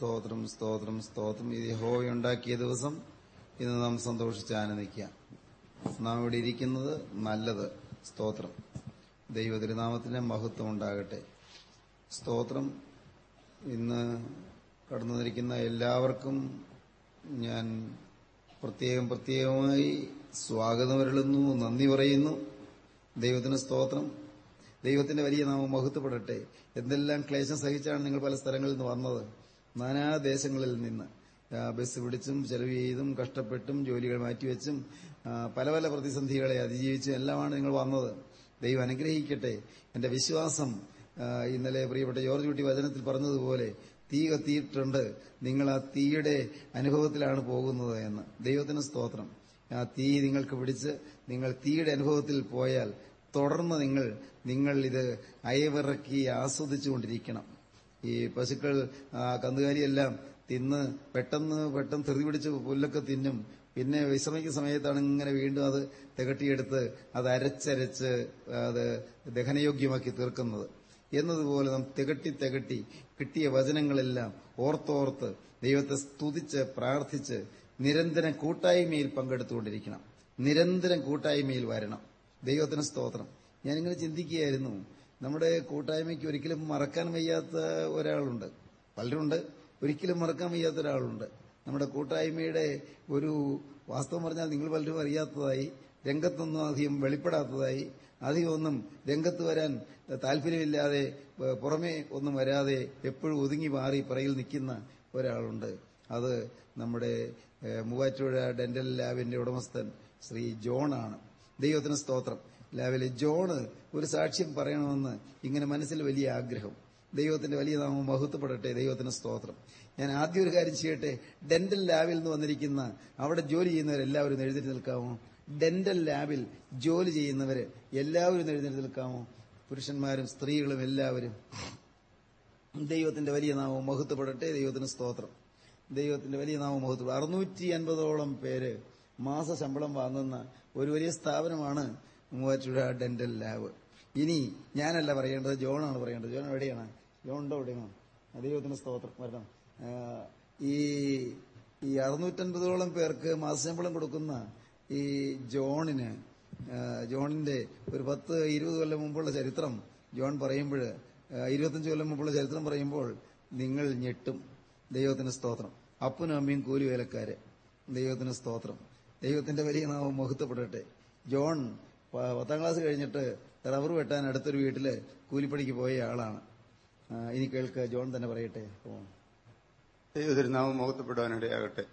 സ്തോത്രം സ്തോത്രം സ്തോത്രം. ഇത് യഹോവയുണ്ടാക്കിയ ദിവസം ഇന്ന് നാം സന്തോഷിച്ച് ആനന്ദിക്കാം നാം ഇവിടെ ഇരിക്കുന്നത് നല്ലത് സ്തോത്രം. ദൈവ തിരുനാമത്തിന്റെ മഹത്വം ഉണ്ടാകട്ടെ. സ്തോത്രം. ഇന്ന് കടന്നു നിൽക്കുന്ന എല്ലാവർക്കും ഞാൻ പ്രത്യേകം പ്രത്യേകമായി സ്വാഗതം വരളുന്നു നന്ദി പറയുന്നു. ദൈവത്തിന് സ്തോത്രം. ദൈവത്തിന്റെ വലിയ നാമം മഹത്വപ്പെടട്ടെ. എന്തെല്ലാം ക്ലേശം സഹിച്ചാണ് നിങ്ങൾ പല സ്ഥലങ്ങളിൽ നിന്ന് വന്നത്? നാനാ ദേശങ്ങളിൽ നിന്ന് ബസ് പിടിച്ചും ചെലവ് ചെയ്തും കഷ്ടപ്പെട്ടും ജോലികൾ മാറ്റിവെച്ചും പല പല പ്രതിസന്ധികളെ അതിജീവിച്ചും എല്ലാമാണ് നിങ്ങൾ വന്നത്. ദൈവം അനുഗ്രഹിക്കട്ടെ. എന്റെ വിശ്വാസം ഇന്നലെ പ്രിയപ്പെട്ട ജോർജ് കുട്ടി വചനത്തിൽ പറഞ്ഞതുപോലെ തീ കത്തിയിട്ടുണ്ട് നിങ്ങൾ ആ തീയുടെ അനുഭവത്തിലാണ് പോകുന്നത് എന്ന്. ദൈവത്തിന് സ്തോത്രം. ആ തീ നിങ്ങൾക്ക് പിടിച്ച് നിങ്ങൾ തീയുടെ അനുഭവത്തിൽ പോയാൽ തുടർന്ന് നിങ്ങൾ നിങ്ങൾ ഇത് അയവിറക്കി ആസ്വദിച്ചുകൊണ്ടിരിക്കണം. ഈ പശുക്കൾ കന്നുകാലിയെല്ലാം തിന്ന് പെട്ടെന്ന് പെട്ടെന്ന് തെറി പിടിച്ച് പുല്ലൊക്കെ തിന്നും. പിന്നെ വിശ്രമിക്കുന്ന സമയത്താണ് ഇങ്ങനെ വീണ്ടും അത് തികട്ടിയെടുത്ത് അത് അരച്ചരച്ച് അത് ദഹനയോഗ്യമാക്കി തീർക്കുന്നത്. എന്നതുപോലെ നാം തികട്ടി തികട്ടി കിട്ടിയ വചനങ്ങളെല്ലാം ഓർത്തോർത്ത് ദൈവത്തെ സ്തുതിച്ച് പ്രാർത്ഥിച്ച് നിരന്തരം കൂട്ടായ്മയിൽ പങ്കെടുത്തുകൊണ്ടിരിക്കണം. നിരന്തരം കൂട്ടായ്മയിൽ വരണം. ദൈവത്തിന് സ്തോത്രം. ഞാനിങ്ങനെ ചിന്തിക്കുകയായിരുന്നു. നമ്മുടെ കൂട്ടായ്മയ്ക്ക് ഒരിക്കലും മറക്കാൻ വയ്യാത്ത ഒരാളുണ്ട്. പലരുണ്ട്. ഒരിക്കലും മറക്കാൻ വയ്യാത്ത ഒരാളുണ്ട്. നമ്മുടെ കൂട്ടായ്മയുടെ ഒരു വാസ്തവം പറഞ്ഞാൽ നിങ്ങൾ പലരും അറിയാത്തതായി രംഗത്തൊന്നും അധികം വെളിപ്പെടാത്തതായി അധികം ഒന്നും രംഗത്ത് വരാൻ താല്പര്യമില്ലാതെ പുറമേ ഒന്നും വരാതെ എപ്പോഴും ഒതുങ്ങി മാറി പറയിൽ നിൽക്കുന്ന ഒരാളുണ്ട്. അത് നമ്മുടെ മൂവാറ്റുപുഴ ഡെന്റൽ ലാബിന്റെ ഉടമസ്ഥൻ ശ്രീ ജോണാണ് ദൈവത്തിന് സ്തോത്രം. ലാബിലെ ജോണ് ഒരു സാക്ഷ്യം പറയണമെന്ന് ഇങ്ങനെ മനസ്സിൽ വലിയ ആഗ്രഹം. ദൈവത്തിന്റെ വലിയ നാമം മഹത്വപ്പെടട്ടെ ദൈവത്തിന് സ്തോത്രം. ഞാൻ ആദ്യം ഒരു കാര്യം ചെയ്യട്ടെ ഡെന്റൽ ലാബിൽ നിന്ന് വന്നിരിക്കുന്ന അവിടെ ജോലി ചെയ്യുന്നവരെല്ലാവരും എഴുന്നേറ്റ് നിൽക്കാമോ? ഡെന്റൽ ലാബിൽ ജോലി ചെയ്യുന്നവര് എല്ലാവരും എഴുന്നേറ്റ് നിൽക്കാമോ? പുരുഷന്മാരും സ്ത്രീകളും എല്ലാവരും ദൈവത്തിന്റെ വലിയ നാമം മഹത്വപ്പെടട്ടെ ദൈവത്തിന് സ്തോത്രം. ദൈവത്തിന്റെ വലിയ നാമം മഹത്വം അറുന്നൂറ്റി അൻപതോളം പേര് മാസ ശമ്പളം വാങ്ങുന്ന ഒരു വലിയ സ്ഥാപനമാണ് മൂവാറ്റുപുഴ ഡെന്റൽ ലാബ് ഇനി ഞാനല്ല പറയേണ്ടത് ജോണാണ് പറയേണ്ടത്. ജോൺ എവിടെയാണ്? ഉണ്ടോ എവിടെയാണ് അദ്ദേഹത്തിന്റെ സ്തോത്രം. വരണം. ഈ ഈ അറുന്നൂറ്റൻപതോളം പേർക്ക് മാസശമ്പളം കൊടുക്കുന്ന ഈ ജോണിന് ജോണിന്റെ ഒരു പത്ത് ഇരുപത് കൊല്ലം മുമ്പുള്ള ചരിത്രം ജോൺ പറയുമ്പോൾ ഇരുപത്തഞ്ച് കൊല്ലം മുമ്പുള്ള ചരിത്രം പറയുമ്പോൾ നിങ്ങൾ ഞെട്ടും. ദൈവത്തിന് സ്തോത്രം. അപ്പനും അമ്മയും കൂലി വേലക്കാര് ദൈവത്തിന് സ്തോത്രം. ദൈവത്തിന്റെ വലിയ നാമം മഹത്വപ്പെടട്ടെ. ജോൺ പത്താം ക്ലാസ് കഴിഞ്ഞിട്ട് റബ്ബർ വെട്ടാൻ അടുത്തൊരു വീട്ടിൽ കൂലിപ്പണിക്ക് പോയ ആളാണ്. ഇനി കേൾക്കുക ജോൺ തന്നെ പറയട്ടെ. ദൈവതിരുനാമം മുഖത്തപ്പെടാനിടയാകട്ടെ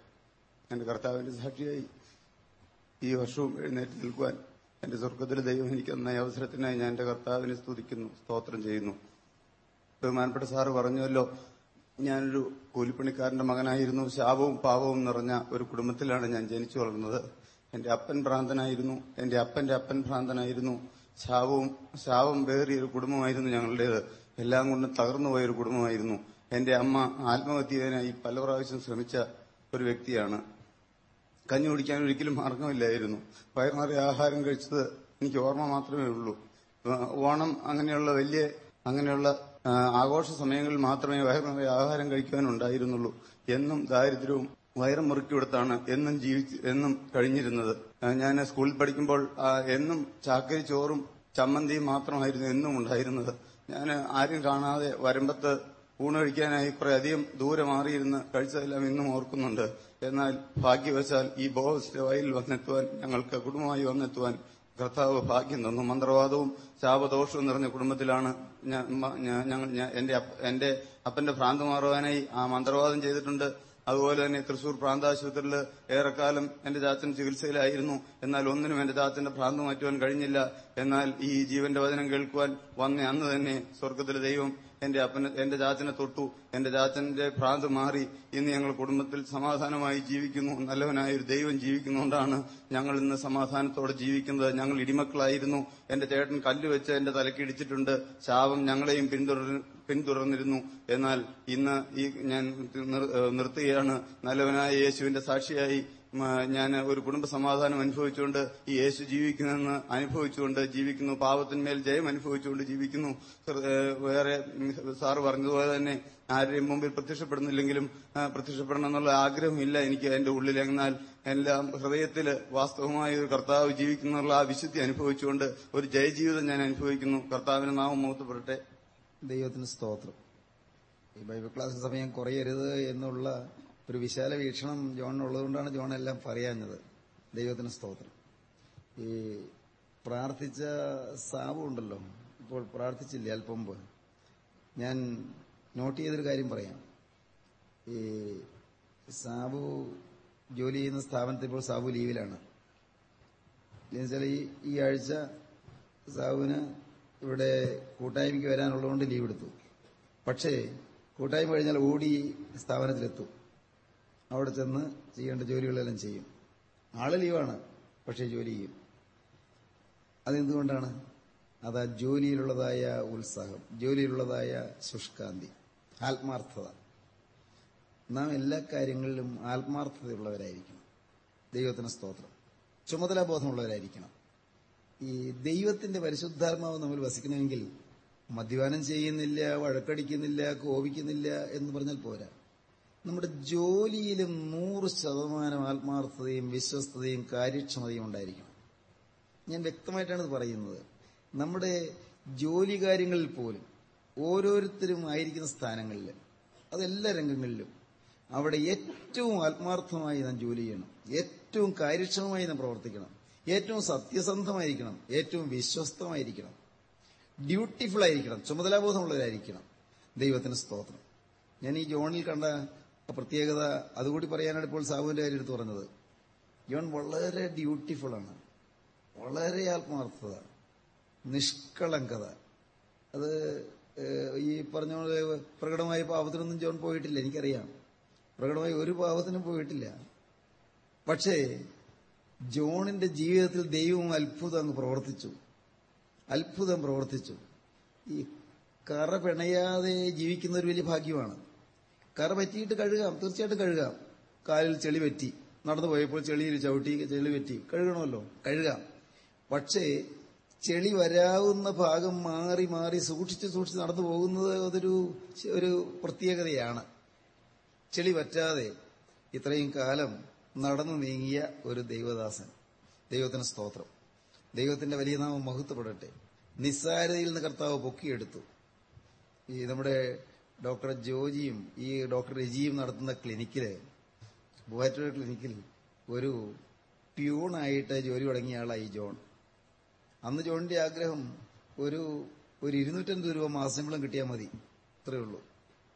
എന്റെ കർത്താവിന്റെ സാക്ഷിയായി ഈ വർഷവും എഴുന്നേറ്റ് നിൽക്കുവാൻ എന്റെ സ്വർഗത്തിലെ ദൈവം എനിക്ക് തന്ന അവസരത്തിനായി ഞാൻ എന്റെ കർത്താവിനെ സ്തുതിക്കുന്നു സ്തോത്രം ചെയ്യുന്നു. ബഹുമാനപ്പെട്ട സാറ് പറഞ്ഞല്ലോ ഞാനൊരു കൂലിപ്പണിക്കാരന്റെ മകനായിരുന്നു. ശാപവും പാപവും നിറഞ്ഞ ഒരു കുടുംബത്തിലാണ് ഞാൻ ജനിച്ചു വളർന്നത്. എന്റെ അപ്പൻ ഭ്രാന്തനായിരുന്നു. എന്റെ അപ്പന്റെ അപ്പൻ ഭ്രാന്തനായിരുന്നു. ശാപവും ശാപം വേറിയ ഒരു കുടുംബമായിരുന്നു ഞങ്ങളുടേത്. എല്ലാം കൊണ്ടും തകർന്നു പോയൊരു കുടുംബമായിരുന്നു. എന്റെ അമ്മ ആത്മഹത്യനായി പല പ്രാവശ്യം ശ്രമിച്ച ഒരു വ്യക്തിയാണ്. കഞ്ഞി കുടിക്കാൻ ഒരിക്കലും മാർഗമില്ലായിരുന്നു വയറുമാറിയ ആഹാരം കഴിച്ചത് എനിക്ക് ഓർമ്മ മാത്രമേ ഉള്ളൂ. ഓണം അങ്ങനെയുള്ള വലിയ അങ്ങനെയുള്ള ആഘോഷ സമയങ്ങളിൽ മാത്രമേ വയറുമാറിയ ആഹാരം കഴിക്കുവാനുണ്ടായിരുന്നുള്ളൂ. എന്നും ദാരിദ്ര്യവും വയറും മുറുക്കി കൊടുത്താണ് എന്നും ജീവിച്ച് എന്നും കഴിഞ്ഞിരുന്നത്. ഞാൻ സ്കൂളിൽ പഠിക്കുമ്പോൾ എന്നും ചാക്കരി ചോറും ചമ്മന്തിയും മാത്രമായിരുന്നു എന്നും ഉണ്ടായിരുന്നത്. ഞാൻ ആരും കാണാതെ വരമ്പത്ത് ഊണ് കഴിക്കാനായി കുറെ അധികം ദൂരെ മാറിയിരുന്ന് കഴിച്ചതെല്ലാം ഇന്നും ഓർക്കുന്നുണ്ട്. എന്നാൽ ഭാഗ്യവശാൽ ഈ ബോഹസ്റ്റ് വയലിൽ വന്നെത്തുവാൻ ഞങ്ങൾക്ക് കുടുംബമായി വന്നെത്തുവാൻ കർത്താവ് ഭാഗ്യം തന്നു. മന്ത്രവാദവും ശാപദോഷവും നിറഞ്ഞ കുടുംബത്തിലാണ് എന്റെ അപ്പന്റെ ഭ്രാന്ത് മാറുവാനായി ആ മന്ത്രവാദം ചെയ്തിട്ടുണ്ട്. അതുപോലെ തന്നെ തൃശൂർ പ്രാന്താശുപത്രിയിൽ ഏറെക്കാലം എന്റെ ചാച്ചൻ ചികിത്സയിലായിരുന്നു. എന്നാൽ ഒന്നിനും എന്റെ ചാച്ചന്റെ ഭ്രാന്ത് മാറ്റുവാൻ കഴിഞ്ഞില്ല. എന്നാൽ ഈ ജീവന്റെ വചനം കേൾക്കുവാൻ വന്ന അന്ന് തന്നെ സ്വർഗത്തിലെ ദൈവം എന്റെ അപ്പന് എന്റെ ചാച്ചനെ തൊട്ടു. എന്റെ ചാച്ചന്റെ ഭ്രാന്ത് മാറി. ഇന്ന് ഞങ്ങൾ കുടുംബത്തിൽ സമാധാനമായി ജീവിക്കുന്നു. നല്ലവനായ ഒരു ദൈവം ജീവിക്കുന്നുകൊണ്ടാണ് ഞങ്ങൾ ഇന്ന് സമാധാനത്തോടെ ജീവിക്കുന്നത്. ഞങ്ങൾ ഇടിമക്കളായിരുന്നു. എന്റെ ചേട്ടൻ കല്ല് വെച്ച് എന്റെ തലക്കിടിച്ചിട്ടുണ്ട് ശാപം ഞങ്ങളെയും പിന്തുടർ പിന്തുടർന്നിരുന്നു. എന്നാൽ ഇന്ന് ഈ ഞാൻ നിർത്തുകയാണ്. നല്ലവനായ യേശുവിന്റെ സാക്ഷിയായി ഞാൻ ഒരു കുടുംബ സമാധാനം അനുഭവിച്ചുകൊണ്ട് ഈ യേശു ജീവിക്കുന്നെന്ന് അനുഭവിച്ചുകൊണ്ട് ജീവിക്കുന്നു. പാപത്തിന്മേൽ ജയം അനുഭവിച്ചുകൊണ്ട് ജീവിക്കുന്നു. വേറെ സാറ് പറഞ്ഞതുപോലെ തന്നെ ആരുടെയും മുമ്പിൽ പ്രത്യക്ഷപ്പെടുന്നില്ലെങ്കിലും പ്രത്യക്ഷപ്പെടണം എന്നുള്ള ആഗ്രഹമില്ല എനിക്ക് എന്റെ ഉള്ളിൽ. എന്നാൽ എല്ലാം ഹൃദയത്തിൽ വാസ്തവമായ ഒരു കർത്താവ് ജീവിക്കുന്നുള്ള ആ വിശുദ്ധി അനുഭവിച്ചുകൊണ്ട് ഒരു ജയജീവിതം ഞാൻ അനുഭവിക്കുന്നു. കർത്താവിന് നാമം മുഹൂർത്തപ്പെടട്ടെ ദൈവത്തിന് സ്തോത്രം. ഈ ബൈബിൾ ക്ലാസ് സമയം കുറയരുത് എന്നുള്ള ഒരു വിശാല വീക്ഷണം ജോണിനുള്ളതുകൊണ്ടാണ് ജോൺ എല്ലാം പറയാഞ്ഞത്. ദൈവത്തിന് സ്തോത്രം. ഈ പ്രാർത്ഥിച്ച സാവുണ്ടല്ലോ ഇപ്പോൾ പ്രാർത്ഥിച്ചില്ലേ അല്പം ഞാൻ നോട്ട് ചെയ്തൊരു കാര്യം പറയാം. ഈ സാബു ജോലി ചെയ്യുന്ന സ്ഥാപനത്തിൽ ഇപ്പോൾ സാബു ലീവിലാണ്. എന്നുവെച്ചാൽ ഈ ഈ ആഴ്ച സാബുവിന് ഇവിടെ കൂട്ടായ്മയ്ക്ക് വരാനുള്ളതുകൊണ്ട് ലീവ് എടുത്തു. പക്ഷേ കൂട്ടായ്മ കഴിഞ്ഞാൽ ഓടി സ്ഥാപനത്തിലെത്തും. അവിടെ ചെന്ന് ചെയ്യേണ്ട ജോലികളെല്ലാം ചെയ്യും. ആൾ ലീവാണ് പക്ഷേ ജോലി ചെയ്യും. അതെന്തുകൊണ്ടാണ്? അതാ ജോലിയിലുള്ളതായ ഉത്സാഹം ജോലിയിലുള്ളതായ ശുഷ്കാന്തി ആത്മാർത്ഥത. നാം എല്ലാ കാര്യങ്ങളിലും ആത്മാർത്ഥതയുള്ളവരായിരിക്കണം. ദൈവത്തിന് സ്തോത്രം. ചുമതലാബോധമുള്ളവരായിരിക്കണം. ഈ ദൈവത്തിന്റെ പരിശുദ്ധാത്മാവ് നമ്മൾ വസിക്കണമെങ്കിൽ മദ്യപാനം ചെയ്യുന്നില്ല വഴക്കടിക്കുന്നില്ല കോപിക്കുന്നില്ല എന്ന് പറഞ്ഞാൽ പോരാ. നമ്മുടെ ജോലിയിലും നൂറ് ശതമാനം ആത്മാർത്ഥതയും വിശ്വസ്തതയും കാര്യക്ഷമതയും ഉണ്ടായിരിക്കണം. ഞാൻ വ്യക്തമായിട്ടാണ് ഇത് പറയുന്നത്. നമ്മുടെ ജോലി കാര്യങ്ങളിൽ പോലും ഓരോരുത്തരും ആയിരിക്കുന്ന സ്ഥാനങ്ങളിൽ അതെല്ലാ രംഗങ്ങളിലും അവിടെ ഏറ്റവും ആത്മാർത്ഥമായി നാം ജോലി ചെയ്യണം. ഏറ്റവും കാര്യക്ഷമമായി നാം പ്രവർത്തിക്കണം. ഏറ്റവും സത്യസന്ധമായിരിക്കണം ഏറ്റവും വിശ്വസ്തമായിരിക്കണം ഡ്യൂട്ടിഫുൾ ആയിരിക്കണം ചുമതലാബോധമുള്ളവരായിരിക്കണം. ദൈവത്തിന് സ്തോത്രം. ഞാൻ ഈ ജോണിൽ കണ്ട പ്രത്യേകത അതുകൂടി പറയാനാണ് ഇപ്പോൾ സാബുവിന്റെ കാര്യം എടുത്ത് പറഞ്ഞത്. ജോൺ വളരെ ഡ്യൂട്ടിഫുൾ ആണ്. വളരെ ആത്മാർത്ഥത. നിഷ്കളങ്കത. അത് ഈ പറഞ്ഞ പ്രകടമായ പാപത്തിനൊന്നും ജോൺ പോയിട്ടില്ല എനിക്കറിയാം. പ്രകടമായി ഒരു പാപത്തിനും പോയിട്ടില്ല. പക്ഷേ ജോണിന്റെ ജീവിതത്തിൽ ദൈവം അത്ഭുതം അങ്ങ് പ്രവർത്തിച്ചു. അത്ഭുതം പ്രവർത്തിച്ചു. ഈ കറ പിണയാതെ ജീവിക്കുന്ന ഒരു വലിയ ഭാഗ്യമാണ്. കറ പറ്റിയിട്ട് കഴുകാം തീർച്ചയായിട്ടും കഴുകാം. കാലിൽ ചെളി പറ്റി നടന്നു പോയപ്പോൾ ചെളിയിൽ ചവിട്ടി ചെളി പറ്റി. കഴുകണമല്ലോ കഴുകാം. പക്ഷേ ചെളി വരാവുന്ന ഭാഗം മാറി മാറി സൂക്ഷിച്ച് സൂക്ഷിച്ച് നടന്നു പോകുന്നത് അതൊരു ഒരു പ്രത്യേകതയാണ്. ചെളി പറ്റാതെ ഇത്രയും കാലം നടന്നു നീങ്ങിയ ഒരു ദൈവദാസൻ. ദൈവത്തിന് സ്തോത്രം. ദൈവത്തിന്റെ വലിയ നാമം മഹത്വപ്പെടട്ടെ. നിസ്സാരതയിൽ നിന്ന് കർത്താവ് പൊക്കിയെടുത്തു. ഈ നമ്മുടെ ഡോക്ടർ ജോജിയും ഈ ഡോക്ടർ രജിയും നടത്തുന്ന ക്ലിനിക്കിൽ മൂവാറ്റുപുഴ ക്ലിനിക്കിൽ ഒരു പ്യൂണായിട്ട് ജോലി തുടങ്ങിയ ആളായി ജോൺ. അന്ന് ജോണിന്റെ ആഗ്രഹം ഒരു ഒരു ഇരുന്നൂറ്റമ്പത് രൂപ മാസങ്ങളും കിട്ടിയാൽ മതി. അത്രേ ഉള്ളൂ.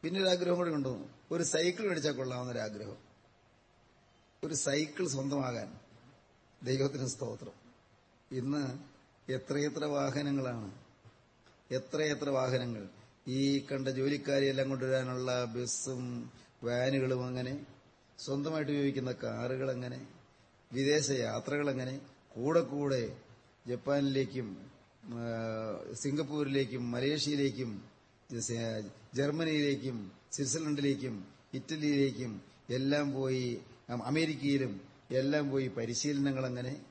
പിന്നെ ഒരു ആഗ്രഹം കൂടെ ഉണ്ടോ ഒരു സൈക്കിൾ മേടിച്ചാൽ കൊള്ളാവുന്നൊരു ആഗ്രഹം. ഒരു സൈക്കിൾ സ്വന്തമാകാൻ ദൈവത്തിന് സ്തോത്രം. ഇന്ന് എത്രയെത്ര വാഹനങ്ങളാണ് എത്രയെത്ര വാഹനങ്ങൾ ഈ കണ്ട ജോലിക്കാരെയെല്ലാം കൊണ്ടുവരാനുള്ള ബസ്സും വാനുകളും അങ്ങനെ സ്വന്തമായിട്ട് ഉപയോഗിക്കുന്ന കാറുകൾ അങ്ങനെ വിദേശ യാത്രകൾ അങ്ങനെ കൂടെ കൂടെ ജപ്പാനിലേക്കും സിംഗപ്പൂരിലേക്കും മലേഷ്യയിലേക്കും ജർമ്മനിയിലേക്കും സ്വിറ്റ്സർലൻഡിലേക്കും ഇറ്റലിയിലേക്കും എല്ലാം പോയി അമേരിക്കയിലും എല്ലാം പോയി പരിശീലനങ്ങൾ അങ്ങനെ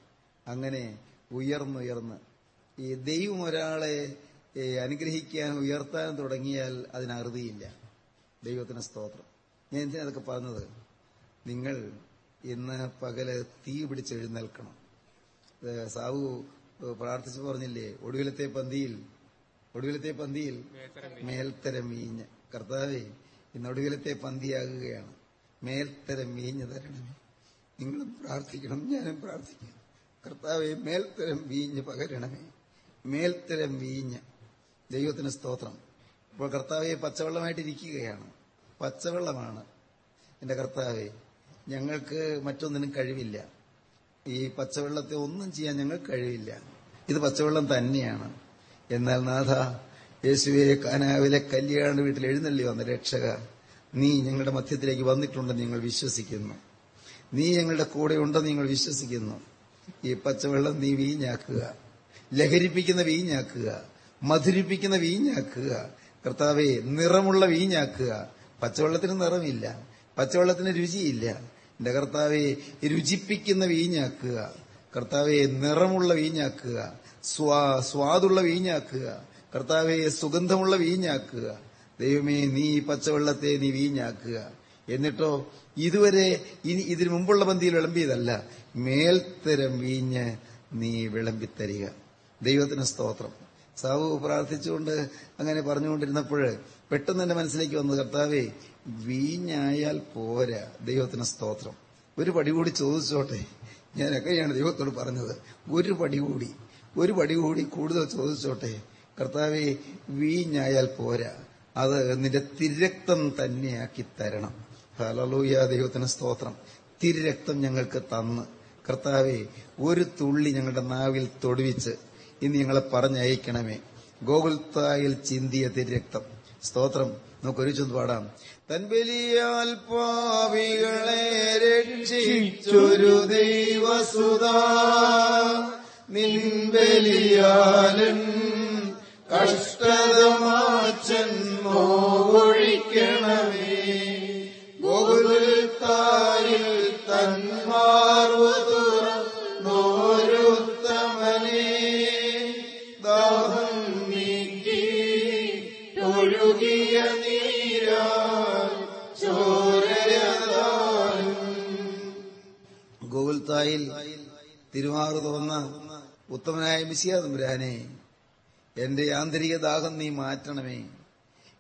അങ്ങനെ ഉയർന്നുയർന്ന്. ഈ ദൈവം ഒരാളെ അനുഗ്രഹിക്കാൻ ഉയർത്താൻ തുടങ്ങിയാൽ അതിനറുതിയില്ല. ദൈവത്തിന് സ്തോത്രം. ഞാൻ എന്തിനാ അതൊക്കെ പറഞ്ഞത്? നിങ്ങൾ ഇന്ന് പകൽ തീ പിടിച്ചെഴുന്നേൽക്കണം സാവു പ്രാർത്ഥിച്ച് പ്രാർത്ഥിച്ചു പറഞ്ഞില്ലേ ഒടുവിലത്തെ പന്തിയിൽ ഒടുവിലത്തെ പന്തിയിൽ മേൽത്തരം വീഞ്ഞ്. കർത്താവെ ഇന്ന് ഒടുവിലത്തെ പന്തിയാകുകയാണ്. മേൽത്തരം വീഞ്ഞു തരണമേ നിങ്ങളും പ്രാർത്ഥിക്കണം ഞാനും പ്രാർത്ഥിക്കണം കർത്താവെ മേൽത്തരം വീഞ്ഞ് പകരണമേ. മേൽത്തരം വീഞ്ഞ്. ദൈവത്തിന് സ്തോത്രം. ഇപ്പോൾ കർത്താവെ പച്ചവെള്ളമായിട്ടിരിക്കുകയാണ്. പച്ചവെള്ളമാണ്. എന്റെ കർത്താവെ ഞങ്ങൾക്ക് മറ്റൊന്നിനും കഴിവില്ല. ഈ പച്ചവെള്ളത്തെ ഒന്നും ചെയ്യാൻ ഞങ്ങൾക്ക് കഴിവില്ല. ഇത് പച്ചവെള്ളം തന്നെയാണ്. എന്നാൽ നാഥ യേശുവെ കാനാവിലെ കല്യാണ വീട്ടിൽ എഴുന്നള്ളി വന്ന രക്ഷക നീ ഞങ്ങളുടെ മധ്യത്തിലേക്ക് വന്നിട്ടുണ്ടെന്ന് ഞങ്ങൾ വിശ്വസിക്കുന്നു. നീ ഞങ്ങളുടെ കൂടെ ഉണ്ടെന്ന് ഞങ്ങൾ വിശ്വസിക്കുന്നു. ഈ പച്ചവെള്ളം നീ വീഞ്ഞാക്കുക. ലഹരിപ്പിക്കുന്ന വീഞ്ഞാക്കുക. മധുരിപ്പിക്കുന്ന വീഞ്ഞാക്കുക. കർത്താവെ നിറമുള്ള വീഞ്ഞാക്കുക. പച്ചവെള്ളത്തിന് നിറമില്ല. പച്ചവെള്ളത്തിന് രുചിയില്ല. എന്റെ കർത്താവെ രുചിപ്പിക്കുന്ന വീഞ്ഞാക്കുക. കർത്താവെ നിറമുള്ള വീഞ്ഞാക്കുക. സ്വാ സ്വാദുള്ള വീഞ്ഞാക്കുക. കർത്താവെ സുഗന്ധമുള്ള വീഞ്ഞാക്കുക. ദൈവമേ നീ ഈ പച്ചവെള്ളത്തെ നീ വീഞ്ഞാക്കുക. എന്നിട്ടോ ഇതുവരെ ഇനി ഇതിനു മുമ്പുള്ള പന്തിയിൽ വിളമ്പിയതല്ല. മേൽത്തരം വീഞ്ഞ് നീ വിളമ്പിത്തരിക. ദൈവത്തിന് സ്തോത്രം. സാവു പ്രാർത്ഥിച്ചുകൊണ്ട് അങ്ങനെ പറഞ്ഞുകൊണ്ടിരുന്നപ്പോൾ പെട്ടെന്ന് എന്റെ മനസ്സിലേക്ക് വന്നു കർത്താവേ വീഞ്ഞായാൽ പോരാ. ദൈവത്തിന് സ്തോത്രം. ഒരു പടി കൂടി ചോദിച്ചോട്ടെ. ഞാൻ എങ്ങനെയാണ് ദൈവത്തോട് പറഞ്ഞത്? ഒരു പടി കൂടി. ഒരു പടി കൂടി കൂടുതൽ ചോദിച്ചോട്ടെ. കർത്താവെ വീഞ്ഞായാൽ പോരാ. അത് നിന്റെ തിരക്തം തന്നെയാക്കി തരണം. ഹലലൂയ ദൈവത്തിന് സ്തോത്രം. തിരക്തം ഞങ്ങൾക്ക് തന്ന്. കർത്താവെ ഒരു തുള്ളി ഞങ്ങളുടെ നാവിൽ തൊടുവിച്ച് ഇന്ന് ഞങ്ങളെ പറഞ്ഞയക്കണമേ. ഗോകുൽത്തായിൽ ചിന്തിയ തിരക്തം. സ്തോത്രം. നമുക്കൊരു ചൊന്ന് പാടാം. തൻബലിയാൽ പാവികളെ രക്ഷിച്ചൊരു ദൈവസുതാ. നിൻബലിയാലൻ കഷ്ടതമാച്ചന്മോ ഒഴിക്കണമേ ഗോകുൽത്തായിൽ തന്മാർവു നീരാ ഗോകുൽത്തായിൽ തിരുമാറു തുറന്ന ഉത്തമനായ മിസിയാ തമ്പുരാനെ എന്റെ ആന്തരിക ദാഹം നീ മാറ്റണമേ.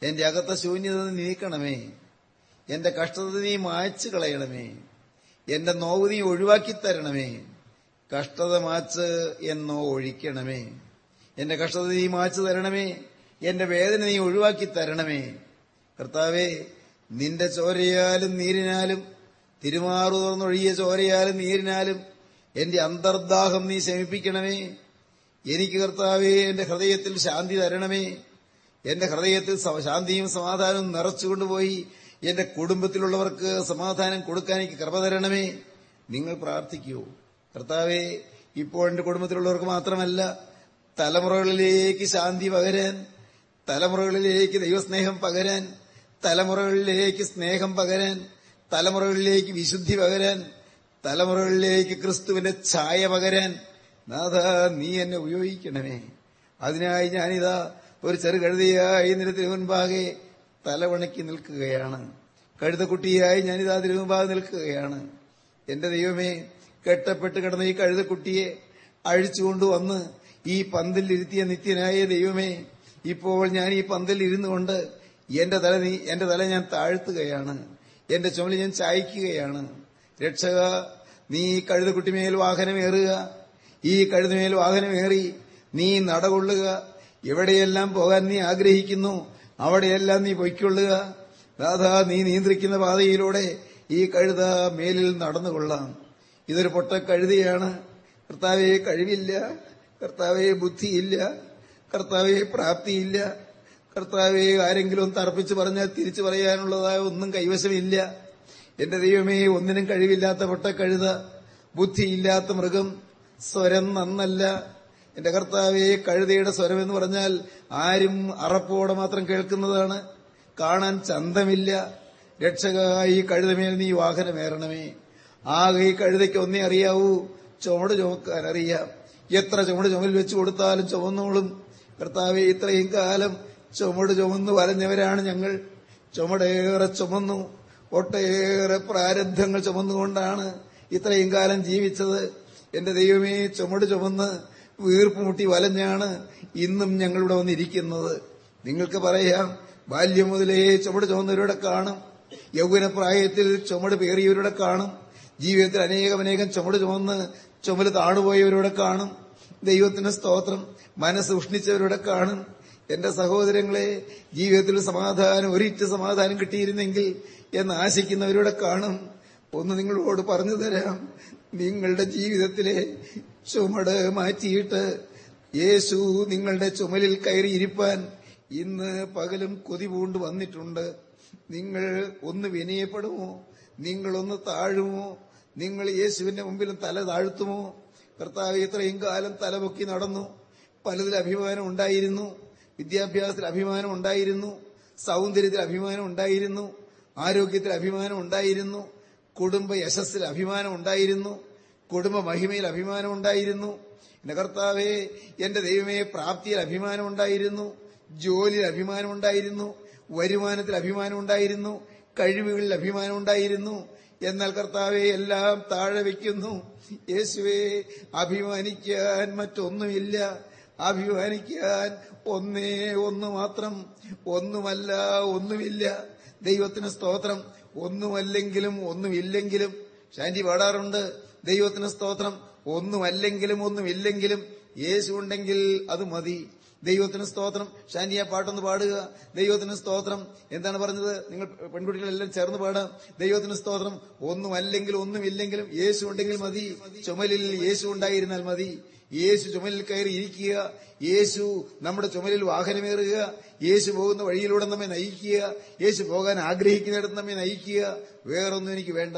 എന്റെ അകത്ത ശൂന്യത നീക്കണമേ. എന്റെ കഷ്ടത നീ മായ്ച്ചു കളയണമേ. എന്റെ നോവ് നീ ഒഴിവാക്കി തരണമേ. കഷ്ടത മാച്ച് എന്നോ ഒഴിക്കണമേ. എന്റെ കഷ്ടത നീ മാച്ചു തരണമേ. എന്റെ വേദന നീ ഒഴിവാക്കി തരണമേ. കർത്താവേ നിന്റെ ചോരയാലും നീരിനാലും തിരുമാറു തുറന്നൊഴിയ ചോരയാലും നീരിനാലും എന്റെ അന്തർദാഹം നീ ശമിപ്പിക്കണമേ എനിക്ക് കർത്താവേ എന്റെ ഹൃദയത്തിൽ ശാന്തി തരണമേ. എന്റെ ഹൃദയത്തിൽ ശാന്തിയും സമാധാനവും നിറച്ചുകൊണ്ടുപോയി. എന്റെ കുടുംബത്തിലുള്ളവർക്ക് സമാധാനം കൊടുക്കാൻ എനിക്ക് കൃപ തരണമേ. നിങ്ങൾ പ്രാർത്ഥിക്കൂ. കർത്താവെ ഇപ്പോൾ എന്റെ കുടുംബത്തിലുള്ളവർക്ക് മാത്രമല്ല തലമുറകളിലേക്ക് ശാന്തി പകരാൻ തലമുറകളിലേക്ക് ദൈവസ്നേഹം പകരാൻ തലമുറകളിലേക്ക് സ്നേഹം പകരാൻ തലമുറകളിലേക്ക് വിശുദ്ധി പകരാൻ തലമുറകളിലേക്ക് ക്രിസ്തുവിന്റെ ഛായ പകരാൻ. നാഥ നീ എന്നെ ഉപയോഗിക്കണമേ. അതിനായി ഞാനിതാ ഒരു ചെറു കഴുതയായി നിരത്തിന് മുൻപാകെ തലവണക്കി നിൽക്കുകയാണ്. കഴുതക്കുട്ടിയായി ഞാനിതാ തിരുമുമ്പാകെ നിൽക്കുകയാണ്. എന്റെ ദൈവമേ കെട്ടപ്പെട്ട് കിടന്ന ഈ കഴുതക്കുട്ടിയെ അഴിച്ചുകൊണ്ടുവന്ന് ഈ പന്തിൽ ഇരുത്തിയ നിത്യനായ ദൈവമേ ഇപ്പോൾ ഞാൻ ഈ പന്തിൽ ഇരുന്നു കൊണ്ട് എന്റെ തല നീ എന്റെ തല ഞാൻ താഴ്ത്തുകയാണ്. എന്റെ ചുമലി ഞാൻ ചായ്ക്കുകയാണ്. രക്ഷക നീ കഴുതക്കുട്ടിമേൽ വാഹനമേറുക. ഈ കഴുതമേൽ വാഹനമേറി നീ നടകൊള്ളുക. എവിടെയെല്ലാം പോകാൻ നീ ആഗ്രഹിക്കുന്നു അവിടെയെല്ലാം നീ പൊയ്ക്കൊള്ളുക. രാധാ നീ നിയന്ത്രിക്കുന്ന പാതയിലൂടെ ഈ കഴുത മേലിൽ നടന്നുകൊള്ളാം. ഇതൊരു പൊട്ട കഴുതയാണ് കർത്താവെ കഴിവില്ല. കർത്താവെ ബുദ്ധിയില്ല. കർത്താവെ പ്രാപ്തിയില്ല. കർത്താവെ ആരെങ്കിലും തർപ്പിച്ച് പറഞ്ഞാൽ തിരിച്ചു പറയാനുള്ളതായ ഒന്നും കൈവശമില്ല. എന്റെ ദൈവമേ ഒന്നിനും കഴിവില്ലാത്ത പൊട്ട കഴുത ബുദ്ധിയില്ലാത്ത മൃഗം സ്വരം നന്നല്ല. എന്റെ കർത്താവെ കഴുതയുടെ സ്വരം എന്ന് പറഞ്ഞാൽ ആരും അറപ്പോടെ മാത്രം കേൾക്കുന്നതാണ്. കാണാൻ ചന്തമില്ല. രക്ഷക ഈ കഴുതമേൽ നീ വാഹനമേറണമേ. ആകെ ഈ കഴുതയ്ക്ക് ഒന്നേ അറിയാവൂ ചുമട് ചുമക്കാൻ അറിയാം. എത്ര ചുമട് ചുമൽ വെച്ചു കൊടുത്താലും ചുമന്നോളും. കർത്താവെ ഇത്രയും കാലം ചുമട് ചുമന്ന് വരഞ്ഞവരാണ് ഞങ്ങൾ. ചുമടേറെ ചുമന്നു. ഒട്ടേറെ പ്രാരബ്ധങ്ങൾ ചുമന്നുകൊണ്ടാണ് ഇത്രയും കാലം ജീവിച്ചത്. എന്റെ ദൈവമേ ചുമട് ചുമന്ന് വീർപ്പ് മുട്ടി വലഞ്ഞാണ് ഇന്നും ഞങ്ങളിവിടെ വന്നിരിക്കുന്നത്. നിങ്ങൾക്ക് പറയാം ബാല്യം മുതലേ ചുമട് ചുമന്നവരുടെ കാണും. യൗവനപ്രായത്തിൽ ചുമട് പേറിയവരുടെ കാണും. ജീവിതത്തിൽ അനേകം അനേകം ചുമട് ചുമന്ന് ചുമൽ താണുപോയവരുടെ കാണും. ദൈവത്തിന്റെ സ്തോത്രം മനസ്സ് ഉഷ്ണിച്ചവരുടെ കാണും. എന്റെ സഹോദരങ്ങളെ ജീവിതത്തിൽ സമാധാനം ഒരിറ്റ് സമാധാനം കിട്ടിയിരുന്നെങ്കിൽ എന്ന് ആശിക്കുന്നവരുടെ കാണും. ഒന്ന് നിങ്ങളോട് പറഞ്ഞു തരാം നിങ്ങളുടെ ജീവിതത്തിലെ ചുമട് മാറ്റിയിട്ട് യേശു നിങ്ങളുടെ ചുമലിൽ കയറിയിരിപ്പാൻ ഇന്ന് പകലും കൊതി പൂണ്ട് വന്നിട്ടുണ്ട്. നിങ്ങൾ ഒന്ന് വിനയപ്പെടുമോ? നിങ്ങളൊന്ന് താഴുമോ? നിങ്ങൾ യേശുവിന്റെ മുമ്പിലും തല താഴ്ത്തുമോ? കർത്താവ് ഇത്രയും കാലം തലപൊക്കി നടന്നു. പലതിൽ അഭിമാനം ഉണ്ടായിരുന്നു. വിദ്യാഭ്യാസത്തിൽ അഭിമാനം ഉണ്ടായിരുന്നു. സൗന്ദര്യത്തിൽ അഭിമാനം ഉണ്ടായിരുന്നു. ആരോഗ്യത്തിൽ അഭിമാനം ഉണ്ടായിരുന്നു. കുടുംബ യശസ്സിൽ അഭിമാനം ഉണ്ടായിരുന്നു. കുടുംബ മഹിമയിൽ അഭിമാനം ഉണ്ടായിരുന്നു എന്റെ കർത്താവേ എന്റെ ദൈവമേ പ്രാപ്തിയിൽ അഭിമാനം ഉണ്ടായിരുന്നു ജോലിയിൽ അഭിമാനം ഉണ്ടായിരുന്നു വരുമാനത്തിൽ അഭിമാനം ഉണ്ടായിരുന്നു കഴിവുകളിൽ അഭിമാനം ഉണ്ടായിരുന്നു എന്നാൽ കർത്താവെ എല്ലാം താഴെ വയ്ക്കുന്നു. യേശുവെ അഭിമാനിക്കാൻ മറ്റൊന്നുമില്ല. അഭിമാനിക്കാൻ ഒന്നേ ഒന്ന് മാത്രം. ഒന്നുമല്ല ഒന്നുമില്ല. ദൈവത്തിന് സ്തോത്രം. ഒന്നുമല്ലെങ്കിലും ഒന്നുമില്ലെങ്കിലും. ശാന്തി പാടാറുണ്ട്. ദൈവത്തിന് സ്തോത്രം. ഒന്നുമല്ലെങ്കിലും ഒന്നുമില്ലെങ്കിലും യേശു ഉണ്ടെങ്കിൽ അത് മതി. ദൈവത്തിന് സ്തോത്രം. ഷാനിയ പാട്ടൊന്ന് പാടുക. ദൈവത്തിന് സ്തോത്രം. എന്താണ് പറഞ്ഞത്? നിങ്ങൾ പെൺകുട്ടികളെല്ലാം ചേർന്ന് പാടുക ദൈവത്തിന് സ്തോത്രം. ഒന്നുമല്ലെങ്കിലും ഒന്നുമില്ലെങ്കിലും യേശു ഉണ്ടെങ്കിൽ മതി. ചുമലിൽ യേശു ഉണ്ടായിരുന്നാൽ മതി. യേശു ചുമലിൽ കയറി ഇരിക്കുക. യേശു നമ്മുടെ ചുമലിൽ വാഹനമേറുക. യേശു പോകുന്ന വഴിയിലൂടെ നമ്മെ നയിക്കുക. യേശു പോകാൻ ആഗ്രഹിക്കുന്നിടത്ത് നമ്മെ നയിക്കുക. വേറൊന്നും എനിക്ക് വേണ്ട.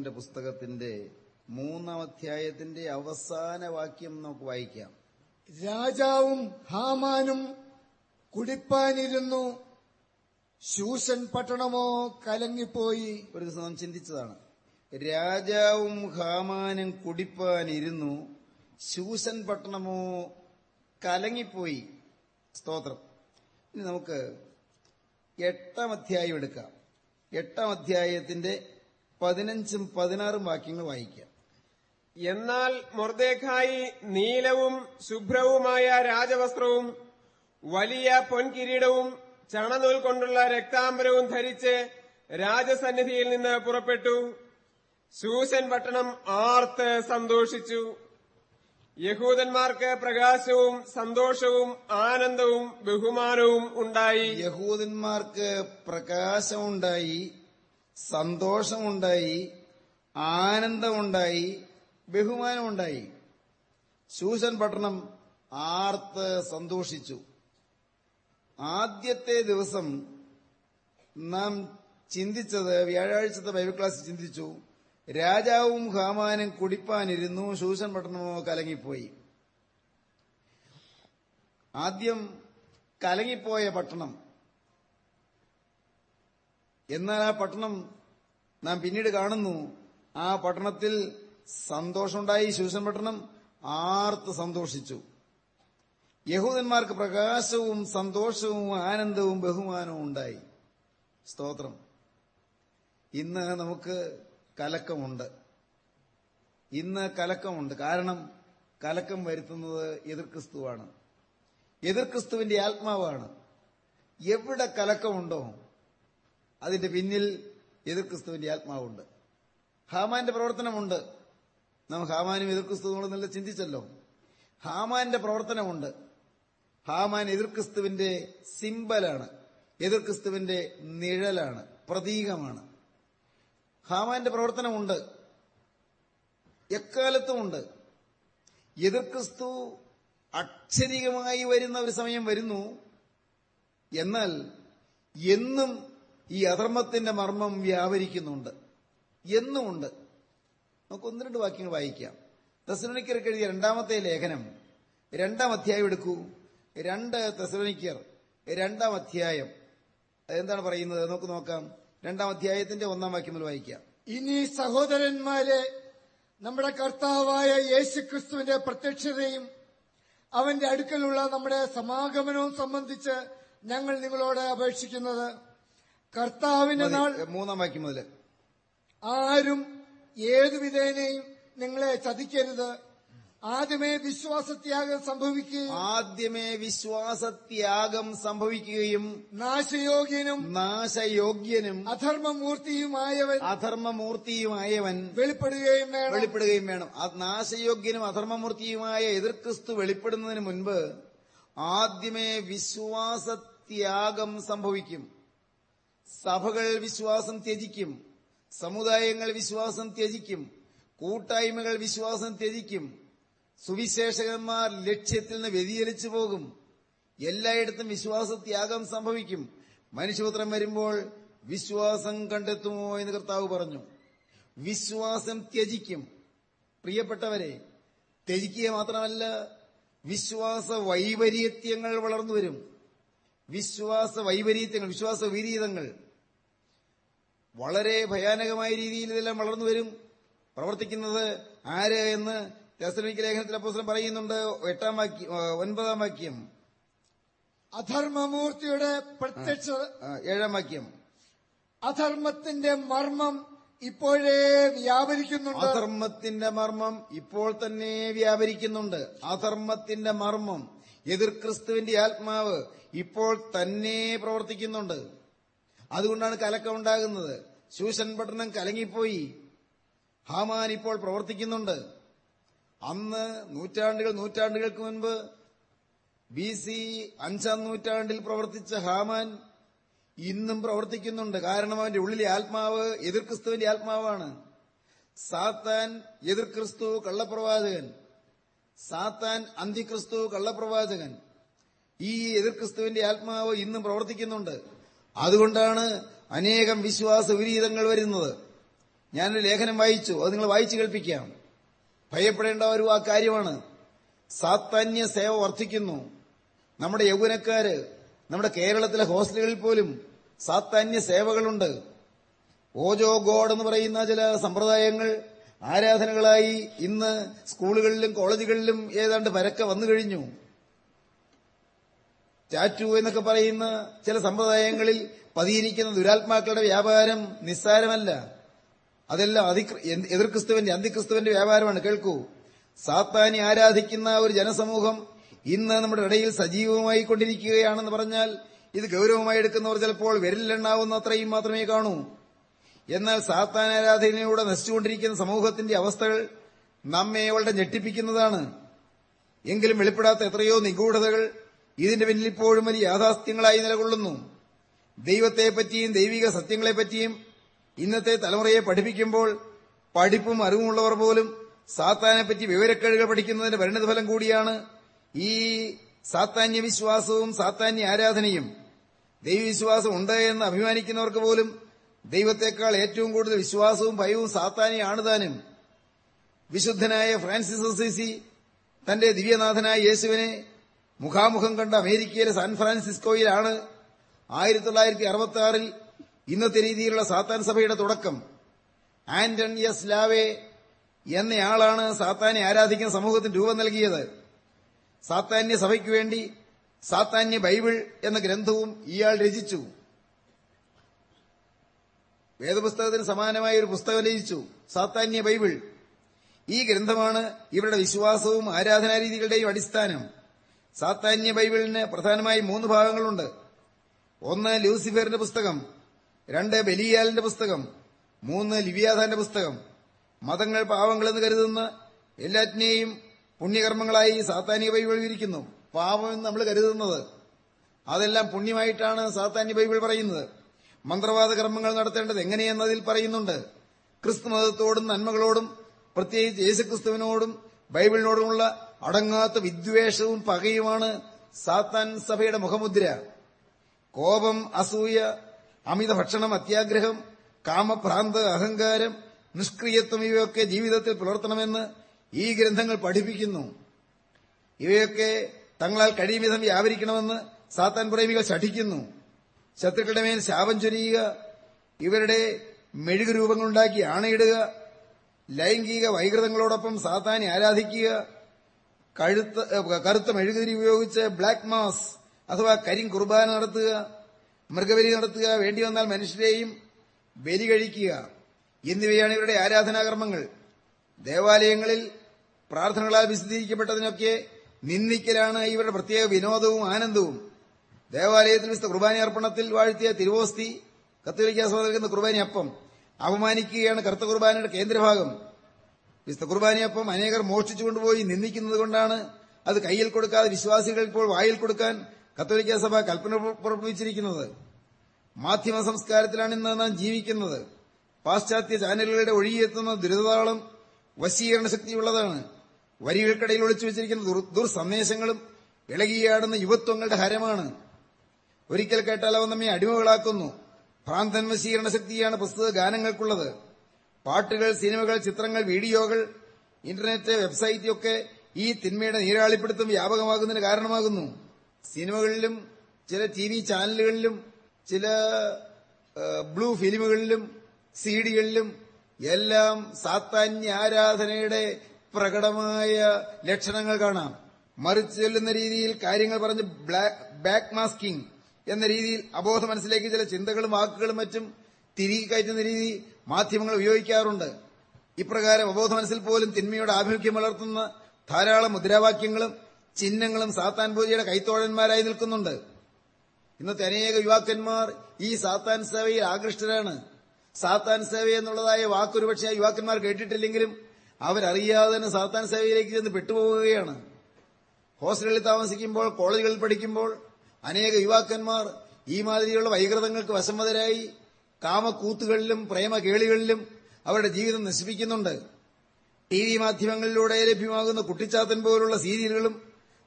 എസ്തേറിന്റെ പുസ്തകത്തിന്റെ മൂന്നാം അധ്യായത്തിന്റെ അവസാന വാക്യം നമുക്ക് വായിക്കാം. രാജാവും ഹാമാനും കുടിപ്പാനിരുന്നു. ശൂഷൻ പട്ടണമോ കലങ്ങിപ്പോയി. ഒരു ദിവസം നാം ചിന്തിച്ചതാണ്. രാജാവും ഹാമാനും കുടിപ്പാനിരുന്നു. ശൂഷൻ പട്ടണമോ കലങ്ങിപ്പോയി. സ്തോത്രം. ഇനി നമുക്ക് എട്ടാം അധ്യായം എടുക്കാം. എട്ടാം അധ്യായത്തിന്റെ പതിനഞ്ചും പതിനാറും വാക്യങ്ങൾ വായിക്കാം എന്നാൽ മൊർദേഖായി നീലവും ശുഭ്രവുമായ രാജവസ്ത്രവും വലിയ പൊൻകിരീടവും ചണനൂൽ കൊണ്ടുള്ള രക്താംബരവും ധരിച്ച് രാജസന്നിധിയിൽ നിന്ന് പുറപ്പെട്ടു. സൂസൻ പട്ടണം ആർത്ത് സന്തോഷിച്ചു. യഹൂദന്മാർക്ക് പ്രകാശവും സന്തോഷവും ആനന്ദവും ബഹുമാനവും ഉണ്ടായി. യഹൂദന്മാർക്ക് പ്രകാശമുണ്ടായി. സന്തോഷമുണ്ടായി ആനന്ദമുണ്ടായി ബഹുമാനമുണ്ടായി. ശൂശൻ പട്ടണം ആർത്ത് സന്തോഷിച്ചു. ആദ്യത്തെ ദിവസം നാം ചിന്തിച്ചത് വ്യാഴാഴ്ചത്തെ ബൈബിൾ ക്ലാസ് ചിന്തിച്ചു. രാജാവും ഹാമാനും കുടിപ്പാനിരുന്നു ശൂശൻ പട്ടണമോ കലങ്ങിപ്പോയി. ആദ്യം കലങ്ങിപ്പോയ പട്ടണം എന്നാൽ ആ പട്ടണം നാം പിന്നീട് കാണുന്നു. ആ പട്ടണത്തിൽ സന്തോഷമുണ്ടായി. ശൂശൻ പട്ടണം ആർത്ത് സന്തോഷിച്ചു. യഹൂദന്മാർക്ക് പ്രകാശവും സന്തോഷവും ആനന്ദവും ബഹുമാനവും ഉണ്ടായി. സ്തോത്രം. ഇന്ന് നമുക്ക് കലക്കമുണ്ട്. ഇന്ന് കലക്കമുണ്ട്. കാരണം കലക്കം വരുത്തുന്നത് എതിർക്രിസ്തുവാണ് എതിർക്രിസ്തുവിന്റെ എതിർ ക്രിസ്തുവിന്റെ ആത്മാവാണ്. എവിടെ കലക്കമുണ്ടോ അതിന്റെ പിന്നിൽ എതിർ ക്രിസ്തുവിന്റെ ആത്മാവുണ്ട്. ഹാമാന്റെ പ്രവർത്തനമുണ്ട്. നാം ഹാമാനും എതിർ നല്ല ചിന്തിച്ചല്ലോ. ഹാമാന്റെ പ്രവർത്തനമുണ്ട്. ഹാമാൻ എതിർ ക്രിസ്തുവിന്റെ സിമ്പലാണ്. എതിർ ക്രിസ്തുവിന്റെ നിഴലാണ്. പ്രതീകമാണ്. ഹാമാന്റെ പ്രവർത്തനമുണ്ട്. എക്കാലത്തുമുണ്ട്. എതിർ ക്രിസ്തു അക്ഷരികമായി വരുന്ന ഒരു സമയം വരുന്നു. എന്നാൽ എന്നും ഈ അധർമ്മത്തിന്റെ മർമ്മം വ്യാപരിക്കുന്നുണ്ട്. എന്നുമുണ്ട്. നമുക്ക് ഒന്ന് രണ്ട് വാക്യങ്ങൾ വായിക്കാം. തെസലോനിക്കർക്ക് എഴുതിയ രണ്ടാമത്തെ ലേഖനം. രണ്ടാം അധ്യായം എടുക്കൂ. രണ്ട് തെസലോനിക്കർ രണ്ടാം അധ്യായം. എന്താണ് പറയുന്നത്? നമുക്ക് നോക്കാം. രണ്ടാം അധ്യായത്തിന്റെ ഒന്നാം വാക്യം മുതൽ വായിക്കാം. ഇനി സഹോദരന്മാരെ നമ്മുടെ കർത്താവായ യേശു ക്രിസ്തുവിന്റെ പ്രത്യക്ഷതയും അവന്റെ അടുക്കലുള്ള നമ്മുടെ സമാഗമനവും സംബന്ധിച്ച് ഞങ്ങൾ നിങ്ങളോട് അപേക്ഷിക്കുന്നത് കർത്താവിന്റെ നാൾ. മൂന്നാം വാക്യം മുതൽ ആരും ഏതു വിധേനയും നിങ്ങളെ ചതിക്കരുത്. ആദ്യമേ വിശ്വാസത്യാഗം സംഭവിക്കുകയും ആദ്യമേ വിശ്വാസത്യാഗം സംഭവിക്കുകയും നാശയോഗ്യനും നാശയോഗ്യനും അധർമ്മമൂർത്തിയുമായവൻ അധർമ്മമൂർത്തിയുമായവൻ വെളിപ്പെടുകയും വേണം. വെളിപ്പെടുകയും വേണം. ആ നാശയോഗ്യനും അധർമ്മമൂർത്തിയുമായ എതിർക്രിസ്തു വെളിപ്പെടുന്നതിന് മുൻപ് ആദ്യമേ വിശ്വാസത്യാഗം സംഭവിക്കും. സഭകൾ വിശ്വാസം ത്യജിക്കും. സമുദായങ്ങൾ വിശ്വാസം ത്യജിക്കും. കൂട്ടായ്മകൾ വിശ്വാസം ത്യജിക്കും. സുവിശേഷകന്മാർ ലക്ഷ്യത്തിൽ നിന്ന് വ്യതിചലിച്ചു പോകും. എല്ലായിടത്തും വിശ്വാസത്യാഗം സംഭവിക്കും. മനുഷ്യപുത്രം വരുമ്പോൾ വിശ്വാസം കണ്ടെത്തുമോ എന്ന് കർത്താവ് പറഞ്ഞു. വിശ്വാസം ത്യജിക്കും. പ്രിയപ്പെട്ടവരെ ത്യജിക്കുക മാത്രമല്ല വിശ്വാസ വൈപരീത്യങ്ങൾ വളർന്നു വരും. വിശ്വാസ വൈപരീത്യങ്ങൾ വിശ്വാസ വിപരീതങ്ങൾ വളരെ ഭയാനകമായ രീതിയിൽ ഇതെല്ലാം വളർന്നു വരും. പ്രവർത്തിക്കുന്നത് ആര് എന്ന് രസമിക്ക് ലേഖനത്തിൽ അപ്പോസ്തലൻ പറയുന്നുണ്ട്. എട്ടാം വാക്യം ഒൻപതാം വാക്യം. അധർമ്മമൂർത്തിയുടെ പ്രത്യക്ഷ ഏഴാം വാക്യം. അധർമ്മത്തിന്റെ മർമ്മം ഇപ്പോഴേ വ്യാപരിക്കുന്നുണ്ട്. അധർമ്മത്തിന്റെ മർമ്മം ഇപ്പോൾ തന്നെ വ്യാപരിക്കുന്നുണ്ട്. അധർമ്മത്തിന്റെ മർമ്മം എതിർ ക്രിസ്തുവിന്റെ ആത്മാവ് ഇപ്പോൾ തന്നെ പ്രവർത്തിക്കുന്നുണ്ട്. അതുകൊണ്ടാണ് കലക്കം ഉണ്ടാകുന്നത്. ശൂശൻ പട്ടണം കലങ്ങിപ്പോയി. ഹാമാൻ ഇപ്പോൾ പ്രവർത്തിക്കുന്നുണ്ട്. അന്ന് നൂറ്റാണ്ടുകൾ നൂറ്റാണ്ടുകൾക്ക് മുൻപ് ബി സി അഞ്ചാം നൂറ്റാണ്ടിൽ പ്രവർത്തിച്ച ഹാമാൻ ഇന്നും പ്രവർത്തിക്കുന്നുണ്ട്. കാരണം അവന്റെ ഉള്ളിലെ ആത്മാവ് എതിർ ക്രിസ്തുവിന്റെ ആത്മാവാണ്. സാത്താൻ എതിർ ക്രിസ്തു കള്ളപ്രവാചകൻ സാത്താൻ അന്തിക്രിസ്തു കള്ളപ്രവാചകൻ. ഈ എതിർക്രിസ്തുവിന്റെ ആത്മാവ് ഇന്നും പ്രവർത്തിക്കുന്നുണ്ട്. അതുകൊണ്ടാണ് അനേകം വിശ്വാസ വിപരീതങ്ങൾ വരുന്നത്. ഞാനൊരു ലേഖനം വായിച്ചു. അത് നിങ്ങൾ വായിച്ചു കേൾപ്പിക്കാം. ഭയപ്പെടേണ്ട ഒരു ആ കാര്യമാണ്. സാത്താന്യ സേവ വർദ്ധിക്കുന്നു. നമ്മുടെ യൗവനക്കാര് നമ്മുടെ കേരളത്തിലെ ഹോസ്റ്റലുകളിൽ പോലും സാത്താന്യ സേവകളുണ്ട്. ഓജോ ഗോഡ് എന്ന് പറയുന്ന ചില സമ്പ്രദായങ്ങൾ ആരാധനകളായി ഇന്ന് സ്കൂളുകളിലും കോളേജുകളിലും ഏതാണ്ട് പരക്കെ വന്നു കഴിഞ്ഞു. എന്നൊക്കെ പറയുന്ന ചില സമ്പ്രദായങ്ങളിൽ പതിയിരിക്കുന്ന ദുരാത്മാക്കളുടെ വ്യാപാരം നിസ്സാരമല്ല. അതെല്ലാം എതിർക്രിസ്തുവിന്റെ അന്തിക്രിസ്തുവിന്റെ വ്യാപാരമാണ്. കേൾക്കൂ. സാത്താനി ആരാധിക്കുന്ന ഒരു ജനസമൂഹം ഇന്ന് നമ്മുടെ ഇടയിൽ സജീവമായി കൊണ്ടിരിക്കുകയാണെന്ന് പറഞ്ഞാൽ ഇത് ഗൗരവമായി എടുക്കുന്നവർ ചിലപ്പോൾ വിരലിലെണ്ണാവുന്ന അത്രയും മാത്രമേ കാണൂ. എന്നാൽ സാത്താനാരാധനയിലൂടെ നശിച്ചുകൊണ്ടിരിക്കുന്ന സമൂഹത്തിന്റെ അവസ്ഥകൾ നമ്മെ വളരെ ഞെട്ടിപ്പിക്കുന്നതാണ്. എങ്കിലും വെളിപ്പെടാത്ത എത്രയോ നിഗൂഢതകൾ ഇതിന്റെ പിന്നിൽ ഇപ്പോഴും വലിയ യാഥാസ്ഥ്യങ്ങളായി നിലകൊള്ളുന്നു. ദൈവത്തെപ്പറ്റിയും ദൈവിക സത്യങ്ങളെപ്പറ്റിയും ഇന്നത്തെ തലമുറയെ പഠിപ്പിക്കുമ്പോൾ പഠിപ്പും അറിവുമുള്ളവർ പോലും സാത്താനെപ്പറ്റി വിവരക്കേടുകൾ പഠിക്കുന്നതിന്റെ പരിണിതഫലം കൂടിയാണ് ഈ സാത്താന്യ വിശ്വാസവും സാത്താന്യ ആരാധനയും. ദൈവവിശ്വാസം ഉണ്ട് എന്ന് അഭിമാനിക്കുന്നവർക്ക് പോലും ദൈവത്തെക്കാൾ ഏറ്റവും കൂടുതൽ വിശ്വാസവും ഭയവും സാത്താനിയാണ് താനും. വിശുദ്ധനായ ഫ്രാൻസിസ് സിസി തന്റെ ദിവ്യനാഥനായ യേശുവിനെ മുഖാമുഖം കണ്ട അമേരിക്കയിലെ സാൻ ഫ്രാൻസിസ്കോയിലാണ് ആയിരത്തി തൊള്ളായിരത്തി അറുപത്തി ആറിൽ ഇന്നത്തെ രീതിയിലുള്ള സാത്താൻ സഭയുടെ തുടക്കം. ആന്റൺ എസ് ലാവെ എന്നയാളാണ് സാത്താനെ ആരാധിക്കുന്ന സമൂഹത്തിന് രൂപം നൽകിയത്. സാത്താന്യ സഭയ്ക്കുവേണ്ടി സാത്താന്യ ബൈബിൾ എന്ന ഗ്രന്ഥവും ഇയാൾ രചിച്ചു. വേദപുസ്തകത്തിന് സമാനമായ ഒരു പുസ്തകം രചിച്ചു സാത്താന്യ ബൈബിൾ. ഈ ഗ്രന്ഥമാണ് ഇവരുടെ വിശ്വാസവും ആരാധനാരീതികളുടെയും അടിസ്ഥാനം. സാത്താന്യ ബൈബിളിന് പ്രധാനമായി മൂന്ന് ഭാഗങ്ങളുണ്ട്. ഒന്ന് ലൂസിഫറിന്റെ പുസ്തകം രണ്ട് ബലിയാലിന്റെ പുസ്തകം മൂന്ന് ലിവിയാഥാന്റെ പുസ്തകം. മതങ്ങൾ പാവങ്ങളെന്ന് കരുതുന്ന എല്ലാറ്റിനെയും പുണ്യകർമ്മങ്ങളായി സാത്താനിക ബൈബിൾ വിവരിക്കുന്നു. പാവമെന്ന് നമ്മൾ കരുതുന്നത്. അതെല്ലാം പുണ്യമായിട്ടാണ് സാത്താന്യ ബൈബിൾ പറയുന്നത്. മന്ത്രവാദ കർമ്മങ്ങൾ നടത്തേണ്ടത് എങ്ങനെയെന്നതിൽ പറയുന്നുണ്ട്. ക്രിസ്തു മതത്തോടും നന്മകളോടും പ്രത്യേകിച്ച് യേശുക്രിസ്തുവിനോടും ബൈബിളിനോടുമുള്ള അടങ്ങാത്ത വിദ്വേഷവും പകയുമാണ് സാത്താൻ സഭയുടെ മുഖമുദ്ര. കോപം അസൂയ അമിത ഭക്ഷണം അത്യാഗ്രഹം കാമഭ്രാന്ത് അഹങ്കാരം നിഷ്ക്രിയത്വം ഇവയൊക്കെ ജീവിതത്തിൽ പുലർത്തണമെന്ന് ഈ ഗ്രന്ഥങ്ങൾ പഠിപ്പിക്കുന്നു. ഇവയൊക്കെ തങ്ങളാൽ കഴിയും വിധം വ്യാപരിക്കണമെന്ന് സാത്താൻ പ്രേമികൾ ശഠിക്കുന്നു. ശത്രുക്കളുടെ മേൽ ശാപം ചൊരിയുക ഇവരുടെ മെഴുകു രൂപങ്ങളുണ്ടാക്കി ആണയിടുക ലൈംഗിക വൈകൃതങ്ങളോടൊപ്പം സാത്താനെ ആരാധിക്കുക കഴുത്ത് കറുത്ത മെഴുകുതിരി ഉപയോഗിച്ച് ബ്ലാക്ക് മാസ് അഥവാ കരിം കുർബാന നടത്തുക മൃഗബലി നടത്തുക വേണ്ടി വന്നാൽ മനുഷ്യരെയും ബലി കഴിക്കുക. എന്നിവയാണ് ഇവരുടെ ആരാധനാകർമ്മങ്ങൾ. ദേവാലയങ്ങളിൽ പ്രാർത്ഥനകളാൽ വിശദീകരിക്കപ്പെട്ടതിനൊക്കെ നിന്ദിക്കലാണ് ഇവരുടെ പ്രത്യേക വിനോദവും ആനന്ദവും. ദേവാലയത്തിൽ വിശുദ്ധ കുർബാന അർപ്പണത്തിൽ വാഴ്ത്തിയ തിരുവോസ്തി കത്തോലിക്ക സഭ നൽകുന്ന കുർബാനയപ്പം അപമാനിക്കുകയാണ് കറുത്ത കുർബാനയുടെ കേന്ദ്രഭാഗം. വിശുദ്ധ കുർബാനിയപ്പം അനേകർ മോഷ്ടിച്ചു കൊണ്ടുപോയി നിന്ദിക്കുന്നത് കൊണ്ടാണ് അത് കയ്യിൽ കൊടുക്കാതെ വിശ്വാസികൾ ഇപ്പോൾ വായിൽ കൊടുക്കാൻ കത്തോലിക്ക സഭ കൽപ്പന പുറപ്പെടുവിച്ചിരിക്കുന്നത്. മാധ്യമ സംസ്കാരത്തിലാണ് ഇന്ന് നാം ജീവിക്കുന്നത്. പാശ്ചാത്യ ചാനലുകളുടെ ഒഴുകിയെത്തുന്ന ദുരിതതാളം വശീകരണ ശക്തിയുള്ളതാണ് വരികൾക്കിടയിൽ ഒളിച്ചു വെച്ചിരിക്കുന്ന ദുർ- ദുർസന്ദേശങ്ങളും ഇളകിയാടുന്ന യുവത്വങ്ങളുടെ ഹരമാണ് ഒരിക്കൽ കേട്ടാൽ അവ നമ്മെ അടിമകളാക്കുന്നു. ഭ്രാന്തൻ വശീകരണ ശക്തിയാണ് പുസ്തക ഗാനങ്ങൾക്കുള്ളത്. പാട്ടുകൾ സിനിമകൾ ചിത്രങ്ങൾ വീഡിയോകൾ ഇന്റർനെറ്റ് വെബ്സൈറ്റ് ഒക്കെ ഈ തിന്മയുടെ നീരാളിപ്പിടുത്തം വ്യാപകമാകുന്നതിന് കാരണമാകുന്നു. സിനിമകളിലും ചില ടി വി ചാനലുകളിലും ചില ബ്ലൂ ഫിലിമുകളിലും സീഡികളിലും എല്ലാം സാത്താന്യ ആരാധനയുടെ പ്രകടമായ ലക്ഷണങ്ങൾ കാണാം. മറിച്ചു ചെല്ലുന്ന രീതിയിൽ കാര്യങ്ങൾ പറഞ്ഞ് ബാക്ക് മാസ്കിംഗ് എന്ന രീതിയിൽ അബോധ മനസ്സിലേക്ക് ചില ചിന്തകളും വാക്കുകളും മറ്റും തിരികെ കയറ്റുന്ന രീതി മാധ്യമങ്ങൾ ഉപയോഗിക്കാറുണ്ട്. ഇപ്രകാരം അബോധ മനസ്സിൽ പോലും തിന്മയുടെ ആഭിമുഖ്യം വളർത്തുന്ന ധാരാളം മുദ്രാവാക്യങ്ങളും ചിഹ്നങ്ങളും സാത്താൻ പൂജയുടെ കൈത്തോഴന്മാരായി നിൽക്കുന്നുണ്ട്. ഇന്നത്തെ അനേക യുവാക്കന്മാർ ഈ സാത്താൻ സേവയിൽ ആകൃഷ്ടരാണ്. സാത്താൻ സേവ എന്നുള്ളതായ വാക്കൊരു പക്ഷേ യുവാക്കന്മാർ കേട്ടിട്ടില്ലെങ്കിലും അവരറിയാതെ തന്നെ സാത്താൻ സേവയിലേക്ക് ചെന്ന് പെട്ടുപോവുകയാണ്. ഹോസ്റ്റലുകളിൽ താമസിക്കുമ്പോൾ കോളേജുകളിൽ പഠിക്കുമ്പോൾ അനേക യുവാക്കന്മാർ ഈ മാതിരിയുള്ള വൈകൃതങ്ങൾക്ക് വശംവതരായി കാമക്കൂത്തുകളിലും പ്രേമകേളികളിലും അവരുടെ ജീവിതം നശിപ്പിക്കുന്നുണ്ട്. ടി വി മാധ്യമങ്ങളിലൂടെ ലഭ്യമാകുന്ന കുട്ടിച്ചാത്തൻ പോലുള്ള സീരിയലുകളും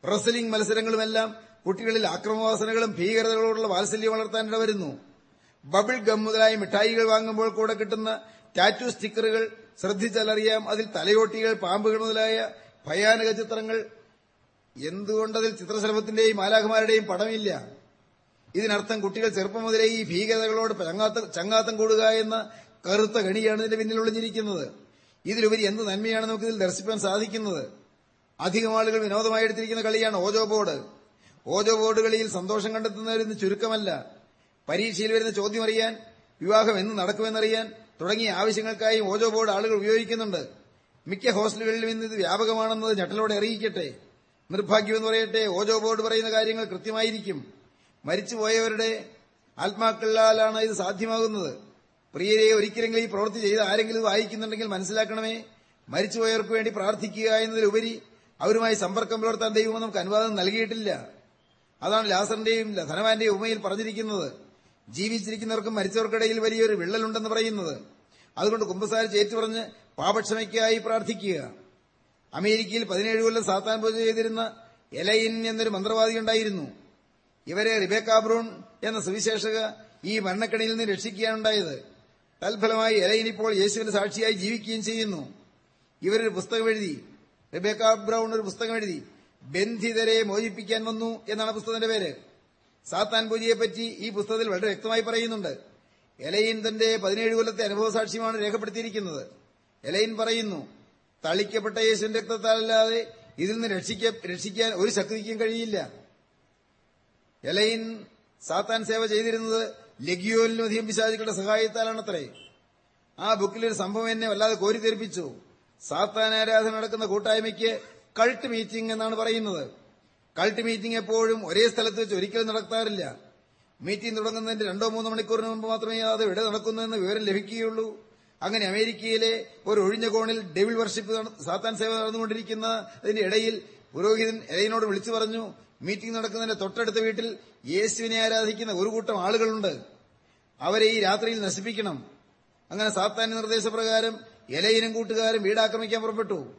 റെസ്ലിംഗ് മത്സരങ്ങളുമെല്ലാം കുട്ടികളിൽ ആക്രമവാസനകളും ഭീകരതകളോടുള്ള വാത്സല്യം വളർത്താൻ ഇടവരുന്നു. ബബിൾ ഗം മുതലായ മിഠായികൾ വാങ്ങുമ്പോൾ കൂടെ കിട്ടുന്ന ടാറ്റു സ്റ്റിക്കറുകൾ ശ്രദ്ധിച്ചാലറിയാം അതിൽ തലയോട്ടികൾ പാമ്പുകൾ മുതലായ ഭയാനക ചിത്രങ്ങൾ എന്തുകൊണ്ടതിൽ ചിത്രശലഭത്തിന്റെയും മാലാഖമാരുടെയും പടമില്ല? ഇതിനർത്ഥം കുട്ടികൾ ചെറുപ്പം മുതലേ ഈ ഭീകരതകളോട് ചങ്ങാത്ത- കൂടുക എന്ന കറുത്ത ഗണിയാണ് ഇതിന്റെ പിന്നിൽ ഒളിഞ്ഞിരിക്കുന്നത്. ഇതിലുപരി എന്ത് നന്മയാണ് നമുക്ക് ഇതിൽ ദർശിപ്പാൻ സാധിക്കുന്നത്? അധികം ആളുകൾ വിനോദമായി എടുത്തിരിക്കുന്ന കളിയാണ് ഓജോ ബോർഡ്. ഓജോ ബോർഡ് കളിയിൽ സന്തോഷം കണ്ടെത്തുന്നവരിന്ന് ചുരുക്കമല്ല. പരീക്ഷയിൽ വരുന്ന ചോദ്യം അറിയാൻ വിവാഹം എന്ന് നടക്കുമെന്നറിയാൻ തുടങ്ങിയ ആവശ്യങ്ങൾക്കായി ഓജോ ബോർഡ് ആളുകൾ ഉപയോഗിക്കുന്നുണ്ട്. മിക്ക ഹോസ്റ്റലുകളിലും ഇന്ന് ഇത് വ്യാപകമാണെന്നത് ഞെട്ടലോടെ അറിയിക്കട്ടെ. നിർഭാഗ്യമെന്ന് പറയട്ടെ ഓജോ ബോർഡ് പറയുന്ന കാര്യങ്ങൾ കൃത്യമായിരിക്കും. മരിച്ചുപോയവരുടെ ആത്മാക്കളിലാണ് ഇത് സാധ്യമാകുന്നത്. പ്രിയരെ ഒരിക്കലെങ്കിലും ഈ പ്രവൃത്തി ചെയ്ത് ആരെങ്കിലും വായിക്കുന്നുണ്ടെങ്കിൽ മനസ്സിലാക്കണമേ മരിച്ചുപോയവർക്ക് വേണ്ടി പ്രാർത്ഥിക്കുക എന്നതിലുപരി അവരുമായി സമ്പർക്കം പുലർത്താൻ ദൈവം നമുക്ക് അനുവാദം നൽകിയിട്ടില്ല. അതാണ് ലാസറിന്റെയും ധനവാന്റെയും ഉപമയിൽ പറഞ്ഞിരിക്കുന്നത്. ജീവിച്ചിരിക്കുന്നവർക്കും മരിച്ചവർക്കിടയിൽ വലിയൊരു വിള്ളലുണ്ടെന്ന് പറയുന്നത്. അതുകൊണ്ട് കുമ്പസാരിച്ച് ഏറ്റുപറഞ്ഞ് പാപക്ഷമയ്ക്കായി പ്രാർത്ഥിക്കുക. അമേരിക്കയിൽ പതിനേഴ് കൊല്ലം സാത്താൻ പൂജ ചെയ്തിരുന്ന എലയിൻ എന്നൊരു മന്ത്രവാദി ഉണ്ടായിരുന്നു. ഇവരെ റിബേക്ക ബ്രൂൺ എന്ന സുവിശേഷക ഈ മരണക്കണിയിൽ നിന്ന് രക്ഷിക്കുകയാണുണ്ടായത് തൽഫലമായി എലയിൻ ഇപ്പോൾ യേശുവിന്റെ സാക്ഷിയായി ജീവിക്കുകയും ചെയ്യുന്നു. ഇവരൊരു പുസ്തകം എഴുതി റിബേക്ക ബ്രൗൺ ഒരു പുസ്തകം എഴുതി ബന്ധിതരെ മോചിപ്പിക്കാൻ വന്നു എന്നാണ് പുസ്തകത്തിന്റെ പേര്. സാത്താൻ പൂജയെപ്പറ്റി ഈ പുസ്തകത്തിൽ വളരെ വ്യക്തമായി പറയുന്നുണ്ട്. എലയിൻ തന്റെ പതിനേഴ് കൊല്ലത്തെ അനുഭവ സാക്ഷ്യമാണ് രേഖപ്പെടുത്തിയിരിക്കുന്നത്. എലയിൻ പറയുന്നു തളിക്കപ്പെട്ട യേശുവിന്റെ രക്തത്താലല്ലാതെ ഇതിൽ നിന്ന് രക്ഷിക്ക- രക്ഷിക്കാൻ ഒരു ശക്തിക്കും കഴിയില്ല. എലയിൻ സാത്താൻ സേവ ചെയ്തിരുന്നത് ലഗിയോലിനും അധികം പിശാചുക്കളുടെ സഹായത്താലാണത്രേ. ആ ബുക്കിലൊരു സംഭവം എന്നെ വല്ലാതെ കോരിത്തേൽപ്പിച്ചു സാത്താൻ ആരാധന നടക്കുന്ന കൂട്ടായ്മയ്ക്ക് കൾട്ട് മീറ്റിംഗ് എന്നാണ് പറയുന്നത്. കൾട്ട് മീറ്റിംഗ് എപ്പോഴും ഒരേ സ്ഥലത്ത് വെച്ച് ഒരിക്കലും നടത്താറില്ല. മീറ്റിംഗ് തുടങ്ങുന്നതിന്റെ രണ്ടോ മൂന്നോ മണിക്കൂറിന് മുമ്പ് മാത്രമേ അത് എവിടെ നടക്കുന്നുവെന്ന് വിവരം ലഭിക്കുകയുള്ളൂ. അങ്ങനെ അമേരിക്കയിലെ ഒരു ഒഴിഞ്ഞ കോണിൽ ഡെവിൾ വർഷിപ്പ് സാത്താൻ സേവ നടന്നുകൊണ്ടിരിക്കുന്നതിന്റെ ഇടയിൽ പുരോഹിതൻ എലയിനോട് വിളിച്ചു പറഞ്ഞു മീറ്റിംഗ് നടക്കുന്നതിന്റെ തൊട്ടടുത്ത വീട്ടിൽ യേശുവിനെ ആരാധിക്കുന്ന ഒരു കൂട്ടം ആളുകളുണ്ട്. അവരെ ഈ രാത്രിയിൽ നശിപ്പിക്കണം. അങ്ങനെ സാത്താന്റെ നിർദ്ദേശപ്രകാരം എലയിനും കൂട്ടുകാരും വീടാക്രമിക്കാൻ പുറപ്പെട്ടു.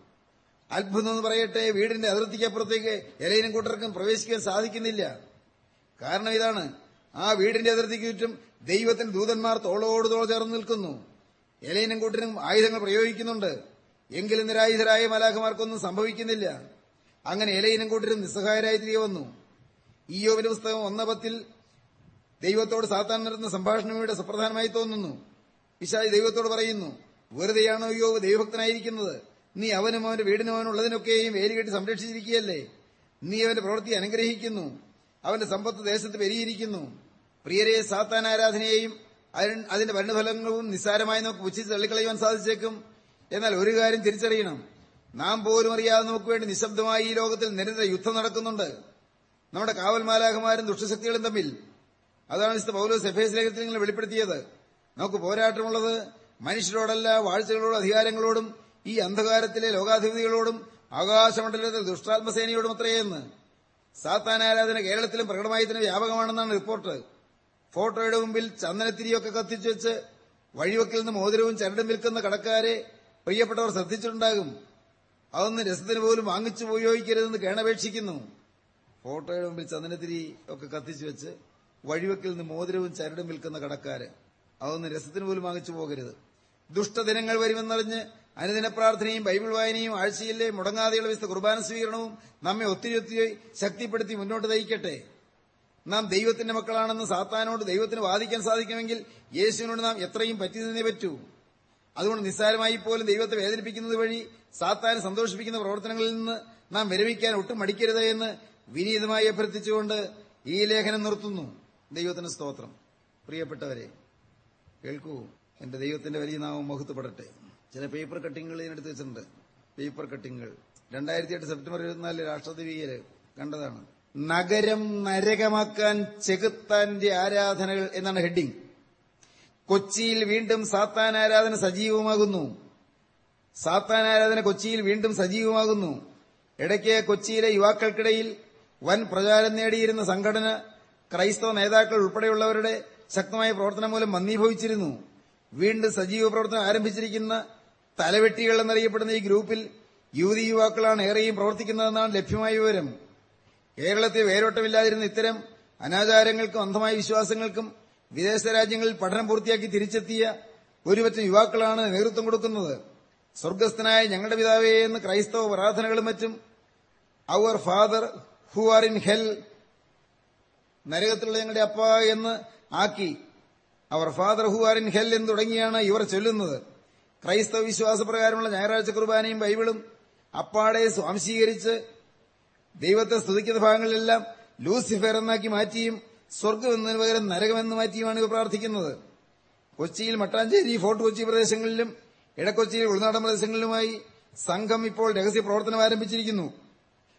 അത്ഭുതം എന്ന് പറയട്ടെ വീടിന്റെ അതിർത്തിക്കപ്പുറത്തേക്ക് എലയിനും കൂട്ടർക്കും പ്രവേശിക്കാൻ സാധിക്കുന്നില്ല. കാരണം ഇതാണ് ആ വീടിന്റെ അതിർത്തിക്ക് ചുറ്റും ദൈവത്തിന് ദൂതന്മാർ തോളോട് ചേർന്ന് നിൽക്കുന്നു. എലയിനും കൂട്ടരും ആയുധങ്ങൾ പ്രയോഗിക്കുന്നുണ്ട്. എങ്കിലും നിരായുധരായ മലാഖമാർക്കൊന്നും സംഭവിക്കുന്നില്ല. അങ്ങനെ ഏലയിനും കൂട്ടരും നിസ്സഹായരായി തിരികെ വന്നു. ഈ യോവിന്റെ പുസ്തകം ഒന്നപത്തിൽ ദൈവത്തോട് സാത്താൻ നടത്തുന്ന സംഭാഷണം ഇവിടെ സുപ്രധാനമായി തോന്നുന്നു. പിശാജ് ദൈവത്തോട് പറയുന്നു വെറുതെയാണോ യോവ് ദൈവഭക്തനായിരിക്കുന്നത്? നീ അവനും അവന്റെ വീടിനും അവനുള്ളതിനൊക്കെയും വേലികെട്ടി സംരക്ഷിച്ചിരിക്കുകയല്ലേ? നീ അവന്റെ പ്രവൃത്തി അനുഗ്രഹിക്കുന്നു. അവന്റെ സമ്പത്ത് ദേശത്ത് പെരിയിരിക്കുന്നു. പ്രിയരെ സാത്താൻ ആരാധനയെയും അതിന്റെ ഭരണഫലങ്ങളും നിസ്സാരമായി നമുക്ക് പുച്ഛിച്ച് തള്ളിക്കളയുവാൻ സാധിച്ചേക്കും. എന്നാൽ ഒരു കാര്യം തിരിച്ചറിയണം. നാം പോലും അറിയാതെ നമുക്ക് വേണ്ടി നിശബ്ദമായി ഈ ലോകത്തിൽ നിരന്തര യുദ്ധം നടക്കുന്നുണ്ട്. നമ്മുടെ കാവൽമാലാഹമാരും ദുഷ്ടശക്തികളും തമ്മിൽ. അതാണ് വിശുദ്ധ പൗലോസ് എഫേസ് ലേഖനത്തിൽ നിങ്ങൾ വെളിപ്പെടുത്തിയത്. നമുക്ക് പോരാട്ടമുള്ളത് മനുഷ്യരോടല്ല വാഴ്ചകളോടും അധികാരങ്ങളോടും ഈ അന്ധകാരത്തിലെ ലോകാധിപതികളോടും ആകാശമണ്ഡലത്തിലെ ദുഷ്ടാത്മസേനയോടും അത്രയെന്ന് സാത്താൻ ആരാധന കേരളത്തിലും പ്രകടമായി തന്നെ വ്യാപകമാണെന്നാണ് റിപ്പോർട്ട്. ഫോട്ടോയുടെ മുമ്പിൽ ചന്ദനത്തിരിയൊക്കെ കത്തിച്ചു വെച്ച് വഴിവക്കിൽ നിന്ന് മോതിരവും ചരടും വിൽക്കുന്ന കടക്കാരെ പ്രിയപ്പെട്ടവർ ശ്രദ്ധിച്ചിട്ടുണ്ടാകും. അതൊന്ന് രസത്തിന് പോലും വാങ്ങിച്ചു ഉപയോഗിക്കരുതെന്ന് കേണപേക്ഷിക്കുന്നു. ഫോട്ടോയുടെ മുമ്പിൽ ചന്ദനത്തിരി ഒക്കെ കത്തിച്ചു വെച്ച് വഴിവെക്കിൽ നിന്ന് മോതിരവും ചരടും വിൽക്കുന്ന കടക്കാര്. അതൊന്ന് രസത്തിന് പോലും വാങ്ങിച്ചു പോകരുത്. ദുഷ്ടദിനങ്ങൾ വരുമെന്നറിഞ്ഞ് അനുദിന പ്രാർത്ഥനയും ബൈബിൾ വായനയും ആഴ്ചയിലെ മുടങ്ങാതെയുള്ള വിശുദ്ധ കുർബാന സ്വീകരണവും നമ്മെ ഒത്തിരി ഒത്തിരി ശക്തിപ്പെടുത്തി മുന്നോട്ട് നയിക്കട്ടെ. നാം ദൈവത്തിന്റെ മക്കളാണെന്ന് സാത്താനോട് ദൈവത്തിന് വാദിക്കാൻ സാധിക്കുമെങ്കിൽ യേശുവിനോട് നാം എത്രയും പറ്റിയതിനെ പറ്റൂ. അതുകൊണ്ട് നിസ്സാരമായി പോലും ദൈവത്തെ വേദനിപ്പിക്കുന്നത് വഴി സാത്താനെ സന്തോഷിപ്പിക്കുന്ന പ്രവർത്തനങ്ങളിൽ നിന്ന് നാം വിരമിക്കാൻ ഒട്ടും മടിക്കരുത് എന്ന് വിനീതമായി അഭ്യർത്ഥിച്ചുകൊണ്ട് ഈ ലേഖനം നിർത്തുന്നു. ദൈവത്തിന് സ്തോത്രം. പ്രിയപ്പെട്ടവരെ കേൾക്കൂ. എന്റെ ദൈവത്തിന്റെ വലിയ നാമം മഹത്വപ്പെടട്ടെ. ചില പേപ്പർ കട്ടിങ്ങുകൾ എടുത്തു വെച്ചിട്ടുണ്ട്. പേപ്പർ കട്ടിങ്ങുകൾ. രണ്ടായിരത്തി എട്ട് സെപ്റ്റംബർ ഇരുപത്തിനാലിൽ രാഷ്ട്രദീപികയിൽ കണ്ടതാണ്. നഗരം നരകമാക്കാൻ ചെകുത്താന്റെ ആരാധനകൾ എന്നാണ് ഹെഡിംഗ് കൊച്ചിയിൽ വീണ്ടും സാത്താൻ ആരാധന സജീവമാകുന്നു. സാത്താൻ ആരാധന കൊച്ചിയിൽ വീണ്ടും സജീവമാകുന്നു. ഇടയ്ക്ക് കൊച്ചിയിലെ യുവാക്കൾക്കിടയിൽ വൻ പ്രചാരം നേടിയിരുന്ന സംഘടന ക്രൈസ്തവ നേതാക്കൾ ഉൾപ്പെടെയുള്ളവരുടെ ശക്തമായ പ്രവർത്തനം മൂലം മന്ദീഭവിച്ചിരുന്നു വീണ്ടും സജീവ പ്രവർത്തനം ആരംഭിച്ചിരിക്കുന്ന തലവെട്ടികൾ എന്നറിയപ്പെടുന്ന ഈ ഗ്രൂപ്പിൽ യുവതി യുവാക്കളാണ് ഏറെയും പ്രവർത്തിക്കുന്നതെന്നാണ് ലഭ്യമായ വിവരം. കേരളത്തിൽ വേരോട്ടമില്ലാതിരുന്ന ഇത്തരം അനാചാരങ്ങൾക്കും അന്ധമായ വിശ്വാസങ്ങൾക്കും വിദേശ രാജ്യങ്ങളിൽ പഠനം പൂർത്തിയാക്കി തിരിച്ചെത്തിയ ഒരുപറ്റം യുവാക്കളാണ് നേതൃത്വം കൊടുക്കുന്നത്. സ്വർഗസ്ഥനായ ഞങ്ങളുടെ പിതാവേ എന്ന് ക്രൈസ്തവ പ്രാർത്ഥനകളും മറ്റും അവർ father who are in hell നരകത്തിലുള്ള ഞങ്ങളുടെ അപ്പ എന്ന് ആക്കി അവർ father who are in hell എന്ന് തുടങ്ങിയാണ് ഇവർ ചൊല്ലുന്നത്. ക്രൈസ്തവ വിശ്വാസപ്രകാരമുള്ള ഞായറാഴ്ച കുർബാനയും ബൈബിളും അപ്പാടെ സ്വാംശീകരിച്ച് ദൈവത്തെ സ്തുതിക്കുന്ന ഭാഗങ്ങളിലെല്ലാം ലൂസിഫർ എന്നാക്കി മാറ്റിയും സ്വർഗം എന്നതിന് പകരം നരകമെന്ന് മാറ്റിയുമാണ് ഇവർ പ്രാർത്ഥിക്കുന്നത്. കൊച്ചിയിൽ മട്ടാഞ്ചേരി ഫോർട്ട് കൊച്ചി പ്രദേശങ്ങളിലും ഇടക്കൊച്ചിയിൽ ഉൾനാടൻ പ്രദേശങ്ങളിലുമായി സംഘം ഇപ്പോൾ രഹസ്യ പ്രവർത്തനം ആരംഭിച്ചിരിക്കുന്നു.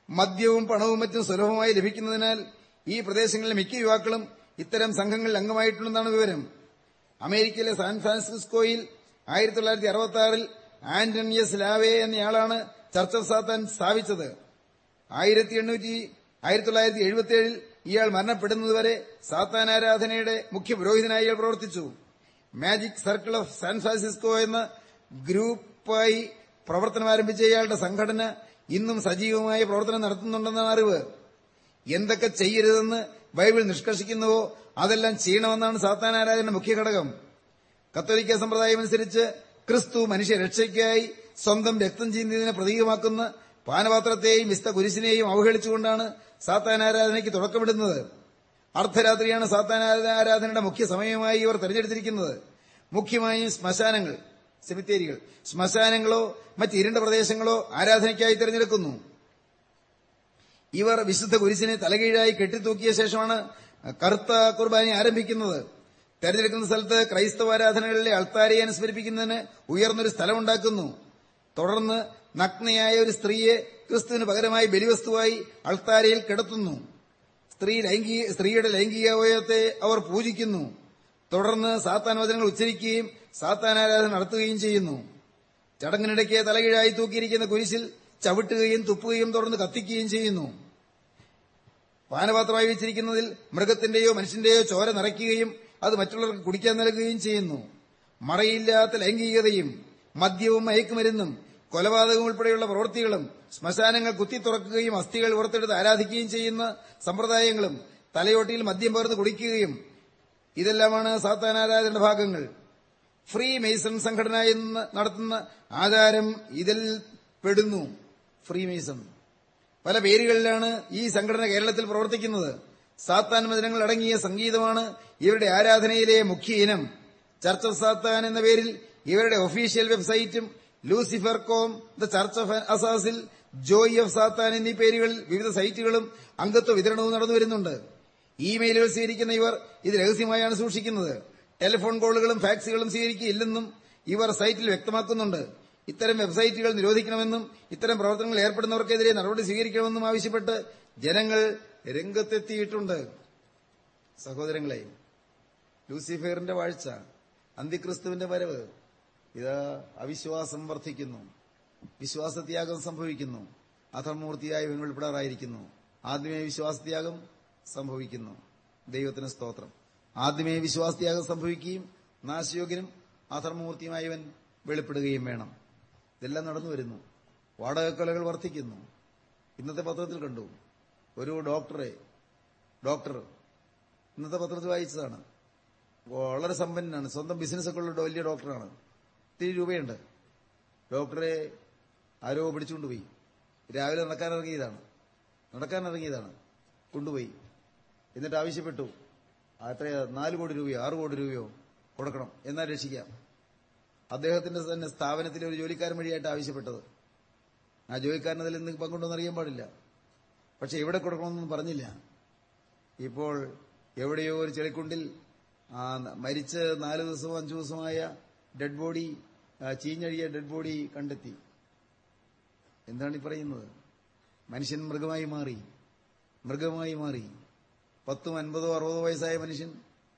മദ്യവും പണവും മറ്റും സുലഭമായി ലഭിക്കുന്നതിനാൽ ഈ പ്രദേശങ്ങളിലെ മിക്ക യുവാക്കളും ഇത്തരം സംഘങ്ങളിൽ അംഗമായിട്ടുണ്ടെന്നാണ് വിവരം. അമേരിക്കയിലെ സാൻ ഫ്രാൻസിസ്കോയിൽ ആയിരത്തി തൊള്ളായിരത്തി അറുപത്തി ആറിൽ ആന്റണിയസ് ലാവേ എന്നയാളാണ് ചർച്ച് സാത്താൻ സ്ഥാപിച്ചത് ആയിരത്തി എണ്ണൂറ്റി ആയിരത്തി തൊള്ളായിരത്തി എഴുപത്തി ഏഴിൽ ഇയാൾ മരണപ്പെടുന്നതുവരെ സാത്താനാരാധനയുടെ മുഖ്യ പുരോഹിതനായി ഇയാൾ പ്രവർത്തിച്ചു. Magic circle of San Francisco എന്ന ഗ്രൂപ്പായി പ്രവർത്തനം ആരംഭിച്ച ഇയാളുടെ സംഘടന ഇന്നും സജീവമായ പ്രവർത്തനം നടത്തുന്നുണ്ടെന്നാണ് അറിവ്. എന്തൊക്കെ ചെയ്യരുതെന്ന് ബൈബിൾ നിഷ്കർഷിക്കുന്നുവോ അതെല്ലാം ചെയ്യണമെന്നാണ് സാത്താനാരാധന മുഖ്യ ഘടകം. കത്തോലിക്ക സമ്പ്രദായമനുസരിച്ച് ക്രിസ്തു മനുഷ്യ രക്ഷയ്ക്കായി സ്വന്തം രക്തം ചീന്തിയതിനെ പ്രതീകമാക്കുന്ന പാനപാത്രത്തെയും വിസ്ത കുരിശിനെയും അവഹേളിച്ചുകൊണ്ടാണ് സാത്താൻ ആരാധനയ്ക്ക് തുടക്കമിടുന്നത്. അർദ്ധരാത്രിയാണ് സാത്താൻ ആരാധനയുടെ മുഖ്യ സമയമായി ഇവർ തെരഞ്ഞെടുത്തിരിക്കുന്നത്. മുഖ്യമായും ശ്മശാനങ്ങൾ സെമിത്തേരികൾ. ശ്മശാനങ്ങളോ മറ്റ് ഇരുണ്ട പ്രദേശങ്ങളോ ആരാധനയ്ക്കായി തിരഞ്ഞെടുക്കുന്നു. ഇവർ വിശുദ്ധ കുരിശിനെ തലകീഴായി കെട്ടിത്തൂക്കിയ ശേഷമാണ് കറുത്ത കുർബാനി ആരംഭിക്കുന്നത്. തെരഞ്ഞെടുക്കുന്ന സ്ഥലത്ത് ക്രൈസ്തവ ആരാധനകളിലെ അൾത്താരയെ അനുസ്മരിപ്പിക്കുന്നതിന് ഉയർന്നൊരു സ്ഥലമുണ്ടാക്കുന്നു. തുടർന്ന് നഗ്നയായ ഒരു സ്ത്രീയെ ക്രിസ്തുവിന് പകരമായി ബലിവസ്തുവായി അൾത്താരയിൽ കിടത്തുന്നു. സ്ത്രീ ലൈംഗിക സ്ത്രീയുടെ ലൈംഗിക അവയവത്തെ അവർ പൂജിക്കുന്നു. തുടർന്ന് സാത്താൻ വചനങ്ങൾ ഉച്ചരിക്കുകയും സാത്താനാരാധന നടത്തുകയും ചെയ്യുന്നു. ചടങ്ങിനിടയ്ക്ക് തലകീഴായി തൂക്കിയിരിക്കുന്ന കുരിശിൽ ചവിട്ടുകയും തുപ്പുകയും തുടർന്ന് കത്തിക്കുകയും ചെയ്യുന്നു. പാനപാത്രമായി വെച്ചിരിക്കുന്നതിൽ മൃഗത്തിന്റെയോ മനുഷ്യന്റെയോ ചോര നിറയ്ക്കുകയും അത് മറ്റുള്ളവർക്ക് കുടിക്കാൻ നൽകുകയും ചെയ്യുന്നു. മറയില്ലാത്ത ലൈംഗികതയും മദ്യവും മയക്കുമരുന്നും കൊലപാതകവും ഉൾപ്പെടെയുള്ള പ്രവൃത്തികളും ശ്മശാനങ്ങൾ കുത്തിത്തുറക്കുകയും അസ്ഥികൾ പുറത്തെടുത്ത് ആരാധിക്കുകയും ചെയ്യുന്ന സമ്പ്രദായങ്ങളും തലയോട്ടിയിൽ മദ്യം പേർന്ന് കുടിക്കുകയും ഇതെല്ലാമാണ് സാത്താനാരാധന ഭാഗങ്ങൾ. ഫ്രീ മെയ്സൺ സംഘടന എന്ന് നടത്തുന്ന ആചാരം ഇതിൽ പെടുന്നു. Free mason. പല പേരുകളിലാണ് ഈ സംഘടന കേരളത്തിൽ പ്രവർത്തിക്കുന്നത്. സാത്താൻ വചനങ്ങൾ അടങ്ങിയ സംഗീതമാണ് ഇവരുടെ ആരാധനയിലെ മുഖ്യ ഇനം. ചർച്ച് സാത്താൻ എന്ന പേരിൽ ഇവരുടെ ഒഫീഷ്യൽ വെബ്സൈറ്റും Lucifer com the church of Azazel joy of Satan എന്നീ പേരുകളിൽ വിവിധ സൈറ്റുകളും അംഗത്വ വിതരണവും നടന്നു വരുന്നുണ്ട്. ഇമെയിലുകൾ സ്വീകരിക്കുന്ന ഇവർ ഇത് രഹസ്യമായാണ് സൂക്ഷിക്കുന്നത്. ടെലിഫോൺ കോളുകളും ഫാക്സുകളും സ്വീകരിക്കില്ലെന്നും ഇവർ സൈറ്റിൽ വ്യക്തമാക്കുന്നുണ്ട്. ഇത്തരം വെബ്സൈറ്റുകൾ നിരോധിക്കണമെന്നും ഇത്തരം പ്രവർത്തനങ്ങൾ ഏർപ്പെടുന്നവർക്കെതിരെ നടപടി സ്വീകരിക്കണമെന്നും ആവശ്യപ്പെട്ട് ജനങ്ങൾ രംഗത്തെത്തിയിട്ടുണ്ട്. സഹോദരങ്ങളെ ലൂസിഫറിന്റെ വാഴ്ച അന്തിക്രിസ്തുവിന്റെ വരവ് ഇത് അവിശ്വാസം വർദ്ധിക്കുന്നു. വിശ്വാസത്യാഗം സംഭവിക്കുന്നു. അധർമൂർത്തിയായി വിങ്ങൾപ്പെടാറായിരിക്കുന്നു ആദ്യമേ വിശ്വാസത്യാഗം സംഭവിക്കുന്നു. ദൈവത്തിന് സ്തോത്രം. ആദ്യമേ വിശ്വാസത്യാഗം സംഭവിക്കുകയും നാശയോഗ്യനും ഇവൻ വെളിപ്പെടുകയും വേണം. ഇതെല്ലാം നടന്നു വരുന്നു. വാടകക്കൊലകൾ വർദ്ധിക്കുന്നു. ഇന്നത്തെ പത്രത്തിൽ കണ്ടു. ഒരു ഡോക്ടറെ ഡോക്ടർ ഇന്നത്തെ പത്രത്തിൽ വായിച്ചതാണ്. വളരെ സമ്പന്നനാണ്. സ്വന്തം ബിസിനസ്സൊക്കെ ഉള്ള വലിയ ഡോക്ടറാണ്. ഇത്തിരി രൂപയുണ്ട്. ഡോക്ടറെ ആരോ പിടിച്ചുകൊണ്ടുപോയി രാവിലെ നടക്കാനിറങ്ങിയതാണ് നടക്കാനിറങ്ങിയതാണ് കൊണ്ടുപോയി. എന്നിട്ട് ആവശ്യപ്പെട്ടു. അത്ര നാല് കോടി രൂപയോ ആറ് കോടി രൂപയോ കൊടുക്കണം. എന്നാൽ രക്ഷിക്കാം. അദ്ദേഹത്തിന്റെ തന്നെ സ്ഥാപനത്തിലെ ഒരു ജോലിക്കാരൻ വഴിയായിട്ട് ആവശ്യപ്പെട്ടത്. ആ ജോലിക്കാരൻ നിന്ന് പങ്കുണ്ടെന്ന് അറിയാൻ പാടില്ല. പക്ഷെ എവിടെ കൊടുക്കണമെന്നൊന്നും പറഞ്ഞില്ല. ഇപ്പോൾ എവിടെയോ ഒരു ചെളിക്കുണ്ടിൽ മരിച്ച് നാല് ദിവസമോ അഞ്ചു ദിവസമായ ഡെഡ് ബോഡി ചീഞ്ഞഴിയ ഡെഡ് ബോഡി കണ്ടെത്തി. എന്താണ് ഈ പറയുന്നത്? മനുഷ്യൻ മൃഗമായി മാറി. മൃഗമായി മാറി. പത്തും അൻപതോ അറുപതോ വയസ്സായ മനുഷ്യൻ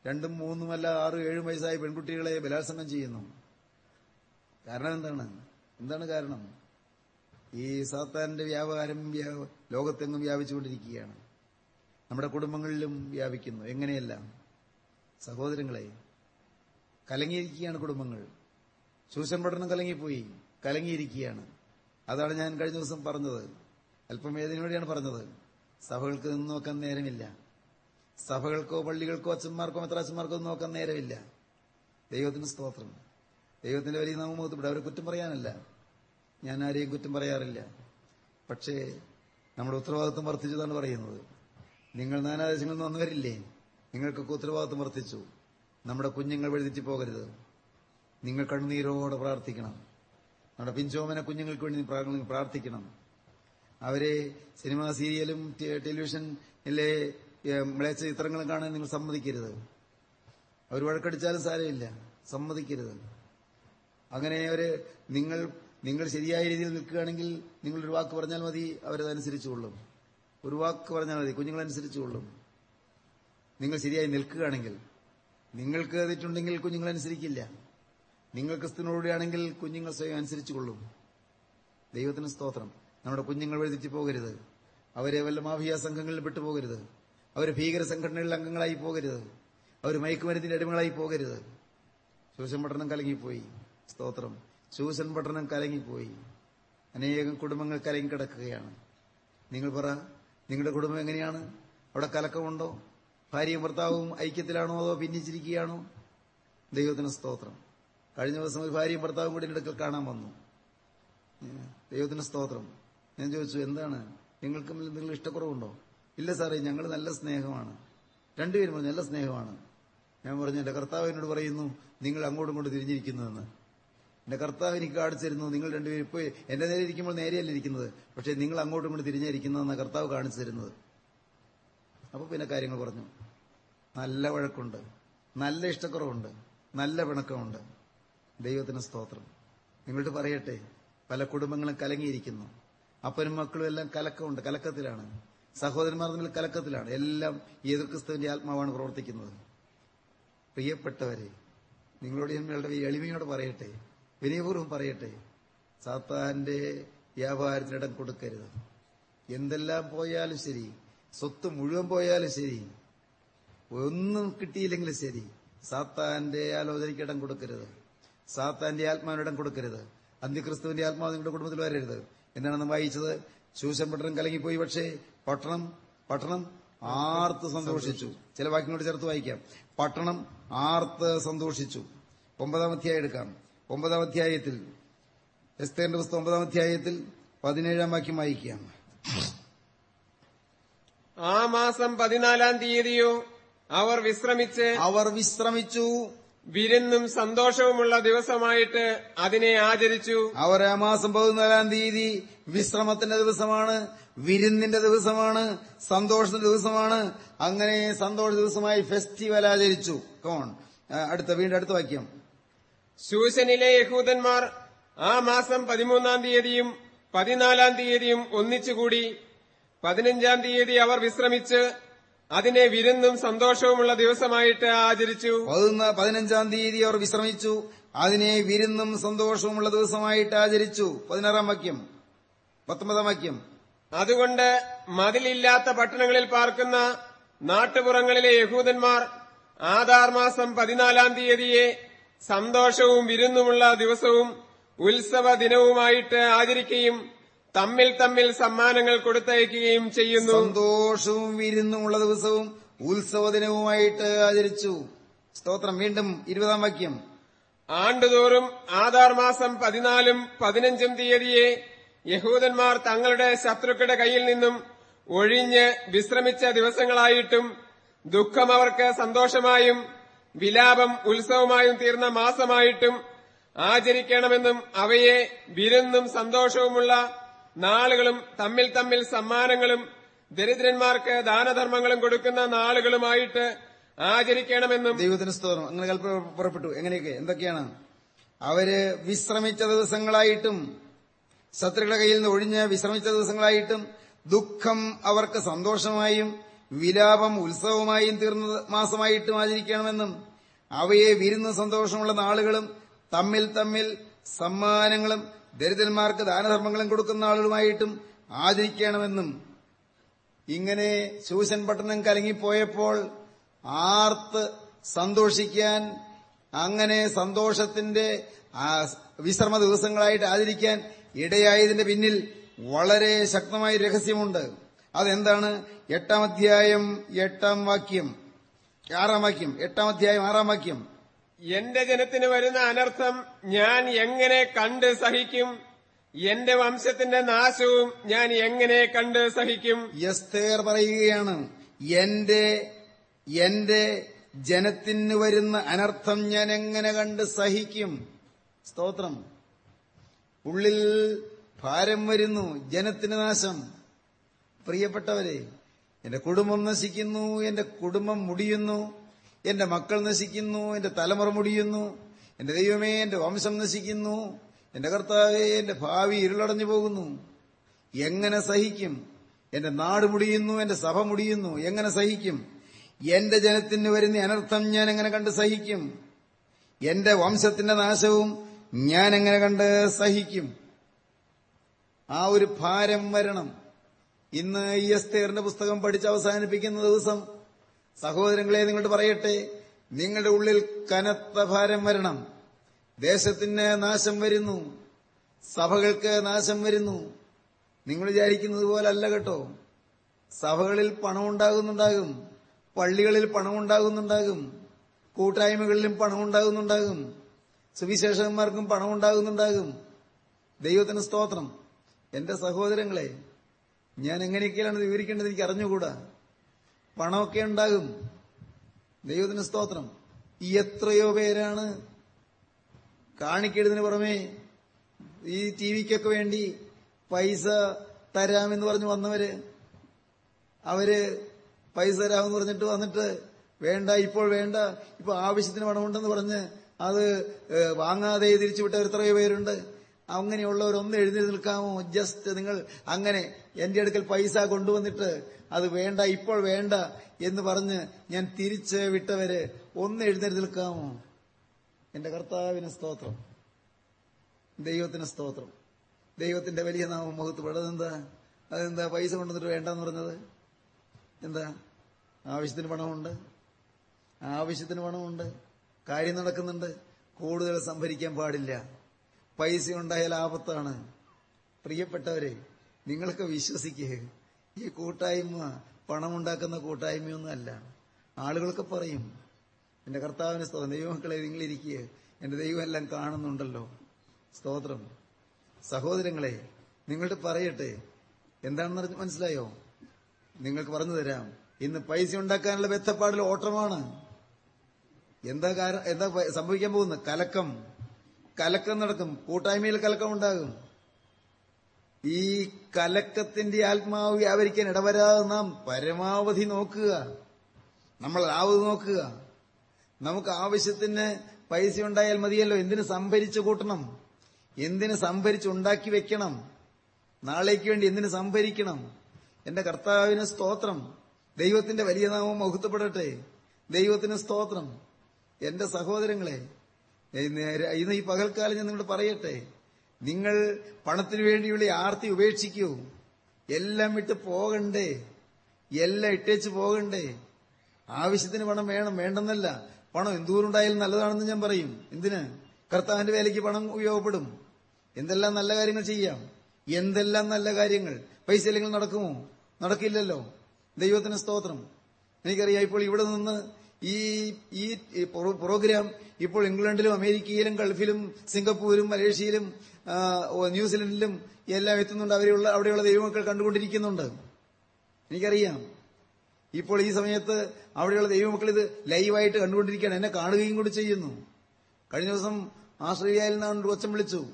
രണ്ടും മൂന്നുമല്ല ആറും ഏഴും വയസ്സായ പെൺകുട്ടികളെ ബലാത്സംഗം ചെയ്യുന്നു. കാരണം എന്താണ്? എന്താണ് കാരണം? ഈ സാത്താന്റെ വ്യാപാരം വ്യാ- ലോകത്തെങ്ങും വ്യാപിച്ചുകൊണ്ടിരിക്കുകയാണ്. നമ്മുടെ കുടുംബങ്ങളിലും വ്യാപിക്കുന്നു. എങ്ങനെയല്ല? സഹോദരങ്ങളെ കലങ്ങിയിരിക്കുകയാണ് കുടുംബങ്ങൾ. ട്യൂഷൻ പഠനം കലങ്ങിപ്പോയി. കലങ്ങിയിരിക്കുകയാണ്. അതാണ് ഞാൻ കഴിഞ്ഞ ദിവസം പറഞ്ഞത്. അല്പം വേദനയോടെയാണ് പറഞ്ഞത്. സഭകൾക്ക് നിന്ന് നോക്കാൻ നേരമില്ല. സഭകൾക്കോ പള്ളികൾക്കോ അച്ഛന്മാർക്കോ മെത്രാച്ചന്മാർക്കോ നോക്കാൻ നേരമില്ല. ദൈവത്തിന് സ്തോത്രം. ദൈവത്തിന്റെ വലിയ നാമമുഖത്തപ്പെടെ അവരെ കുറ്റം പറയാനല്ല. ഞാൻ ആരെയും കുറ്റം പറയാറില്ല. പക്ഷേ നമ്മുടെ ഉത്തരവാദിത്വം വർദ്ധിച്ചതാണ് പറയുന്നത്. നിങ്ങൾ നാനാദേശങ്ങളിൽ നിന്ന് വന്നവരില്ലേ? നിങ്ങൾക്കൊക്കെ ഉത്തരവാദിത്വം വർദ്ധിച്ചു. നമ്മുടെ കുഞ്ഞുങ്ങൾ വഴുതിച്ചു പോകരുത്. നിങ്ങൾ കണ്ണുനീരോടെ പ്രാർത്ഥിക്കണം. നമ്മുടെ പിഞ്ചോമന കുഞ്ഞുങ്ങൾക്ക് വേണ്ടി പ്രാ- പ്രാർത്ഥിക്കണം. അവരെ സിനിമ സീരിയലും ടെ- ടെലിവിഷൻ ഇല്ലേ മിളച്ച ചിത്രങ്ങളും കാണാൻ നിങ്ങൾ സമ്മതിക്കരുത്. അവർ വഴക്കടിച്ചാലും സാരമില്ല. സമ്മതിക്കരുത്. അങ്ങനെ അവർ നിങ്ങൾ നിങ്ങൾ ശരിയായ രീതിയിൽ നിൽക്കുകയാണെങ്കിൽ ഒരു വാക്ക് പറഞ്ഞാൽ മതി അവരതനുസരിച്ചുകൊള്ളും ഒരു വാക്ക് പറഞ്ഞാൽ മതി കുഞ്ഞുങ്ങളനുസരിച്ചുകൊള്ളും നിങ്ങൾ ശരിയായി നിൽക്കുകയാണെങ്കിൽ നിങ്ങൾക്ക് തെറ്റുണ്ടെങ്കിൽ കുഞ്ഞുങ്ങൾ അനുസരിക്കില്ല. നിങ്ങൾ ക്രിസ്തുവിനോടുകയാണെങ്കിൽ കുഞ്ഞുങ്ങൾ സ്വയം അനുസരിച്ചു കൊള്ളും ദൈവത്തിന് സ്തോത്രം. നമ്മുടെ കുഞ്ഞുങ്ങൾ വഴി പോകരുത്. അവരെ വല്ല മാഫിയ സംഘങ്ങളിൽ വിട്ടുപോകരുത്. അവർ ഭീകര സംഘടനകളിൽ അംഗങ്ങളായി പോകരുത്. അവർ മയക്കുമരുന്നിന്റെ അടിമകളായി പോകരുത്. ശൂശൻ പട്ടണം കലങ്ങിപ്പോയി. സ്തോത്രം. ശൂശൻ പട്ടണം കലങ്ങിപ്പോയി. അനേകം കുടുംബങ്ങൾ കലങ്ങിക്കിടക്കുകയാണ്. നിങ്ങൾ പറ നിങ്ങളുടെ കുടുംബം എങ്ങനെയാണ്? അവിടെ കലക്കമുണ്ടോ? ഭാര്യയും ഭർത്താവും ഐക്യത്തിലാണോ അതോ ഭിന്നിച്ചിരിക്കുകയാണോ? ദൈവത്തിന് സ്തോത്രം. കഴിഞ്ഞ ദിവസം ഒരു ഭാര്യയും ഭർത്താവും കൂടി എടുക്കൽ കാണാൻ വന്നു. ദൈവത്തിന് സ്തോത്രം. ഞാൻ ചോദിച്ചു എന്താണ്? നിങ്ങൾക്ക് നിങ്ങൾ ഇഷ്ടക്കുറവുണ്ടോ? ഇല്ല സാറേ ഞങ്ങൾ നല്ല സ്നേഹമാണ്. രണ്ടുപേരും പറഞ്ഞു നല്ല സ്നേഹമാണ്. ഞാൻ പറഞ്ഞു എന്റെ കർത്താവ് എന്നോട് പറയുന്നു നിങ്ങൾ അങ്ങോട്ടും ഇങ്ങോട്ട് തിരിഞ്ഞിരിക്കുന്നതെന്ന്. എന്റെ കർത്താവ് എനിക്ക് കാണിച്ചിരുന്നു നിങ്ങൾ രണ്ടുപേരും ഇപ്പോൾ എന്റെ നേരെ ഇരിക്കുമ്പോൾ നേരെയല്ല ഇരിക്കുന്നത്. പക്ഷെ നിങ്ങൾ അങ്ങോട്ടും ഇങ്ങോട്ട് തിരിഞ്ഞിരിക്കുന്നതെന്ന് കർത്താവ് കാണിച്ചു തരുന്നത്. അപ്പൊ പിന്നെ കാര്യങ്ങൾ പറഞ്ഞു. നല്ല വഴക്കുണ്ട്. നല്ല ഇഷ്ടക്കുറവുണ്ട്. നല്ല പിണക്കമുണ്ട്. ദൈവത്തിന് സ്തോത്രം. നിങ്ങളോട് പറയട്ടെ പല കുടുംബങ്ങളും കലങ്ങിയിരിക്കുന്നു. അപ്പനും മക്കളും എല്ലാം കലക്കമുണ്ട് കലക്കത്തിലാണ്. സഹോദരന്മാർ തമ്മിൽ കലക്കത്തിലാണ്. എല്ലാം ഈ എതിർ ക്രിസ്തുവിന്റെ ആത്മാവാണ് പ്രവർത്തിക്കുന്നത്. പ്രിയപ്പെട്ടവരെ നിങ്ങളോട് ഞാൻ നിങ്ങളുടെ എളിമയോട് പറയട്ടെ വിനയപൂർവം പറയട്ടെ സാത്താന്റെ വ്യാപാരത്തിനിടം കൊടുക്കരുത്. എന്തെല്ലാം പോയാലും ശരി സ്വത്ത് മുഴുവൻ പോയാലും ശരി ഒന്നും കിട്ടിയില്ലെങ്കിലും ശരി. സാത്താന്റെ ആലോചനയ്ക്ക് ഇടം കൊടുക്കരുത്. സാത്താന്റെ ആത്മാവിനിടം കൊടുക്കരുത്. അന്ത്യക്രിസ്തുവിന്റെ ആത്മാവ് നിങ്ങളുടെ കുടുംബത്തിൽ വരരുത്. എന്താണ് നാം വായിച്ചത്. ശൂശൻ പട്ടണം കലങ്ങിപ്പോയി. പക്ഷേ പട്ടണം പട്ടണം ആർത്ത് സന്തോഷിച്ചു. ചില വാക്യങ്ങളോട് ചേർത്ത് വായിക്കാം. പട്ടണം ആർത്ത് സന്തോഷിച്ചു. ഒമ്പതാം അധ്യായം എടുക്കാം. ഒമ്പതാം അധ്യായത്തിൽ എസ്തേന്റെ പുസ്തകം ഒമ്പതാം അധ്യായത്തിൽ പതിനേഴാം വാക്യം വായിക്കാം. ആ മാസം പതിനാലാം തീയതിയോ അവർ വിശ്രമിച്ച് അവർ വിശ്രമിച്ചു. വിരുന്നും സന്തോഷവുമുള്ള ദിവസമായിട്ട് അതിനെ ആചരിച്ചു. അവർ ആ മാസം പതിനാലാം തീയതി വിശ്രമത്തിന്റെ ദിവസമാണ് വിരുന്നിന്റെ ദിവസമാണ് സന്തോഷത്തിന്റെ ദിവസമാണ്. അങ്ങനെ സന്തോഷ ദിവസമായി ഫെസ്റ്റിവൽ ആചരിച്ചു. കോൺ അടുത്ത വീണ്ടും അടുത്ത വാക്യം. ശൂശനിലെ യഹൂദന്മാർ ആ മാസം പതിമൂന്നാം തീയതിയും പതിനാലാം തീയതിയും ഒന്നിച്ചുകൂടി പതിനഞ്ചാം തീയതി അവർ വിശ്രമിച്ച് അതിനെ വിരുന്നും സന്തോഷവുമുള്ള ദിവസമായിട്ട് ആചരിച്ചു. പതിനൊന്ന് പതിനഞ്ചാം തീയതി അവർ വിശ്രമിച്ചു. അതിനെ വിരുന്നും സന്തോഷവുമുള്ള ദിവസമായിട്ട് ആചരിച്ചു. പതിനാറാം വാക്യം. പത്തൊമ്പതാം വാക്യം. അതുകൊണ്ട് മതിലില്ലാത്ത പട്ടണങ്ങളിൽ പാർക്കുന്ന നാട്ടുപുറങ്ങളിലെ യഹൂദന്മാർ ആധാർ മാസം പതിനാലാം തീയതിയെ സന്തോഷവും വിരുന്നുമുള്ള ദിവസവും ഉത്സവ ദിനവുമായിട്ട് ആചരിക്കുകയും തമ്മിൽ തമ്മിൽ സമ്മാനങ്ങൾ കൊടുത്തയക്കുകയും ചെയ്യുന്നു. സന്തോഷവും വിരുന്നുമുള്ള ദിവസവും ഉത്സവ ദിനവുമായിട്ട് ആചരിച്ചു. സ്തോത്രം. വീണ്ടും ഇരുപതാം വാക്യം. ആണ്ടുതോറും ആധാർ മാസം പതിനാലും പതിനഞ്ചും തീയതിയെ യഹൂദന്മാർ തങ്ങളുടെ ശത്രുക്കളുടെ കയ്യിൽ നിന്നും ഒഴിഞ്ഞ് വിശ്രമിച്ച ദിവസങ്ങളായിട്ടും ദുഃഖം അവർക്ക് സന്തോഷമായും വിലാപം ഉത്സവമായും തീർന്ന മാസമായിട്ടും ആചരിക്കണമെന്നും അവയെ വിരുന്നും സന്തോഷവുമുള്ള നാളുകളും തമ്മിൽ തമ്മിൽ സമ്മാനങ്ങളും ദരിദ്രന്മാർക്ക് ദാനധർമ്മങ്ങളും കൊടുക്കുന്ന നാളുകളുമായിട്ട് ആചരിക്കണമെന്നും ദൈവത്തിന് സ്തോത്രം. അങ്ങനെ കൽപ്പന പുറപ്പെട്ടു. എങ്ങനെയൊക്കെ? എന്തൊക്കെയാണ്? അവർ വിശ്രമിച്ച ദിവസങ്ങളായിട്ടും ശത്രുക്കളുടെ കയ്യിൽ നിന്ന് ഒഴിഞ്ഞ് വിശ്രമിച്ച ദിവസങ്ങളായിട്ടും ദുഃഖം അവർക്ക് സന്തോഷമായും വിലാപം ഉത്സവമായും തീർന്ന മാസമായിട്ടും ആചരിക്കണമെന്നും അവയെ വിരുന്ന് സന്തോഷമുള്ള നാളുകളും തമ്മിൽ തമ്മിൽ സമ്മാനങ്ങളും ദരിദ്രന്മാർക്ക് ദാനധർമ്മങ്ങളും കൊടുക്കുന്ന ആളുകളുമായിട്ടും ആചരിക്കണമെന്നും ഇങ്ങനെ ശൂശൻ പട്ടണം കലങ്ങിപ്പോയപ്പോൾ ആർത്ത് സന്തോഷിക്കാൻ അങ്ങനെ സന്തോഷത്തിന്റെ വിശ്രമ ദിവസങ്ങളായിട്ട് ആചരിക്കാൻ ഇടയായതിന്റെ പിന്നിൽ വളരെ ശക്തമായ രഹസ്യമുണ്ട്. അതെന്താണ്? എട്ടാം അധ്യായം എട്ടാം വാക്യം ആറാം വാക്യം എട്ടാം അധ്യായം ആറാം വാക്യം. എന്റെ ജനത്തിന് വരുന്ന അനർത്ഥം ഞാൻ എങ്ങനെ കണ്ട് സഹിക്കും? എന്റെ വംശത്തിന്റെ നാശവും ഞാൻ എങ്ങനെ കണ്ട് സഹിക്കും? യസ്തേർ പറയുകയാണ് എന്റെ എന്റെ ജനത്തിന് വരുന്ന അനർത്ഥം ഞാൻ എങ്ങനെ കണ്ട് സഹിക്കും? സ്തോത്രം. ഉള്ളിൽ ഭാരം വരുന്നു ജനത്തിന് നാശം. പ്രിയപ്പെട്ടവരെ എന്റെ കുടുംബം നശിക്കുന്നു എന്റെ കുടുംബം മുടിയുന്നു. എന്റെ മക്കൾ നശിക്കുന്നു എന്റെ തലമുറ മുടിയുന്നു എന്റെ ദൈവമേ എന്റെ വംശം നശിക്കുന്നു എന്റെ കർത്താവേ എന്റെ ഭാവി ഇരുളടഞ്ഞു പോകുന്നു. എങ്ങനെ സഹിക്കും? എന്റെ നാട് മുടിയുന്നു എന്റെ സഭ മുടിയുന്നു എങ്ങനെ സഹിക്കും? എന്റെ ജനത്തിന് വരുന്ന അനർത്ഥം ഞാൻ എങ്ങനെ കണ്ട് സഹിക്കും? എന്റെ വംശത്തിന്റെ നാശവും ഞാൻ എങ്ങനെ കണ്ട് സഹിക്കും? ആ ഒരു ഭാരം വരണം. ഇന്ന് ഈ എസ്തേറിന്റെ പുസ്തകം പഠിച്ച് അവസാനിപ്പിക്കുന്ന ദിവസം സഹോദരങ്ങളെ നിങ്ങളോട് പറയട്ടെ നിങ്ങളുടെ ഉള്ളിൽ കനത്ത ഭാരം വരണം. ദേശത്തിന് നാശം വരുന്നു. സഭകൾക്ക് നാശം വരുന്നു. നിങ്ങൾ വിചാരിക്കുന്നത് പോലല്ല കേട്ടോ. സഭകളിൽ പണം ഉണ്ടാകുന്നുണ്ടാകും. പള്ളികളിൽ പണം ഉണ്ടാകുന്നുണ്ടാകും. കൂട്ടായ്മകളിലും പണം ഉണ്ടാകുന്നുണ്ടാകും. സുവിശേഷകന്മാർക്കും പണം ദൈവത്തിന് സ്തോത്രം. എന്റെ സഹോദരങ്ങളെ ഞാൻ എങ്ങനെയൊക്കെയാണ് വിവരിക്കേണ്ടത് എനിക്ക് അറിഞ്ഞുകൂടാ പണമൊക്കെ ഉണ്ടാകും. ദൈവത്തിന് സ്തോത്രം. എത്രയോ പേരാണ് കാണിക്കേണ്ടതിന് പുറമെ ഈ ടി വിക്കൊക്കെ വേണ്ടി പൈസ തരാമെന്ന് പറഞ്ഞു വന്നവര്. അവർ പൈസ തരാമെന്ന് പറഞ്ഞിട്ട് വന്നിട്ട് വേണ്ട ഇപ്പോൾ വേണ്ട ഇപ്പൊ ആവശ്യത്തിന് പണമുണ്ടെന്ന് പറഞ്ഞ് അത് വാങ്ങാതെ വാങ്ങാതെ തിരിച്ചുവിട്ടവർ എത്രയോ പേരുണ്ട്. അങ്ങനെയുള്ളവരൊന്നും എഴുന്നേറ്റ് നിൽക്കാമോ? ജസ്റ്റ് നിങ്ങൾ അങ്ങനെ എന്റെ അടുക്കൽ പൈസ കൊണ്ടുവന്നിട്ട് അത് വേണ്ട ഇപ്പോൾ വേണ്ട എന്ന് പറഞ്ഞ് ഞാൻ തിരിച്ച് വിട്ടവര് ഒന്ന് എഴുന്നേറ്റ് നിൽക്കാമോ? എന്റെ കർത്താവിന് സ്തോത്രം. ദൈവത്തിന് സ്തോത്രം. ദൈവത്തിന്റെ വലിയ നാമം മുഖത്ത് അതെന്താ അതെന്താ? പൈസ കൊണ്ടുവന്നിട്ട് വേണ്ടെന്ന് പറഞ്ഞത്? എന്താ? ആവശ്യത്തിന് പണമുണ്ട്? ആവശ്യത്തിന് പണമുണ്ട്. കാര്യം നടക്കുന്നുണ്ട്. കൂടുതൽ സംഭരിക്കാൻ പാടില്ല. പൈസ ഉണ്ടായാൽ ആപത്താണ്. പ്രിയപ്പെട്ടവരെ നിങ്ങളൊക്കെ വിശ്വസിക്കുക ഈ കൂട്ടായ്മ പണമുണ്ടാക്കുന്ന കൂട്ടായ്മയൊന്നും അല്ല. ആളുകളൊക്കെ പറയും എന്റെ കർത്താവിന് സ്തോത്രം. ദൈവമക്കളെ നിങ്ങളിരിക്കുക എന്റെ ദൈവം എല്ലാം കാണുന്നുണ്ടല്ലോ. സ്തോത്രം. സഹോദരങ്ങളെ നിങ്ങളുടെ പറയട്ടെ. എന്താണെന്ന് മനസ്സിലായോ? നിങ്ങൾക്ക് പറഞ്ഞു തരാം. ഇന്ന് പൈസ ഉണ്ടാക്കാനുള്ള ബെത്തപ്പാടിൽ ഓട്ടമാണ്. എന്താ കാരണം എന്താ സംഭവിക്കാൻ പോകുന്നത്? കലക്കം. കലക്കം നടക്കും കൂട്ടായ്മയിൽ കലക്കം ഉണ്ടാകും. ഈ കലക്കത്തിന്റെ ആത്മാവ് വ്യാപരിക്കാൻ ഇടവരാതെ നാം പരമാവധി നോക്കുക. നമ്മൾ ആവത് നോക്കുക. നമുക്ക് ആവശ്യത്തിന് പൈസ ഉണ്ടായാൽ മതിയല്ലോ. എന്തിനു സംഭരിച്ചു കൂട്ടണം? എന്തിന് സംഭരിച്ചുണ്ടാക്കി വെക്കണം? നാളേക്ക് വേണ്ടി എന്തിനു സംഭരിക്കണം? എന്റെ കർത്താവിന് സ്തോത്രം. ദൈവത്തിന്റെ വലിയ നാമം മഹത്വപ്പെടട്ടെ. ദൈവത്തിന് സ്തോത്രം. എന്റെ സഹോദരങ്ങളെ ഇന്ന് ഈ പകൽക്കാലം ഞാൻ നിങ്ങളോട് പറയട്ടെ. നിങ്ങൾ പണത്തിനു വേണ്ടിയുള്ള ആർത്തി ഉപേക്ഷിക്കൂ. എല്ലാം വിട്ട് പോകണ്ടേ? എല്ലാം ഇട്ടേച്ച് പോകണ്ടേ? ആവശ്യത്തിന് പണം വേണം വേണ്ടെന്നല്ല. പണം എന്തൂരുണ്ടായാലും നല്ലതാണെന്ന് ഞാൻ പറയും. എന്തിന്? കർത്താവിന്റെ വേലയ്ക്ക് പണം ഉപയോഗപ്പെടും. എന്തെല്ലാം നല്ല കാര്യങ്ങൾ ചെയ്യാം? എന്തെല്ലാം നല്ല കാര്യങ്ങൾ? പൈസ ഇല്ലെങ്കിൽ നടക്കുമോ? നടക്കില്ലല്ലോ. ദൈവത്തിന് സ്തോത്രം. എനിക്കറിയാം ഇപ്പോൾ ഇവിടെ നിന്ന് ഈ ഈ പ്രോഗ്രാം ഇപ്പോൾ ഇംഗ്ലണ്ടിലും അമേരിക്കയിലും ഗൾഫിലും സിംഗപ്പൂരും മലേഷ്യയിലും ന്യൂസിലൻഡിലും എല്ലാം എത്തുന്നുണ്ട്. അവരെയുള്ള അവിടെയുള്ള ദൈവമക്കൾ കണ്ടുകൊണ്ടിരിക്കുന്നുണ്ട്. എനിക്കറിയാം. ഇപ്പോൾ ഈ സമയത്ത് അവിടെയുള്ള ദൈവമക്കൾ ഇത് ലൈവായിട്ട് കണ്ടുകൊണ്ടിരിക്കുകയാണ്. എന്നെ കാണുകയും കൂടി ചെയ്യുന്നു. കഴിഞ്ഞ ദിവസം ആസ്ട്രേലിയയിൽ നിന്നാണ് ഒരു വിളിച്ചു.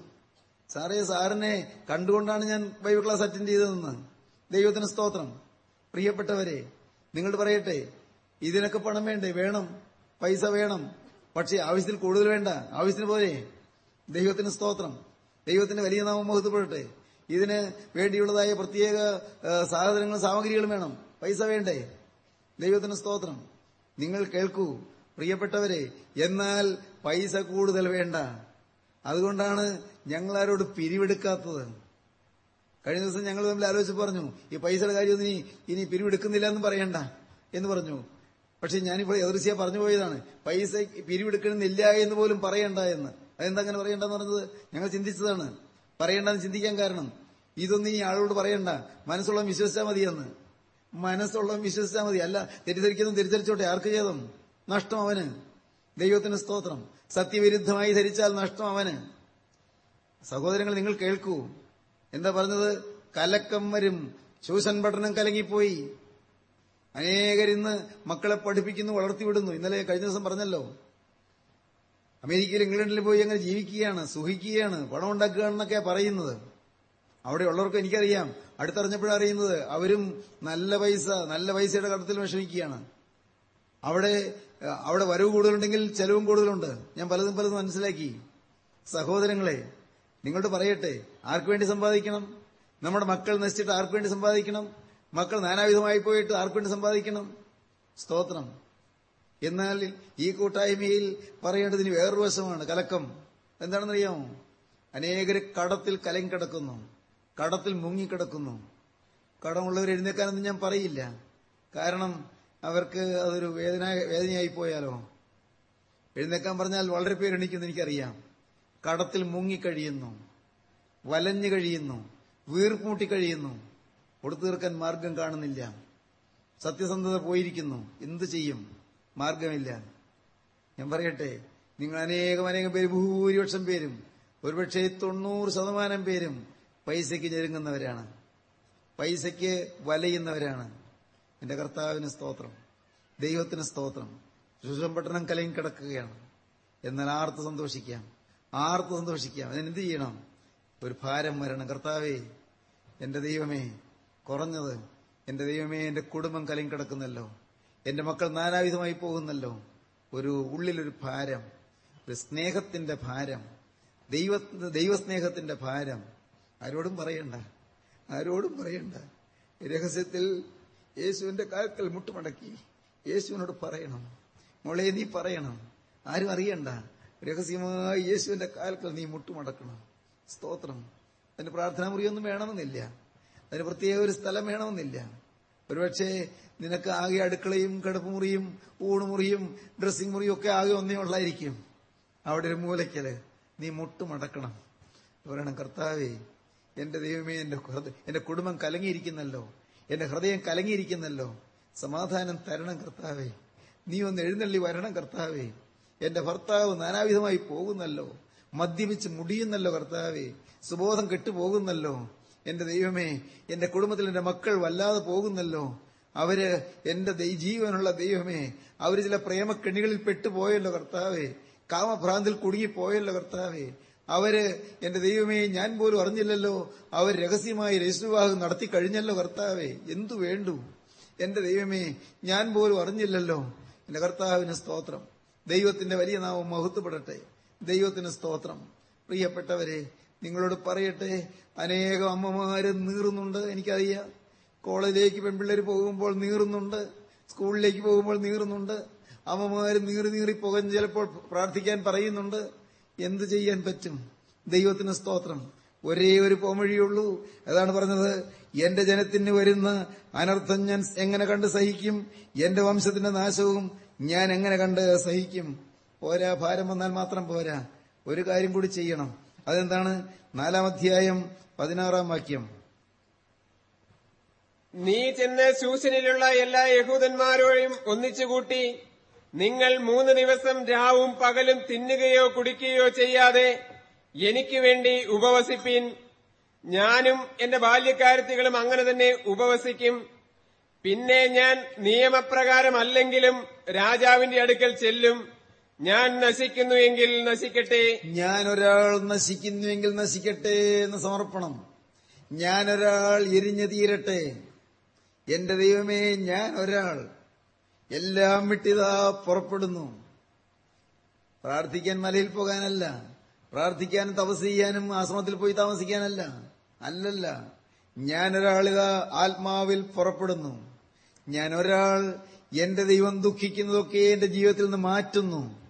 സാറേ സാറിനെ കണ്ടുകൊണ്ടാണ് ഞാൻ ബൈബിൾ ക്ലാസ് അറ്റൻഡ് ചെയ്തതെന്ന്. ദൈവത്തിന് സ്തോത്രം. പ്രിയപ്പെട്ടവരെ നിങ്ങൾ പറയട്ടെ ഇതിനൊക്കെ പണം വേണ്ടേ? വേണം. പൈസ വേണം. പക്ഷേ ആവശ്യത്തിൽ കൂടുതൽ വേണ്ട. ആവശ്യത്തിന് പോരെ. ദൈവത്തിന് സ്തോത്രം. ദൈവത്തിന്റെ വലിയ നാമം ബഹുത്തപ്പെടട്ടെ ഇതിന് വേണ്ടിയുള്ളതായ പ്രത്യേക സാധനങ്ങളും സാമഗ്രികളും വേണം. പൈസ വേണ്ടേ? ദൈവത്തിന് സ്തോത്രം. നിങ്ങൾ കേൾക്കൂ. പ്രിയപ്പെട്ടവരെ എന്നാൽ പൈസ കൂടുതൽ വേണ്ട. അതുകൊണ്ടാണ് ഞങ്ങളാരോട് പിരിവെടുക്കാത്തത്. കഴിഞ്ഞ ദിവസം ഞങ്ങൾ തമ്മിൽ ആലോചിച്ച് പറഞ്ഞു ഈ പൈസയുടെ കാര്യം ഇനി ഇനി പിരിവെടുക്കുന്നില്ല എന്ന് പറയണ്ട എന്ന് പറഞ്ഞു. പക്ഷെ ഞാനിപ്പോൾ എതിർച്ചയാ പറഞ്ഞു പോയതാണ് പൈസ പിരിവെടുക്കണമെന്നില്ല എന്ന് പോലും പറയണ്ട എന്ന്. അതെന്താ അങ്ങനെ പറയണ്ടെന്ന് പറഞ്ഞത്? ഞങ്ങൾ ചിന്തിച്ചതാണ്. പറയണ്ടെന്ന് ചിന്തിക്കാൻ കാരണം. ഇതൊന്നും ഈ ആളോട് പറയണ്ട. മനസ്സുള്ളവൻ വിശ്വസിച്ചാൽ മതിയെന്ന്. മനസ്സുള്ളവൻ വിശ്വസിച്ചാൽ മതി. അല്ല തെറ്റിദ്ധരിക്കുന്നു തിരിച്ചടിച്ചോട്ടെ ആർക്ക് ചെയ്തും നഷ്ടം അവന്. ദൈവത്തിന് സ്തോത്രം. സത്യവിരുദ്ധമായി ധരിച്ചാൽ നഷ്ടം അവന്. സഹോദരങ്ങൾ നിങ്ങൾ കേൾക്കൂ. എന്താ പറഞ്ഞത്? കലക്കം വരും. ചൂഷൻ പഠനം കലങ്ങിപ്പോയി. അനേകരിന്ന് മക്കളെ പഠിപ്പിക്കുന്നു വളർത്തിവിടുന്നു. ഇന്നലെ കഴിഞ്ഞ ദിവസം പറഞ്ഞല്ലോ. അമേരിക്കയിൽ ഇംഗ്ലണ്ടിൽ പോയി അങ്ങനെ ജീവിക്കുകയാണ് സുഖിക്കുകയാണ് പണം ഉണ്ടാക്കുകയാണെന്നൊക്കെ പറയുന്നത്. അവിടെ ഉള്ളവർക്ക് എനിക്കറിയാം അടുത്തറിഞ്ഞപ്പോഴാണ് അറിയുന്നത് അവരും നല്ല പൈസ നല്ല പൈസയുടെ കടത്തിൽ വിഷമിക്കുകയാണ്. അവിടെ അവിടെ വരവ് കൂടുതലുണ്ടെങ്കിൽ ചെലവും കൂടുതലുണ്ട്. ഞാൻ പലതും പലതും മനസ്സിലാക്കി. സഹോദരങ്ങളെ നിങ്ങളോട് പറയട്ടെ ആർക്കു വേണ്ടി സമ്പാദിക്കണം? നമ്മുടെ മക്കൾ നശിച്ചിട്ട് ആർക്കു വേണ്ടി സമ്പാദിക്കണം? മക്കൾ നാനാവിധമായി പോയിട്ട് ആർക്കു വേണ്ടി സമ്പാദിക്കണം? സ്തോത്രം. എന്നാൽ ഈ കൂട്ടായ്മയിൽ പറയേണ്ടതിന് വേറൊരു വശമാണ് കലക്കം. എന്താണെന്നറിയാമോ? അനേകർ കടത്തിൽ കലങ്ങി കിടക്കുന്നു കടത്തിൽ മുങ്ങിക്കിടക്കുന്നു കടമുള്ളവർ എഴുന്നേക്കാനൊന്നും ഞാൻ പറയില്ല. കാരണം അവർക്ക് അതൊരു വേദന വേദനയായി പോയാലോ? എഴുന്നേക്കാൻ പറഞ്ഞാൽ വളരെ പേര് എണീക്കുന്നു എനിക്കറിയാം. കടത്തിൽ മുങ്ങിക്കഴിയുന്നു വലഞ്ഞു കഴിയുന്നു വീർപ്പൂട്ടി കഴിയുന്നു. കൊടുത്തു തീർക്കാൻ മാർഗം കാണുന്നില്ല. സത്യസന്ധത പോയിരിക്കുന്നു. എന്തു ചെയ്യും? മാർഗമില്ല ഞാൻ പറയട്ടെ നിങ്ങൾ അനേകം അനേകം പേര് ഭൂരിപക്ഷം പേരും ഒരുപക്ഷെ തൊണ്ണൂറ് ശതമാനം പേരും പൈസയ്ക്ക് ഞെരുങ്ങുന്നവരാണ്. പൈസയ്ക്ക് വലയുന്നവരാണ്. എന്റെ കർത്താവിന് സ്തോത്രം ദൈവത്തിന് സ്തോത്രം. ശുശ്രംപട്ടണം കലയും കിടക്കുകയാണ്. എന്നാൽ ആർത്ത് സന്തോഷിക്കാം ആർത്ത് സന്തോഷിക്കാം. അതിനെന്ത് ചെയ്യണം? ഒരു ഭാരം വരണം. കർത്താവേ എന്റെ ദൈവമേ കുറഞ്ഞത് എന്റെ ദൈവമേ എന്റെ കുടുംബം കലയും കിടക്കുന്നല്ലോ. എന്റെ മക്കൾ നാനാവിധമായി പോകുന്നല്ലോ. ഒരു ഉള്ളിലൊരു ഭാരം ഒരു സ്നേഹത്തിന്റെ ഭാരം ദൈവ ദൈവസ്നേഹത്തിന്റെ ഭാരം. ആരോടും പറയണ്ട. ആരോടും പറയണ്ട. രഹസ്യത്തിൽ യേശുവിന്റെ കാൽക്കൽ മുട്ടുമടക്കി യേശുവിനോട് പറയണം. മോളെ നീ പറയണം. ആരും അറിയണ്ട. രഹസ്യമായി യേശുവിന്റെ കാൽക്കൽ നീ മുട്ടുമടക്കണം. സ്തോത്രം. അതിന് പ്രാർത്ഥനാ മുറിയൊന്നും വേണമെന്നില്ല. അതിന് പ്രത്യേക ഒരു സ്ഥലം വേണമെന്നില്ല. ഒരുപക്ഷെ നിനക്ക് ആകെ അടുക്കളയും കിടപ്പുമുറിയും ഊണുമുറിയും ഡ്രസ്സിംഗ് മുറിയും ഒക്കെ ആകെ ഒന്നേ ഉള്ളായിരിക്കും. അവിടെ ഒരു മൂലയ്ക്കൽ. നീ മുട്ടുമടക്കണം പറയണം കർത്താവേ എന്റെ ദൈവമേ എന്റെ എന്റെ കുടുംബം കലങ്ങിയിരിക്കുന്നല്ലോ. എന്റെ ഹൃദയം കലങ്ങിയിരിക്കുന്നല്ലോ. സമാധാനം തരണം കർത്താവേ. നീ ഒന്ന് എഴുന്നള്ളി വരണം കർത്താവേ. എന്റെ ഭർത്താവ് നാനാവിധമായി പോകുന്നല്ലോ. മദ്യപിച്ച് മുടിയുന്നല്ലോ കർത്താവേ. സുബോധം കെട്ടുപോകുന്നല്ലോ. എന്റെ ദൈവമേ എന്റെ കുടുംബത്തിൽ എന്റെ മക്കൾ വല്ലാതെ പോകുന്നല്ലോ. അവർ എന്റെ ജീവനുള്ള ദൈവമേ അവർ ചില പ്രേമക്കെണികളിൽ പെട്ടുപോയല്ലോ കർത്താവേ. കാമഭ്രാന്തിൽ കുടുങ്ങിപ്പോയല്ലോ കർത്താവേ. അവർ എന്റെ ദൈവമേ ഞാൻ പോലും അറിഞ്ഞില്ലല്ലോ. അവർ രഹസ്യമായി രജിസ്ട്രവാഹം നടത്തി കഴിഞ്ഞല്ലോ കർത്താവേ. എന്തു വേണ്ടു? എന്റെ ദൈവമേ ഞാൻ പോലും അറിഞ്ഞില്ലല്ലോ. എന്റെ കർത്താവിന് സ്തോത്രം. ദൈവത്തിന്റെ വലിയ നാമം മഹത്വപ്പെടട്ടെ. ദൈവത്തിന് സ്തോത്രം. പ്രിയപ്പെട്ടവരെ നിങ്ങളോട് പറയട്ടെ അനേകം അമ്മമാര് നീറുന്നുണ്ട് എനിക്കറിയാം. കോളേജിലേക്ക് പെൺപിള്ളേർ പോകുമ്പോൾ നീറുന്നുണ്ട് സ്കൂളിലേക്ക് പോകുമ്പോൾ നീറുന്നുണ്ട്. അമ്മമാര് നീറി നീറി പോകാൻ ചിലപ്പോൾ പ്രാർത്ഥിക്കാൻ പറയുന്നുണ്ട്. എന്ത് ചെയ്യാൻ പറ്റും? ദൈവത്തിന് സ്തോത്രം. ഒരേ ഒരു പോമഴിയുള്ളൂ അതാണ് പറഞ്ഞത് എന്റെ ജനത്തിന് വരുന്ന അനർത്ഥം ഞാൻ എങ്ങനെ കണ്ട് സഹിക്കും? എന്റെ വംശത്തിന്റെ നാശവും ഞാൻ എങ്ങനെ കണ്ട് സഹിക്കും? പോരാ ഭാരം വന്നാൽ മാത്രം പോരാ. ഒരു കാര്യം കൂടി ചെയ്യണം. അതെന്താണ്? നാലാം അധ്യായം പതിനാറാം വാക്യം. നീ ചെന്ന് ശൂശനിലുള്ള എല്ലാ യഹൂദന്മാരോടും ഒന്നിച്ചുകൂട്ടി നിങ്ങൾ മൂന്ന് ദിവസം രാവും പകലും തിന്നുകയോ കുടിക്കുകയോ ചെയ്യാതെ എനിക്ക് വേണ്ടി ഉപവസിപ്പിൻ. ഞാനും എന്റെ ബാല്യക്കാരത്തികളും അങ്ങനെ തന്നെ ഉപവസിക്കും. പിന്നെ ഞാൻ നിയമപ്രകാരമല്ലെങ്കിലും രാജാവിന്റെ അടുക്കൽ ചെല്ലും. ഞാൻ നശിക്കുന്നു എങ്കിൽ നശിക്കട്ടെ. ഞാൻ ഒരാൾ നശിക്കുന്നുവെങ്കിൽ നശിക്കട്ടെ എന്ന് സമർപ്പണം. ഞാൻ ഒരാൾ എരിഞ്ഞു തീരട്ടെ. എന്റെ ദൈവമേ ഞാൻ ഒരാൾ എല്ലാം വിട്ടിതാ പുറപ്പെടുന്നു. പ്രാർത്ഥിക്കാൻ മലയിൽ പോകാനല്ല. പ്രാർത്ഥിക്കാനും തപസ് ചെയ്യാനും ആശ്രമത്തിൽ പോയി താമസിക്കാനല്ല. അല്ലല്ല. ഞാൻ ഒരാളിതാ ആത്മാവിൽ പുറപ്പെടുന്നു. ഞാൻ ഒരാൾ എന്റെ ദൈവം ദുഃഖിക്കുന്നതൊക്കെ എന്റെ ജീവിതത്തിൽ നിന്ന് മാറ്റുന്നു.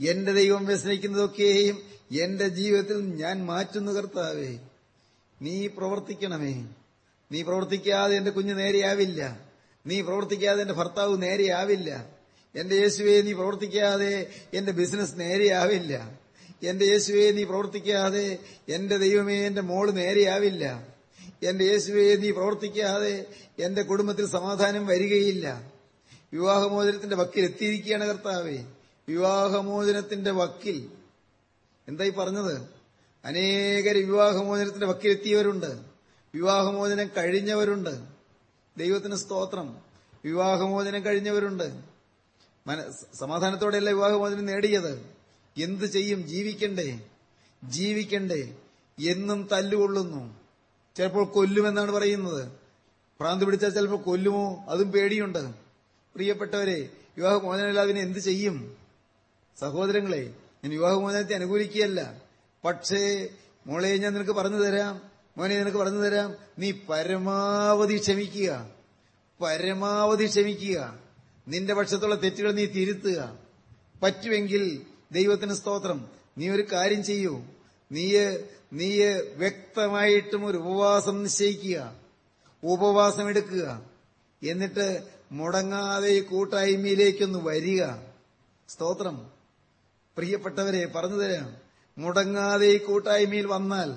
എന്റെ ദൈവം വ്യസനിക്കുന്നതൊക്കെയും എന്റെ ജീവിതത്തിൽ ഞാൻ മാറ്റുന്നു കർത്താവേ നീ പ്രവർത്തിക്കണമേ. നീ പ്രവർത്തിക്കാതെ എന്റെ കുഞ്ഞ് നേരെയാവില്ല. നീ പ്രവർത്തിക്കാതെ എന്റെ ഭർത്താവ് നേരെയാവില്ല. എന്റെ യേശുവെ നീ പ്രവർത്തിക്കാതെ എന്റെ ബിസിനസ് നേരെയാവില്ല. എന്റെ യേശുവെ നീ പ്രവർത്തിക്കാതെ എന്റെ ദൈവമേ എന്റെ മോൾ നേരെയാവില്ല. എന്റെ യേശുവെ നീ പ്രവർത്തിക്കാതെ എന്റെ കുടുംബത്തിൽ സമാധാനം വരികയില്ല. വിവാഹമോചനത്തിന്റെ വക്കിൽ എത്തിയിരിക്കുകയാണ് കർത്താവേ. വിവാഹമോചനത്തിന്റെ വക്കിൽ. എന്തായി പറഞ്ഞത്? അനേകർ വിവാഹമോചനത്തിന്റെ വക്കിലെത്തിയവരുണ്ട്. വിവാഹമോചനം കഴിഞ്ഞവരുണ്ട്. ദൈവത്തിന് സ്തോത്രം. വിവാഹമോചനം കഴിഞ്ഞവരുണ്ട്. സമാധാനത്തോടെയല്ല വിവാഹമോചനം നേടിയത്. എന്ത് ചെയ്യും? ജീവിക്കണ്ടേ? ജീവിക്കണ്ടേ? എന്നും തല്ലുകൊള്ളുന്നു. ചിലപ്പോൾ കൊല്ലുമെന്നാണ് പറയുന്നത്. ഭ്രാന്ത് പിടിച്ചാൽ ചിലപ്പോൾ കൊല്ലുമോ? അതും പേടിയുണ്ട്. പ്രിയപ്പെട്ടവരെ വിവാഹമോചനമില്ലാതെ പിന്നെ എന്ത് ചെയ്യും? സഹോദരങ്ങളെ ഞാൻ വിവാഹമോചനത്തെ അനുകൂലിക്കുകയല്ല. പക്ഷേ മോളെ ഞാൻ നിനക്ക് പറഞ്ഞു തരാം മോനെ നിനക്ക് പറഞ്ഞു തരാം നീ പരമാവധി ക്ഷമിക്കുക പരമാവധി ക്ഷമിക്കുക. നിന്റെ പക്ഷത്തുള്ള തെറ്റുകൾ നീ തിരുത്തുക. പറ്റുമെങ്കിൽ ദൈവത്തിന് സ്തോത്രം. നീ ഒരു കാര്യം ചെയ്യൂ. നീയ് നീയ് വ്യക്തമായിട്ടും ഒരു ഉപവാസം നിശ്ചയിക്കുക. ഉപവാസം എടുക്കുക. എന്നിട്ട് മുടങ്ങാതെ കൂട്ടായ്മയിലേക്കൊന്ന് വരിക. സ്തോത്രം. പ്രിയപ്പെട്ടവരെ പറഞ്ഞു തരാം മുടങ്ങാതെ ഈ കൂട്ടായ്മയിൽ വന്നാൽ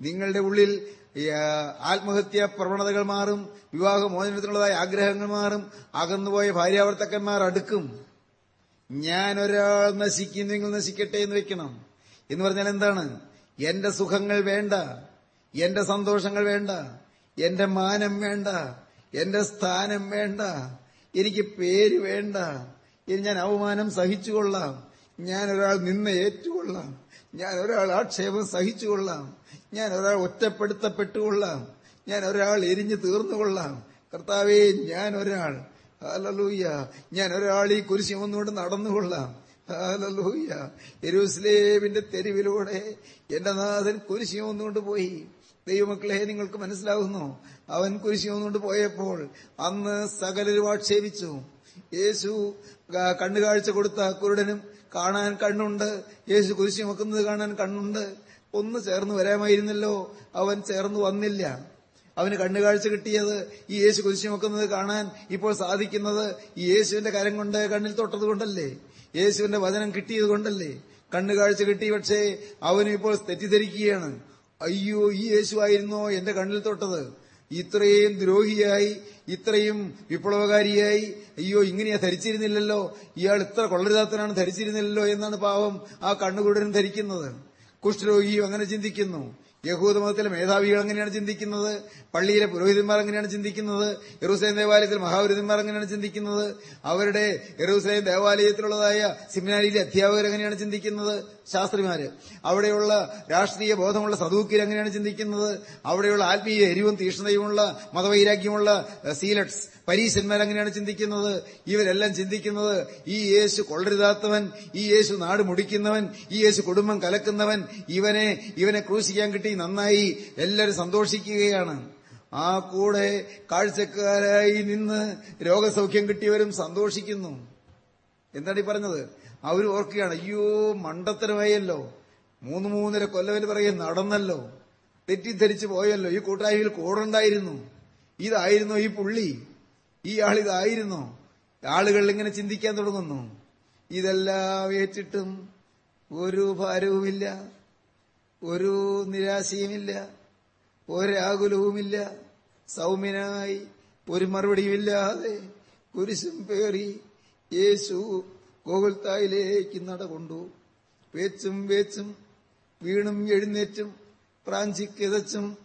നിങ്ങളുടെ ഉള്ളിൽ ആത്മഹത്യ പ്രവണതകൾ മാറും വിവാഹ വിവാഹമോചനത്തിനുള്ളതായ ആഗ്രഹങ്ങൾ മാറും അകന്നുപോയ ഭാര്യാവർത്തക്കന്മാർ അടുക്കും. ഞാൻ ഒരാൾ നിങ്ങൾ നശിക്കട്ടെ എന്ന് വെക്കണം. എന്ന് പറഞ്ഞാൽ എന്താണ്? എന്റെ സുഖങ്ങൾ വേണ്ട എന്റെ സന്തോഷങ്ങൾ വേണ്ട എന്റെ മാനം വേണ്ട എന്റെ സ്ഥാനം വേണ്ട എനിക്ക് പേര് വേണ്ട ഇനി ഞാൻ അവമാനം സഹിച്ചുകൊള്ളാം. ഞാൻ ഒരാൾ നിന്ന് ഏറ്റുകൊള്ളാം. ഞാൻ ഒരാൾ ആക്ഷേപം സഹിച്ചുകൊള്ളാം. ഞാൻ ഒരാൾ ഒറ്റപ്പെടുത്തപ്പെട്ടുകൊള്ളാം. ഞാൻ ഒരാൾ എരിഞ്ഞു തീർന്നുകൊള്ളാം. കർത്താവേ ഞാൻ ഒരാൾ ഹാലലൂയ്യ ഞാൻ ഒരാൾ ഈ കുരിശി ഒന്നുകൊണ്ട് നടന്നുകൊള്ളാം. ഹാലലൂയ്യ യെരൂസലേമിന്റെ തെരുവിലൂടെ എന്റെ നാഥൻ കുരിശി ഒന്നുകൊണ്ട് പോയി. ദൈവമക്കളെ നിങ്ങൾക്ക് മനസ്സിലാവുന്നു. അവൻ കുരിശി ഒന്നുകൊണ്ട് പോയപ്പോൾ അന്ന് സകലരും ആക്ഷേപിച്ചു. യേശു കണ്ണുകാഴ്ച കൊടുത്ത കുരുടനും കാണാൻ കണ്ണുണ്ട്. യേശു കുരിശി വെക്കുന്നത് കാണാൻ കണ്ണുണ്ട്. ഒന്ന് ചേർന്ന് വരാമായിരുന്നല്ലോ. അവൻ ചേർന്ന് വന്നില്ല. അവന് കണ്ണുകാഴ്ച കിട്ടിയത് ഈ യേശു കുരിശി വെക്കുന്നത് കാണാൻ ഇപ്പോൾ സാധിക്കുന്നത് ഈ യേശുവിന്റെ കരം കൊണ്ട് കണ്ണിൽ തൊട്ടത് കൊണ്ടല്ലേ? യേശുവിന്റെ വചനം കിട്ടിയത് കൊണ്ടല്ലേ? കണ്ണുകാഴ്ച കിട്ടി പക്ഷേ അവനും ഇപ്പോൾ തെറ്റിദ്ധരിക്കുകയാണ്. അയ്യോ ഈ യേശു ആയിരുന്നോ എന്റെ കണ്ണിൽ തൊട്ടത്? ഇത്രയും ദ്രോഹിയായി ഇത്രയും വിപ്ലവകാരിയായി അയ്യോ ഇങ്ങനെയാ ധരിച്ചിരുന്നില്ലല്ലോ? ഇയാൾ ഇത്ര കൊള്ളരുതാത്തനാണ് ധരിച്ചിരുന്നില്ലല്ലോ എന്നാണ് പാവം ആ കണ്ണുകൂടനും ധരിക്കുന്നത്. കുഷ്ഠരോഗിയും അങ്ങനെ ചിന്തിക്കുന്നു. യഹൂദ മതത്തിലെ മേധാവികൾ അങ്ങനെയാണ് ചിന്തിക്കുന്നത്. പള്ളിയിലെ പുരോഹിതന്മാർ അങ്ങനെയാണ് ചിന്തിക്കുന്നത്. യെറൂസലേം ദേവാലയത്തിൽ മഹാപുരോഹിതന്മാർ അങ്ങനെയാണ് ചിന്തിക്കുന്നത്. അവരുടെ യെറൂസലേം ദേവാലയത്തിലുള്ളതായ സെമിനാരിയിലെ അധ്യാപകർ അങ്ങനെയാണ് ചിന്തിക്കുന്നത്. ശാസ്ത്രിമാര് അവിടെയുള്ള രാഷ്ട്രീയ ബോധമുള്ള സദൂക്കിൽ എങ്ങനെയാണ് ചിന്തിക്കുന്നത്? അവിടെയുള്ള ആത്മീയ എരിവും തീഷ്ണതയുമുള്ള മതവൈരാഗ്യമുള്ള സീലറ്റ്സ് പരീശന്മാർ അങ്ങനെയാണ് ചിന്തിക്കുന്നത്? ഇവരെല്ലാം ചിന്തിക്കുന്നത് ഈ യേശു കൊള്ളരുതാത്തവൻ ഈ യേശു നാട് മുടിക്കുന്നവൻ ഈ യേശു കുടുംബം കലക്കുന്നവൻ ഇവനെ ഇവനെ ക്രൂശിക്കാൻ കിട്ടി നന്നായി എല്ലാവരും സന്തോഷിക്കുകയാണ്. ആ കൂടെ കാഴ്ചക്കാരായി നിന്ന് രോഗസൗഖ്യം കിട്ടിയവരും സന്തോഷിക്കുന്നു. എന്താണ് ഈ പറഞ്ഞത്? അവർ ഓർക്കുകയാണ് അയ്യോ മണ്ടത്തരമായല്ലോ. മൂന്ന് മൂന്നര കൊല്ലവന് പറയും നടന്നല്ലോ. തെറ്റിദ്ധരിച്ചു പോയല്ലോ. ഈ കൂട്ടായ്മയിൽ കൂടുണ്ടായിരുന്നു ഇതായിരുന്നു ഈ പുള്ളി. ഈ ആൾ ആളുകൾ ഇങ്ങനെ ചിന്തിക്കാൻ തുടങ്ങുന്നു. ഇതെല്ലാം ഏറ്റിട്ടും ഒരു ഭാരവുമില്ല. ഒരു നിരാശയുമില്ല. ഒരാകുലവുമില്ല. സൗമ്യനായി ഒരു മറുപടിയുമില്ലാതെ കുരിശും പേറി യേശു ഗോകുൽത്തായിലേക്ക് നടകൊണ്ടു വേച്ചും വേച്ചും വീണും എഴുന്നേറ്റും പ്രാഞ്ചി കിതച്ചും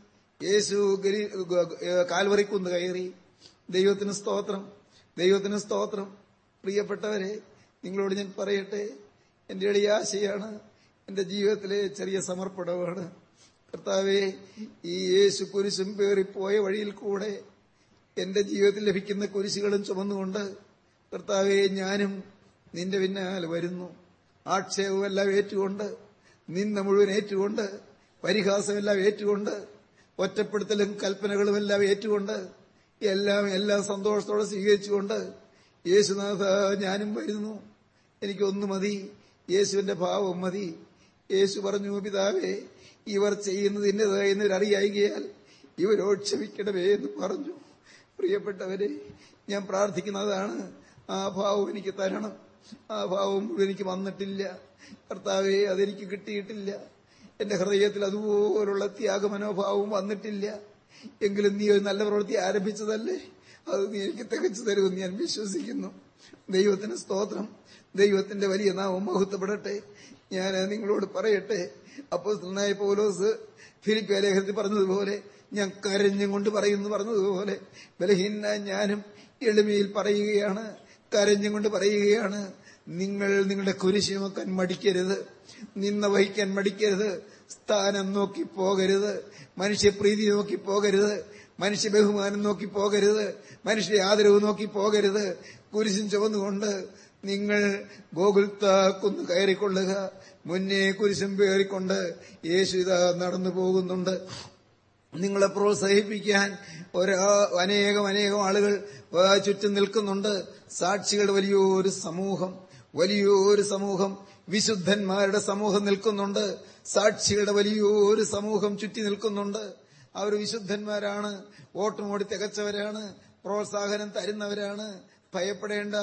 യേശു ഗരി- ഗ- ഗ- കാൽവറിക്കുന്ന് കയറി. ദൈവത്തിന് സ്തോത്രം ദൈവത്തിന് സ്തോത്രം. പ്രിയപ്പെട്ടവരെ നിങ്ങളോട് ഞാൻ പറയട്ടെ എന്റെ എളിയ ആശയാണ് എന്റെ ജീവിതത്തിലെ ചെറിയ സമർപ്പണമാണ്. കർത്താവെ ഈ യേശു കുരിശും പേറിപ്പോയ വഴിയിൽ കൂടെ എന്റെ ജീവിതത്തിൽ ലഭിക്കുന്ന കുരിശുകളും ചുമന്നുകൊണ്ട് കർത്താവെ ഞാനും നിന്റെ പിന്നാലെ വരുന്നു. ആക്ഷേപമെല്ലാം ഏറ്റുകൊണ്ട് നിന്ന മുഴുവൻ ഏറ്റുകൊണ്ട് പരിഹാസമെല്ലാം ഏറ്റുകൊണ്ട് ഒറ്റപ്പെടുത്തലും കൽപ്പനകളും എല്ലാം ഏറ്റുകൊണ്ട് എല്ലാം എല്ലാം സന്തോഷത്തോടെ സ്വീകരിച്ചുകൊണ്ട് യേശുനാഥ ഞാനും വരുന്നു. എനിക്കൊന്നു മതി. യേശുവിന്റെ ഭാവം മതി. യേശു പറഞ്ഞു പിതാവേ ഇവർ ചെയ്യുന്നത് ഇന്നതായെന്ന് ഇവരറിയായികയാൽ ഇവരോട് ക്ഷമിക്കണമേ എന്ന് പറഞ്ഞു. പ്രിയപ്പെട്ടവരെ ഞാൻ പ്രാർത്ഥിക്കുന്നതാണ് ആ ഭാവം എനിക്ക് തരണം. ആ ഭാവം മുഴുവൻ എനിക്ക് വന്നിട്ടില്ല. കർത്താവെ അതെനിക്ക് കിട്ടിയിട്ടില്ല. എന്റെ ഹൃദയത്തിൽ അതുപോലുള്ള ത്യാഗമനോഭാവവും വന്നിട്ടില്ല. എങ്കിലും നീ ഒരു നല്ല പ്രവൃത്തി ആരംഭിച്ചതല്ലേ? അത് നീ എനിക്ക് തികച്ചു തരുമെന്ന് ഞാൻ വിശ്വസിക്കുന്നു. ദൈവത്തിന് സ്തോത്രം. ദൈവത്തിന്റെ വലിയ നാമം മഹത്വപ്പെടട്ടെ. ഞാൻ നിങ്ങളോട് പറയട്ടെ. അപ്പോസ്തലനായ പോലോസ് ഫിലിപ്പ് ലേഖനത്തിൽ പറഞ്ഞതുപോലെ ഞാൻ കരഞ്ഞും കൊണ്ട് പറയുന്നു പറഞ്ഞതുപോലെ ബലഹീന ഞാനും എളിമയിൽ പറയുകയാണ്. കരഞ്ഞും കൊണ്ട് പറയുകയാണ് നിങ്ങൾ നിങ്ങളുടെ കുരിശ് മടിക്കരുത് നിന്ന വഹിക്കാൻ മടിക്കരുത് സ്ഥാനം നോക്കി പോകരുത് മനുഷ്യപ്രീതി നോക്കി പോകരുത് മനുഷ്യ ബഹുമാനം നോക്കി പോകരുത് മനുഷ്യ ആദരവ് നോക്കി പോകരുത് കുരിശും ചുവന്നുകൊണ്ട് നിങ്ങൾ ഗോകുൽത്ത കുന്ന് കയറിക്കൊള്ളുക മുന്നേ കുരിശും പേറിക്കൊണ്ട് യേശു ഇതാ നടന്നു പോകുന്നുണ്ട് നിങ്ങളെ പ്രോത്സാഹിപ്പിക്കാൻ ഒരാ അനേകം അനേകം ആളുകൾ ചുറ്റും നിൽക്കുന്നുണ്ട്. സാക്ഷികളുടെ വലിയൊരു സമൂഹം വലിയൊരു സമൂഹം വിശുദ്ധന്മാരുടെ സമൂഹം നിൽക്കുന്നുണ്ട്. സാക്ഷികളുടെ വലിയൊരു സമൂഹം ചുറ്റി നിൽക്കുന്നുണ്ട്. അവർ വിശുദ്ധന്മാരാണ് ഓട്ടുമോടി തികച്ചവരാണ് പ്രോത്സാഹനം തരുന്നവരാണ്. ഭയപ്പെടേണ്ട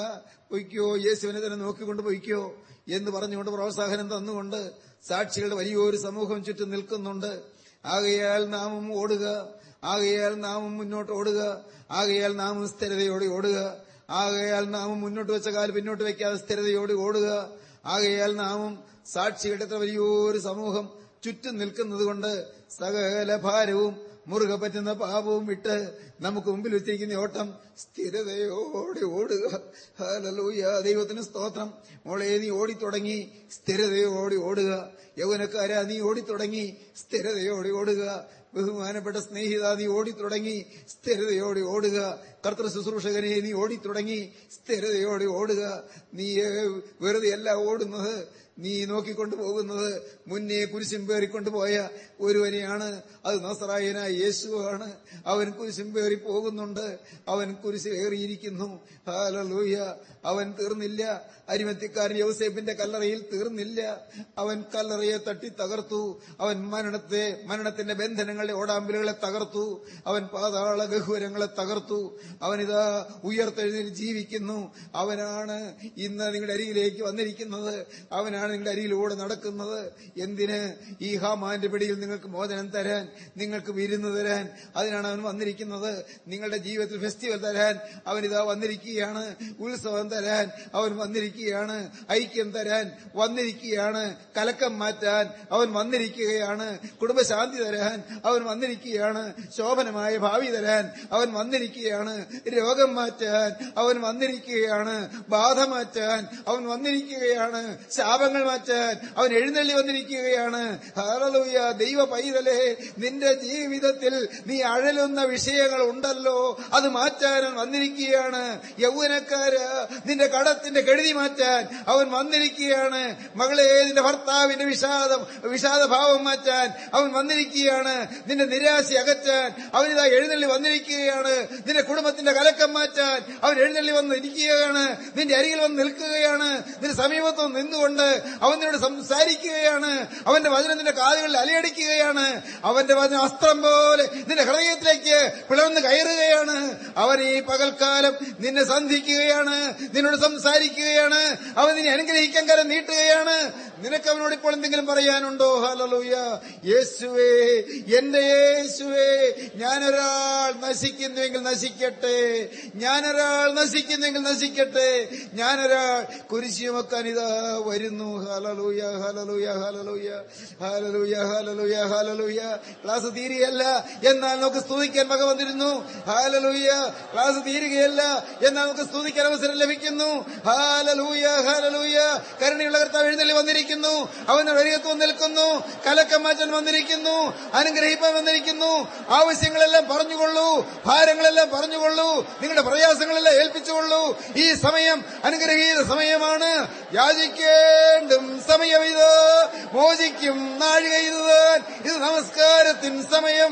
പൊയ്ക്കോ യേശുവിനെ തന്നെ നോക്കിക്കൊണ്ട് പൊയ്ക്കോ എന്ന് പറഞ്ഞുകൊണ്ട് പ്രോത്സാഹനം തന്നുകൊണ്ട് സാക്ഷികളുടെ വലിയൊരു സമൂഹം ചുറ്റും നിൽക്കുന്നുണ്ട്. ആകയാൽ നാമും ഓടുക ആകയാൽ നാമും മുന്നോട്ട് ഓടുക ആകയാൽ നാമും സ്ഥിരതയോടെ ഓടുക ആകയാൽ നാമും മുന്നോട്ട് വെച്ച കാൽ പിന്നോട്ട് വെക്കാതെ സ്ഥിരതയോടെ ഓടുക ആകയാൽ നാമും സാക്ഷി അത്ര വലിയൊരു സമൂഹം ചുറ്റും നിൽക്കുന്നത് കൊണ്ട് സകല ഭാരവും മുറുകെ പറ്റുന്ന പാപവും വിട്ട് നമുക്ക് മുമ്പിൽ വെച്ചിരിക്കുന്ന ഓട്ടം സ്ഥിരതയോടെ ഓടുക. ഹല്ലേലൂയ. ദൈവത്തിന് സ്തോത്രം. മോളെ നീ ഓടിത്തുടങ്ങി സ്ഥിരതയോടെ ഓടുക. യൗവനക്കാരാ നീ ഓടിത്തുടങ്ങി സ്ഥിരതയോടെ ഓടുക. ബഹുമാനപ്പെട്ട സ്നേഹിത നീ ഓടിത്തുടങ്ങി സ്ഥിരതയോടെ ഓടുക. കർത്തൃ ശുശ്രൂഷകനെ നീ ഓടിത്തുടങ്ങി സ്ഥിരതയോടെ ഓടുക. നീ വെറുതെ അല്ല ഓടുന്നത്. നീ നോക്കിക്കൊണ്ടു പോകുന്നത് മുന്നേ കുരിശും പേറിക്കൊണ്ടുപോയ ഒരുവനെയാണ്. അത് നസറായനായ യേശുവാണ്. അവൻ കുരിശും പേറി പോകുന്നുണ്ട്. അവൻ കുരിശ് ഏറിയിരിക്കുന്നു ഹാലലൂയ അവൻ തീർന്നില്ല. അരിമത്തിക്കാരൻ യൗസേപ്പിന്റെ കല്ലറയിൽ തീർന്നില്ല. അവൻ കല്ലറയെ തട്ടി തകർത്തു. അവൻ മരണത്തെ മരണത്തിന്റെ ബന്ധനങ്ങളെ ഓടാമ്പലുകളെ തകർത്തു. അവൻ പാതാള ഗഹുരങ്ങളെ തകർത്തു. അവനിതാ ഉയർത്തെഴുന്നേറ്റ് ജീവിക്കുന്നു. അവനാണ് ഇന്ന് നിങ്ങളുടെ അരികിലേക്ക് വന്നിരിക്കുന്നത്. അവനാണ് നിങ്ങളുടെ അരിയിലൂടെ നടക്കുന്നത്? എന്തിന് ഈ ഹാമാന്റെ പിടിയിൽ നിങ്ങൾക്ക് മോചനം തരാൻ നിങ്ങൾക്ക് വിരുന്ന് തരാൻ? അതിനാണ് അവൻ വന്നിരിക്കുന്നത്. നിങ്ങളുടെ ജീവിതത്തിൽ ഫെസ്റ്റിവൽ തരാൻ. അവൻ ഇതാ വന്നിരിക്കുകയാണ്. ഉത്സവം തരാൻ. അവൻ വന്നിരിക്കുകയാണ്. ഐക്യം തരാൻ. വന്നിരിക്കുകയാണ്. കലക്കം മാറ്റാൻ. അവൻ വന്നിരിക്കുകയാണ്. കുടുംബശാന്തി തരാൻ. അവൻ വന്നിരിക്കുകയാണ്. ശോഭനമായ ഭാവി തരാൻ. അവൻ വന്നിരിക്കുകയാണ്. രോഗം മാറ്റാൻ. അവൻ വന്നിരിക്കുകയാണ്. ബാധ മാറ്റാൻ. അവൻ വന്നിരിക്കുകയാണ്. ശാപങ്ങൾ മാറ്റാൻ അവൻ എഴുന്നള്ളി വന്നിരിക്കുകയാണ്. ഹാലലൂയ ദൈവ പൈതലേ നിന്റെ ജീവിതത്തിൽ നീ അഴലുന്ന വിഷയങ്ങൾ ഉണ്ടല്ലോ. അത് മാറ്റാൻ വന്നിരിക്കുകയാണ്. യൗവനക്കാര് നിന്റെ കടത്തിന്റെ കെടുതി മാറ്റാൻ അവൻ വന്നിരിക്കുകയാണ്. മകളെ നിന്റെ ഭർത്താവിന്റെ വിഷാദം വിഷാദഭാവം മാറ്റാൻ അവൻ വന്നിരിക്കുകയാണ്. നിന്റെ നിരാശ അകറ്റാൻ അവൻ ഇതാ എഴുന്നള്ളി വന്നിരിക്കുകയാണ്. നിന്റെ കുടുംബത്തിന്റെ കലക്കം മാറ്റാൻ അവൻ എഴുന്നള്ളി വന്നിരിക്കുകയാണ് നിന്റെ അരികിൽ വന്ന് നിൽക്കുകയാണ്. നിന്റെ സമീപത്ത് നിന്നുകൊണ്ട് അവൻ നിന്നോട് സംസാരിക്കുകയാണ്. അവന്റെ വചനം നിന്റെ കാലുകളിൽ അലയടിക്കുകയാണ്. അവന്റെ വചനം അസ്ത്രം പോലെ നിന്റെ ഹൃദയത്തിലേക്ക് പിളർന്ന് കയറുകയാണ്. അവൻ ഈ പകൽക്കാലം നിന്നെ സന്ധിക്കുകയാണ്. നിന്നോട് സംസാരിക്കുകയാണ്. അവൻ നിന്നെ അനുഗ്രഹിക്കാൻ കരം നീട്ടുകയാണ്. നിനക്ക് അവനോട് ഇപ്പോൾ എന്തെങ്കിലും പറയാനുണ്ടോ? ഹലലൂയ യേശുവേ എന്റെ യേശുവേ ഞാനൊരാൾ നശിക്കുന്നുവെങ്കിൽ നശിക്കട്ടെ. ഞാനൊരാൾ നശിക്കുന്നുവെങ്കിൽ നശിക്കട്ടെ. ഞാനൊരാൾ കുരിശി ചുമക്കാൻ ഇതാ വരുന്നു. ഹലലൂയ ഹലലൂയ ഹലലൂയ ഹലലൂയ ഹലലൂയ ഹലലൂയ ക്ലാസ് തീരുകയല്ല. എന്നാൽ നമുക്ക് സ്തുതിക്കാൻ വക വന്നിരുന്നു. ഹാലലൂയ ക്ലാസ് തീരുകയല്ല. എന്നാൽ നമുക്ക് സ്തുതിക്കാൻ അവസരം ലഭിക്കുന്നു. ഹാലലൂയ ഹാലലൂയ കരുണയുള്ള കർത്താവ് എഴുന്നള്ളി വന്നിരിക്കുന്നു. അവന്റെ വരികത്വം നിൽക്കുന്നു. കലക്കം വന്നിരിക്കുന്നു. അനുഗ്രഹിപ്പാൻ വന്നിരിക്കുന്നു. ആവശ്യങ്ങളെല്ലാം പറഞ്ഞുകൊള്ളൂ. ഭാരങ്ങളെല്ലാം പറഞ്ഞുകൊള്ളൂ. നിങ്ങളുടെ പ്രയാസങ്ങളെല്ലാം ഏൽപ്പിച്ചുകൊള്ളൂ. ഈ സമയം അനുഗ്രഹീത സമയമാണ്. യാചിക്കേണ്ടും സമയം ഇത് മോചിക്കും നാഴിക ഇത് നമസ്കാരത്തിൻ സമയം.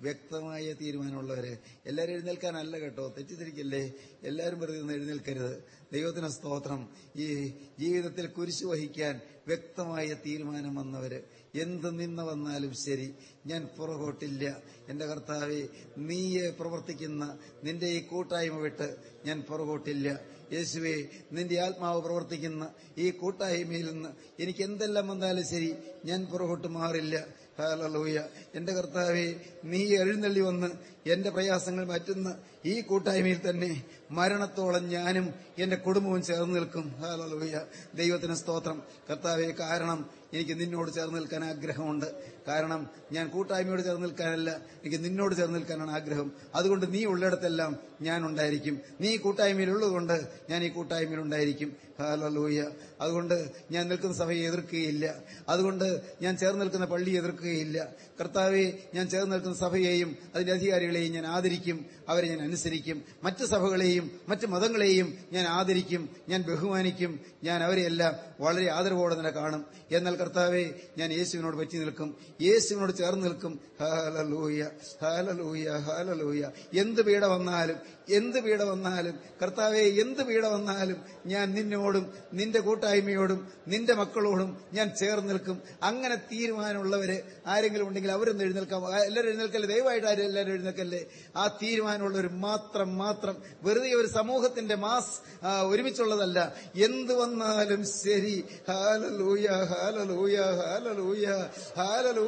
വ്യക്തമായ തീരുമാനമുള്ളവര് എല്ലാവരും എഴുന്നേൽക്കാനല്ല കേട്ടോ. തെറ്റിദ്ധരിക്കല്ലേ? എല്ലാവരും വെറുതെ ഒന്ന് എഴുന്നേൽക്കരുത്. ദൈവത്തിന് സ്തോത്രം. ഈ ജീവിതത്തിൽ കുരിശു വഹിക്കാൻ വ്യക്തമായ തീരുമാനം വന്നവര് എന്ത് നിന്ന വന്നാലും ശരി ഞാൻ പുറകോട്ടില്ല. എന്റെ കർത്താവെ നീയെ പ്രവർത്തിക്കുന്ന നിന്റെ ഈ കൂട്ടായ്മ വിട്ട് ഞാൻ പുറകോട്ടില്ല. യേശുവെ നിന്റെ ആത്മാവ് പ്രവർത്തിക്കുന്ന ഈ കൂട്ടായ്മയിൽ നിന്ന് എനിക്ക് എന്തെല്ലാം വന്നാലും ശരി ഞാൻ പുറകോട്ട് മാറില്ല. ഹാലലൂയ. എന്റെ കർത്താവെ നീ എഴുന്നള്ളി വന്ന് എന്റെ പ്രയാസങ്ങൾ മാറ്റുന്ന ഈ കൂട്ടായ്മയിൽ തന്നെ മരണത്തോളം ഞാനും എന്റെ കുടുംബവും ചേർന്ന് നിൽക്കും. ഹാലലൂയ. ദൈവത്തിന് സ്തോത്രം. കർത്താവെ കാരണം എനിക്ക് നിന്നോട് ചേർന്ന് നിൽക്കാൻ ആഗ്രഹമുണ്ട്. കാരണം ഞാൻ കൂട്ടായ്മയോട് ചേർന്ന് നിൽക്കാനല്ല എനിക്ക് നിന്നോട് ചേർന്ന് നിൽക്കാനാണ് ആഗ്രഹം. അതുകൊണ്ട് നീ ഉള്ളിടത്തെല്ലാം ഞാൻ ഉണ്ടായിരിക്കും. നീ കൂട്ടായ്മയിലുള്ളതുകൊണ്ട് ഞാൻ ഈ കൂട്ടായ്മയിൽ ഉണ്ടായിരിക്കും ഹാലലൂയ അതുകൊണ്ട് ഞാൻ നിൽക്കുന്ന സഭയെ എതിർക്കുകയില്ല. അതുകൊണ്ട് ഞാൻ ചേർന്ന് നിൽക്കുന്ന പള്ളി എതിർക്കുകയില്ല. കർത്താവെ ഞാൻ ചേർന്ന് നിൽക്കുന്ന സഭയെയും അതിന്റെ അധികാരികളെയും ഞാൻ ആദരിക്കും. അവരെ ഞാൻ അനുസരിക്കും. മറ്റ് സഭകളെയും മറ്റ് മതങ്ങളെയും ഞാൻ ആദരിക്കും. ഞാൻ ബഹുമാനിക്കും. ഞാൻ അവരെയെല്ലാം വളരെ ആദരവോടെ തന്നെ കാണും. എന്നാൽ കർത്താവെ ഞാൻ യേശുവിനോട് പറ്റി നിൽക്കും. യേശുവിനോട് ചേർന്ന് നിൽക്കും ഹാലലൂയ ഹാലലൂയ ഹാലലൂയ. എന്ത് പീഡ വന്നാലും എന്ത് പീഡ വന്നാലും കർത്താവെ എന്ത് പീഡ വന്നാലും ഞാൻ നിന്നോടും നിന്റെ കൂട്ടായ്മയോടും നിന്റെ മക്കളോടും ഞാൻ ചേർന്ന് നിൽക്കും. അങ്ങനെ തീരുമാനമുള്ളവര് ആരെങ്കിലും ഉണ്ടെങ്കിൽ അവരൊന്ന് എഴുന്നേൽക്കാം എല്ലാവരും എഴുന്നേൽക്കല്ലേ? ദയവായിട്ട് ആരും എല്ലാവരും എഴുന്നേൽക്കല്ലേ? ആ തീരുമാനമുള്ളവർ മാത്രം മാത്രം വെറുതെ ഒരു സമൂഹത്തിന്റെ മാസ് ഒരുമിച്ചുള്ളതല്ല. എന്ത് വന്നാലും ശരി. Hallelujah hallelujah hallelujah hallelujah.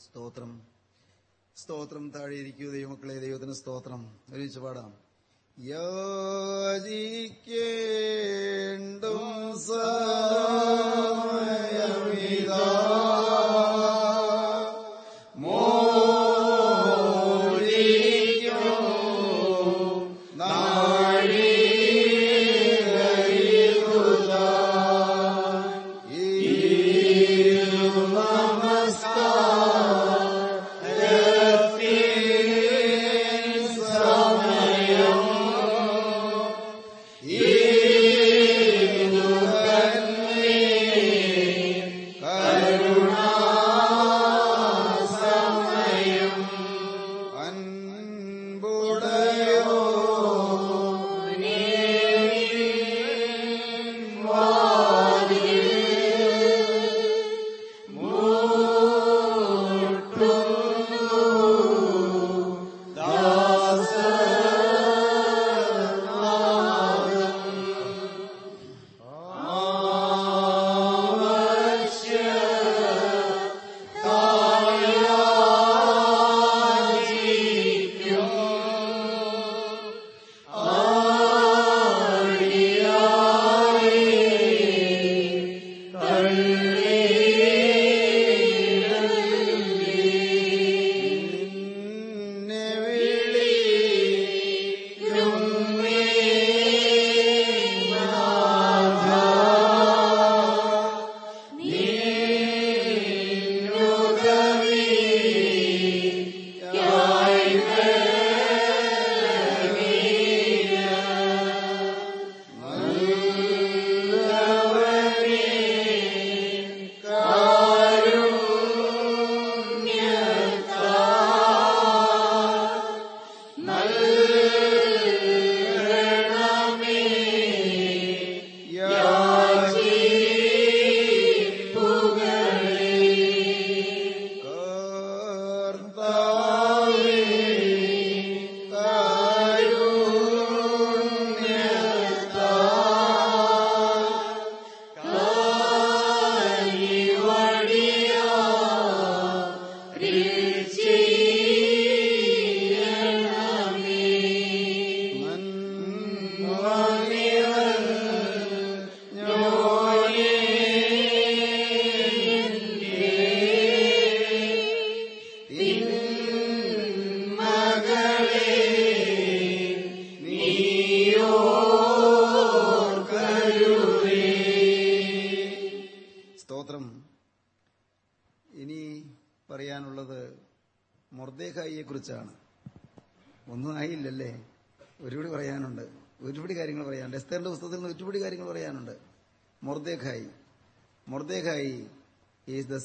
സ്തോത്രം. സ്തോത്രം താഴെയിരിക്കൂ ദൈവമക്കളെ ദൈവത്തിന് സ്തോത്രം. ഒരുമിച്ച് പാടാം. യാചിക്കേണ്ടും സമയമിതാ.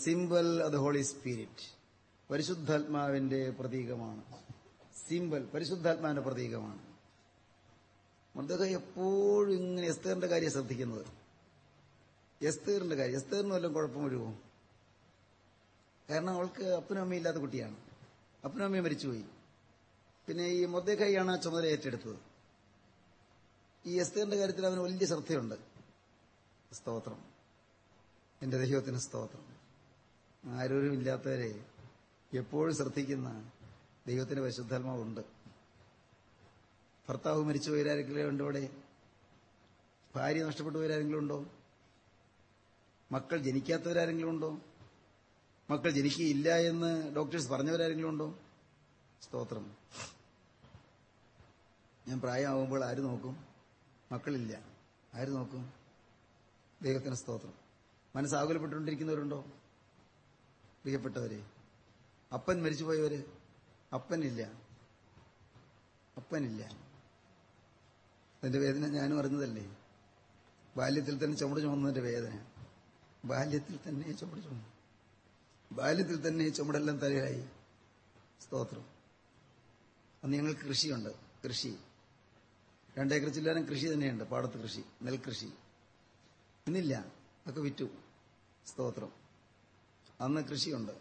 Symbol of the holy spirit പരിശുദ്ധാത്മാവിന്റെ പ്രതീകമാണ്. സിംബൽ പരിശുദ്ധാത്മാവിന്റെ പ്രതീകമാണ്. മൃതക എപ്പോഴും ഇങ്ങനെ എസ്തേറിന്റെ കാര്യം ശ്രദ്ധിക്കുന്നത്. എസ്തേറിന്റെ കാര്യം എസ്തേറിന് വല്ലതും കുഴപ്പം വരുമോ കാരണം അവൾക്ക് അപ്പനും അമ്മയും ഇല്ലാത്ത കുട്ടിയാണ്. അപ്പനും അമ്മയും മരിച്ചുപോയി. പിന്നെ ഈ മൊദ്ദേക്കായിയാണ് ആ ചുമതല ഏറ്റെടുത്തത്. ഈ എസ്തേറിന്റെ കാര്യത്തിൽ അവന് വലിയ ശ്രദ്ധയുണ്ട്. സ്തോത്രം. എന്റെ ദൈവത്തിന് സ്തോത്രം. ആരോരും ഇല്ലാത്തവരെ എപ്പോഴും ശ്രദ്ധിക്കുന്ന ദൈവത്തിന്റെ പരിശുദ്ധാത്മാവുണ്ട്. ഭർത്താവ് മരിച്ചു പോയവരാരെങ്കിലും ഉണ്ടോ അവിടെ? ഭാര്യ നഷ്ടപ്പെട്ടു പോയാരെങ്കിലും ഉണ്ടോ? മക്കൾ ജനിക്കാത്തവരാരെങ്കിലും ഉണ്ടോ? മക്കൾ ജനിക്കുകയില്ല എന്ന് ഡോക്ടേഴ്സ് പറഞ്ഞവരാരെങ്കിലും ഉണ്ടോ? സ്തോത്രം. ഞാൻ പ്രായമാകുമ്പോൾ ആര് നോക്കും? മക്കളില്ല. ആര് നോക്കും? ദൈവത്തിന് സ്തോത്രം. മനസ്സാകുലപ്പെട്ടുകൊണ്ടിരിക്കുന്നവരുണ്ടോ പ്രിയപ്പെട്ടവരെ അപ്പൻ മരിച്ചുപോയവര് അപ്പനില്ല. അപ്പനില്ല. അതിന്റെ വേദന ഞാനും അറിഞ്ഞതല്ലേ? ബാല്യത്തിൽ തന്നെ ചുമട് ചുമന്നതിന്റെ വേദന. ബാല്യത്തിൽ തന്നെ ചുമട് ചുമന്നു. ബാല്യത്തിൽ തന്നെ ചുമടെല്ലാം തലയായി സ്തോത്രം. അന്ന് ഞങ്ങൾക്ക് കൃഷിയുണ്ട്. കൃഷി. രണ്ടേക്കർ ചില്ലാനും കൃഷി തന്നെയുണ്ട്. പാടത്ത് കൃഷി നെൽകൃഷി. ഇന്നില്ല. അതൊക്കെ വിറ്റു. സ്തോത്രം. അന്ന് കൃഷിയുണ്ട്.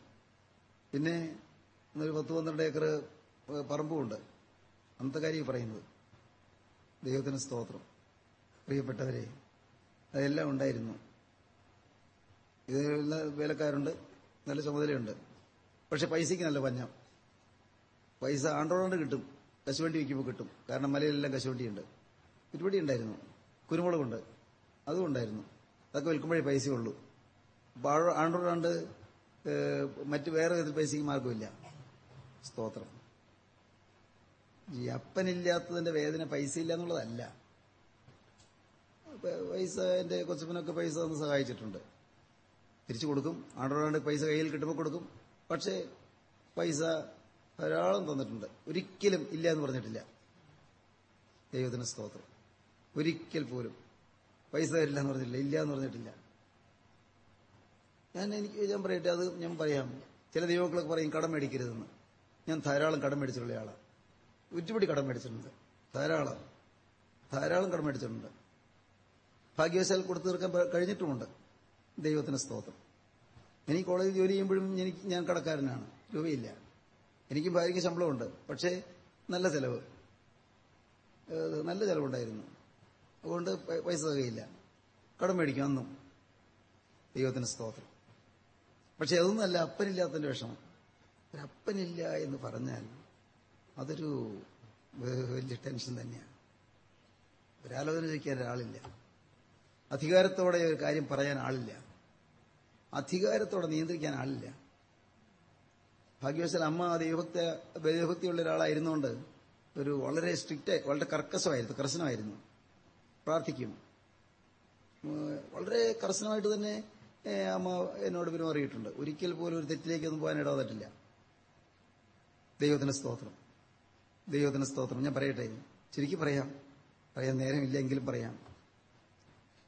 പിന്നെ ഇന്നൊരു പത്ത് പന്ത്രണ്ട് ഏക്കർ പറമ്പുമുണ്ട് അന്നത്തെ കാര്യം പറയുന്നത്. ദൈവത്തിന് സ്തോത്രം. പ്രിയപ്പെട്ടവരെ അതെല്ലാം ഉണ്ടായിരുന്നു. ഇതിനുള്ള വേലക്കാരുണ്ട് നല്ല ചുമതലയുണ്ട്. പക്ഷെ പൈസയ്ക്ക് നല്ല പഞ്ഞം. പൈസ ആണ്ടോണ്ട് കിട്ടും കശുവണ്ടി വയ്ക്കുമ്പോൾ കിട്ടും. കാരണം മലയിലെല്ലാം കശുവണ്ടിയുണ്ട്. ഒരുപടി ഉണ്ടായിരുന്നു. കുരുമുളകുണ്ട്. അതും ഉണ്ടായിരുന്നു. അതൊക്കെ വിൽക്കുമ്പോഴേ പൈസയുള്ളൂ. അപ്പോൾ ആണ്ടോണ്ട് മറ്റ് വേറെ വിധത്തിൽ പൈസയ്ക്ക് മാർഗമില്ല സ്തോത്രം. ഈ അപ്പനില്ലാത്തതിന്റെ വേദന പൈസ ഇല്ല എന്നുള്ളതല്ല. പൈസ എന്റെ കൊച്ചപ്പനൊക്കെ പൈസ തന്ന് സഹായിച്ചിട്ടുണ്ട്. തിരിച്ചു കൊടുക്കും. ആണ്ടോടാണ്ട് പൈസ കയ്യിൽ കിട്ടുമ്പോൾ കൊടുക്കും. പക്ഷേ പൈസ ധാരാളം തന്നിട്ടുണ്ട്. ഒരിക്കലും ഇല്ല എന്ന് പറഞ്ഞിട്ടില്ല. ദൈവത്തിന് സ്തോത്രം. ഒരിക്കൽ പോലും പൈസ തരില്ല എന്ന് പറഞ്ഞിട്ടില്ല ഇല്ല എന്ന് പറഞ്ഞിട്ടില്ല. ഞാൻ എനിക്ക് ഞാൻ പറയട്ടെ അത് ഞാൻ പറയാം. ചില ദൈവങ്ങളൊക്കെ പറയും കടം മേടിക്കരുതെന്ന്. ഞാൻ ധാരാളം കടം മേടിച്ചിട്ടുള്ള ആളാണ് ഉറ്റുപിടി കടം മേടിച്ചിട്ടുണ്ട്. ധാരാളം. ധാരാളം കടം മേടിച്ചിട്ടുണ്ട്. ഭാഗ്യവശാൽ കൊടുത്തു തീർക്കാൻ കഴിഞ്ഞിട്ടുമുണ്ട്. ദൈവത്തിന് സ്തോത്രം. എനിക്ക് കോളേജിൽ ജോലി ചെയ്യുമ്പോഴും എനിക്ക് ഞാൻ കടക്കാരനാണ്. രൂപയില്ല. എനിക്കും ഭാര്യയ്ക്ക് ശമ്പളമുണ്ട്. പക്ഷേ നല്ല ചെലവ്. നല്ല ചെലവുണ്ടായിരുന്നു. അതുകൊണ്ട് പൈസ തികയില്ല. കടം മേടിക്കും അന്നും. ദൈവത്തിന് സ്തോത്രം. പക്ഷെ അതൊന്നുമല്ല അപ്പനില്ലാത്തതിന്റെ വിഷമം. ഒരപ്പനില്ല എന്ന് പറഞ്ഞാൽ അതൊരു വലിയ ടെൻഷൻ തന്നെയാണ്. ഒരാലോചന ചോദിക്കാൻ ഒരാളില്ല. അധികാരത്തോടെ ഒരു കാര്യം പറയാൻ ആളില്ല. അധികാരത്തോടെ നിയന്ത്രിക്കാൻ ആളില്ല. ഭാഗ്യവശാൽ അമ്മ ദൈവഭക്ത ദൈവഭക്തിയുള്ള ഒരാളായിരുന്നുകൊണ്ട് ഒരു വളരെ സ്ട്രിക്റ്റ് വളരെ കർക്കശമായിരുന്നു കർശനമായിരുന്നു. പ്രാർത്ഥിക്കും. വളരെ കർശനമായിട്ട് തന്നെ അമ്മ എന്നോട് പെരുമാറിയിട്ടുണ്ട് ഒരിക്കൽ പോലും ഒരു തെറ്റിലേക്കൊന്നും പോകാൻ ഇടവന്നിട്ടില്ല. ദൈവത്തിന് സ്തോത്രം. ദൈവത്തിന് സ്തോത്രം. ഞാൻ പറയട്ടെ? ശരിക്കും പറയാം. പറയാൻ നേരമില്ലെങ്കിലും പറയാം.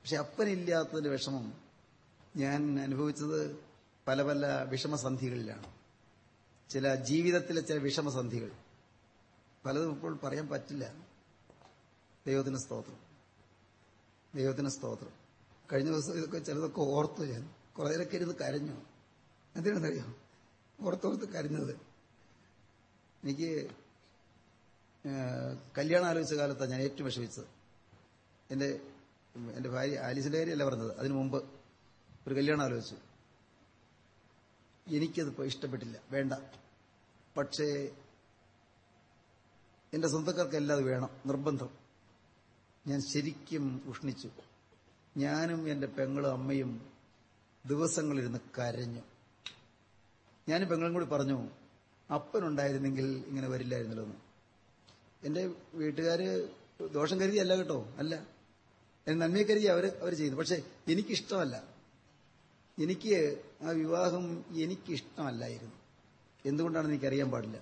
പക്ഷെ അപ്പനില്ലാത്തതിന്റെ വിഷമം ഞാൻ അനുഭവിച്ചത് പല പല വിഷമസന്ധികളിലാണ്. ചില ജീവിതത്തിലെ ചില വിഷമസന്ധികൾ. പലതും ഇപ്പോൾ പറയാൻ പറ്റില്ല. ദൈവത്തിന് സ്തോത്രം. ദൈവത്തിന് സ്തോത്രം. കഴിഞ്ഞ ദിവസം ഇതൊക്കെ ചിലതൊക്കെ ഓർത്തു ഞാൻ കുറെ നേരൊക്കെ ഇരുന്ന് കരഞ്ഞു. എന്തിനാണെന്നറിയോ? ഓർത്തോർത്ത് കരഞ്ഞത്. എനിക്ക് കല്യാണം ആലോചിച്ച കാലത്താണ് ഞാൻ ഏറ്റവും വിഷമിച്ചത്. എന്റെ എന്റെ ഭാര്യ ആലീസിന്റെ കാര്യമല്ല പറഞ്ഞത്. അതിനു മുമ്പ് ഒരു കല്യാണം ആലോചിച്ചു എനിക്കത് ഇഷ്ടപ്പെട്ടില്ല. വേണ്ട. പക്ഷേ എന്റെ സ്വന്തക്കാർക്കെല്ലാം അത് വേണം. നിർബന്ധം. ഞാൻ ശരിക്കും ഉഷ്ണിച്ചു ഞാനും എന്റെ പെങ്ങളും അമ്മയും ദിവസങ്ങളിരുന്ന് കരഞ്ഞു. ഞാനും പെങ്ങളും കൂടി പറഞ്ഞു അപ്പനുണ്ടായിരുന്നെങ്കിൽ ഇങ്ങനെ വരില്ലായിരുന്നല്ലോ എന്ന്. എന്റെ വീട്ടുകാര് ദോഷം കരുതിയല്ല കേട്ടോ അല്ല. എന്നെ നന്മയെ കരുതി അവർ അവർ ചെയ്യുന്നു പക്ഷെ എനിക്കിഷ്ടമല്ല. എനിക്ക് ആ വിവാഹം എനിക്കിഷ്ടമല്ലായിരുന്നു. എന്തുകൊണ്ടാണെന്ന് എനിക്കറിയാൻ പാടില്ല.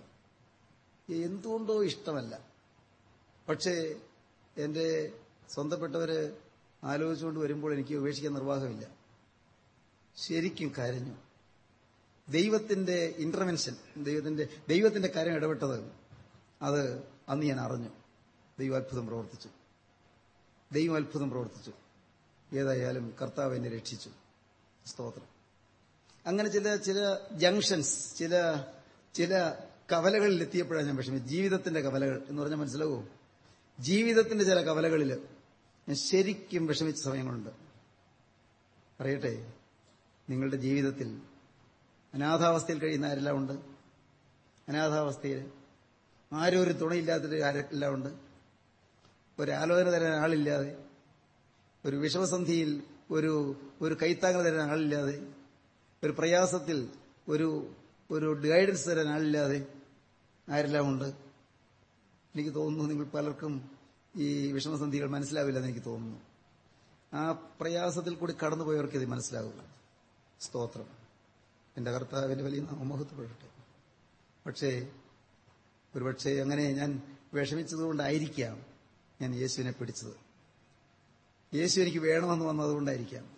എന്തുകൊണ്ടോ ഇഷ്ടമല്ല. പക്ഷേ എന്റെ സ്വന്തപ്പെട്ടവര് ആലോചിച്ചുകൊണ്ട് വരുമ്പോൾ എനിക്ക് ഉപേക്ഷിക്കാൻ നിർവാഹമില്ല. ശരിക്കും കരഞ്ഞു. ദൈവത്തിന്റെ ഇന്റർവെൻഷൻ ദൈവത്തിന്റെ ദൈവത്തിന്റെ കരം ഇടപെട്ടത് അത് അന്ന് ഞാൻ അറിഞ്ഞു. ദൈവാത്ഭുതം പ്രവർത്തിച്ചു. ദൈവം അത്ഭുതം പ്രവർത്തിച്ചു. ഏതായാലും കർത്താവ് എന്നെ രക്ഷിച്ചു. സ്തോത്രം. അങ്ങനെ ചില ചില ജംഗ്ഷൻസ് ചില ചില കവലകളിൽ എത്തിയപ്പോഴാണ് ഞാൻ വിഷമിച്ചത്. ജീവിതത്തിന്റെ കവലകൾ എന്ന് പറഞ്ഞാൽ മനസ്സിലാവോ? ജീവിതത്തിന്റെ ചില കവലകളിൽ ഞാൻ ശരിക്കും വിഷമിച്ച സമയങ്ങളുണ്ട്. പറയട്ടെ നിങ്ങളുടെ ജീവിതത്തിൽ അനാഥാവസ്ഥയിൽ കഴിയുന്ന ആരെല്ലാം ഉണ്ട്? അനാഥാവസ്ഥയിൽ ആരും ഒരു തുണയില്ലാത്തൊരു ആരെല്ലാം ഉണ്ട്? ഒരാലോചന തരാൻ ആളില്ലാതെ ഒരു വിഷമസന്ധിയിൽ ഒരു ഒരു കൈത്താങ്ങൽ തരാൻ ആളില്ലാതെ ഒരു പ്രയാസത്തിൽ ഒരു ഒരു ഗൈഡൻസ് തരാൻ ആളില്ലാതെ ആരെല്ലാം ഉണ്ട്? എനിക്ക് തോന്നുന്നു നിങ്ങൾ പലർക്കും ഈ വിഷമസന്ധികൾ മനസ്സിലാവില്ലെന്ന് എനിക്ക് തോന്നുന്നു. ആ പ്രയാസത്തിൽ കൂടി കടന്നുപോയവർക്ക് ഇത് മനസ്സിലാവുക സ്തോത്രം. എന്റെ കർത്താവിന്റെ വലിയ നാമമഹത്വപ്പെടട്ടെ പക്ഷേ ഒരുപക്ഷെ അങ്ങനെ ഞാൻ വിഷമിച്ചതുകൊണ്ടായിരിക്കാം ഞാൻ യേശുവിനെ പിടിച്ചത്. യേശു എനിക്ക് വേണമെന്ന് വന്നതുകൊണ്ടായിരിക്കാം.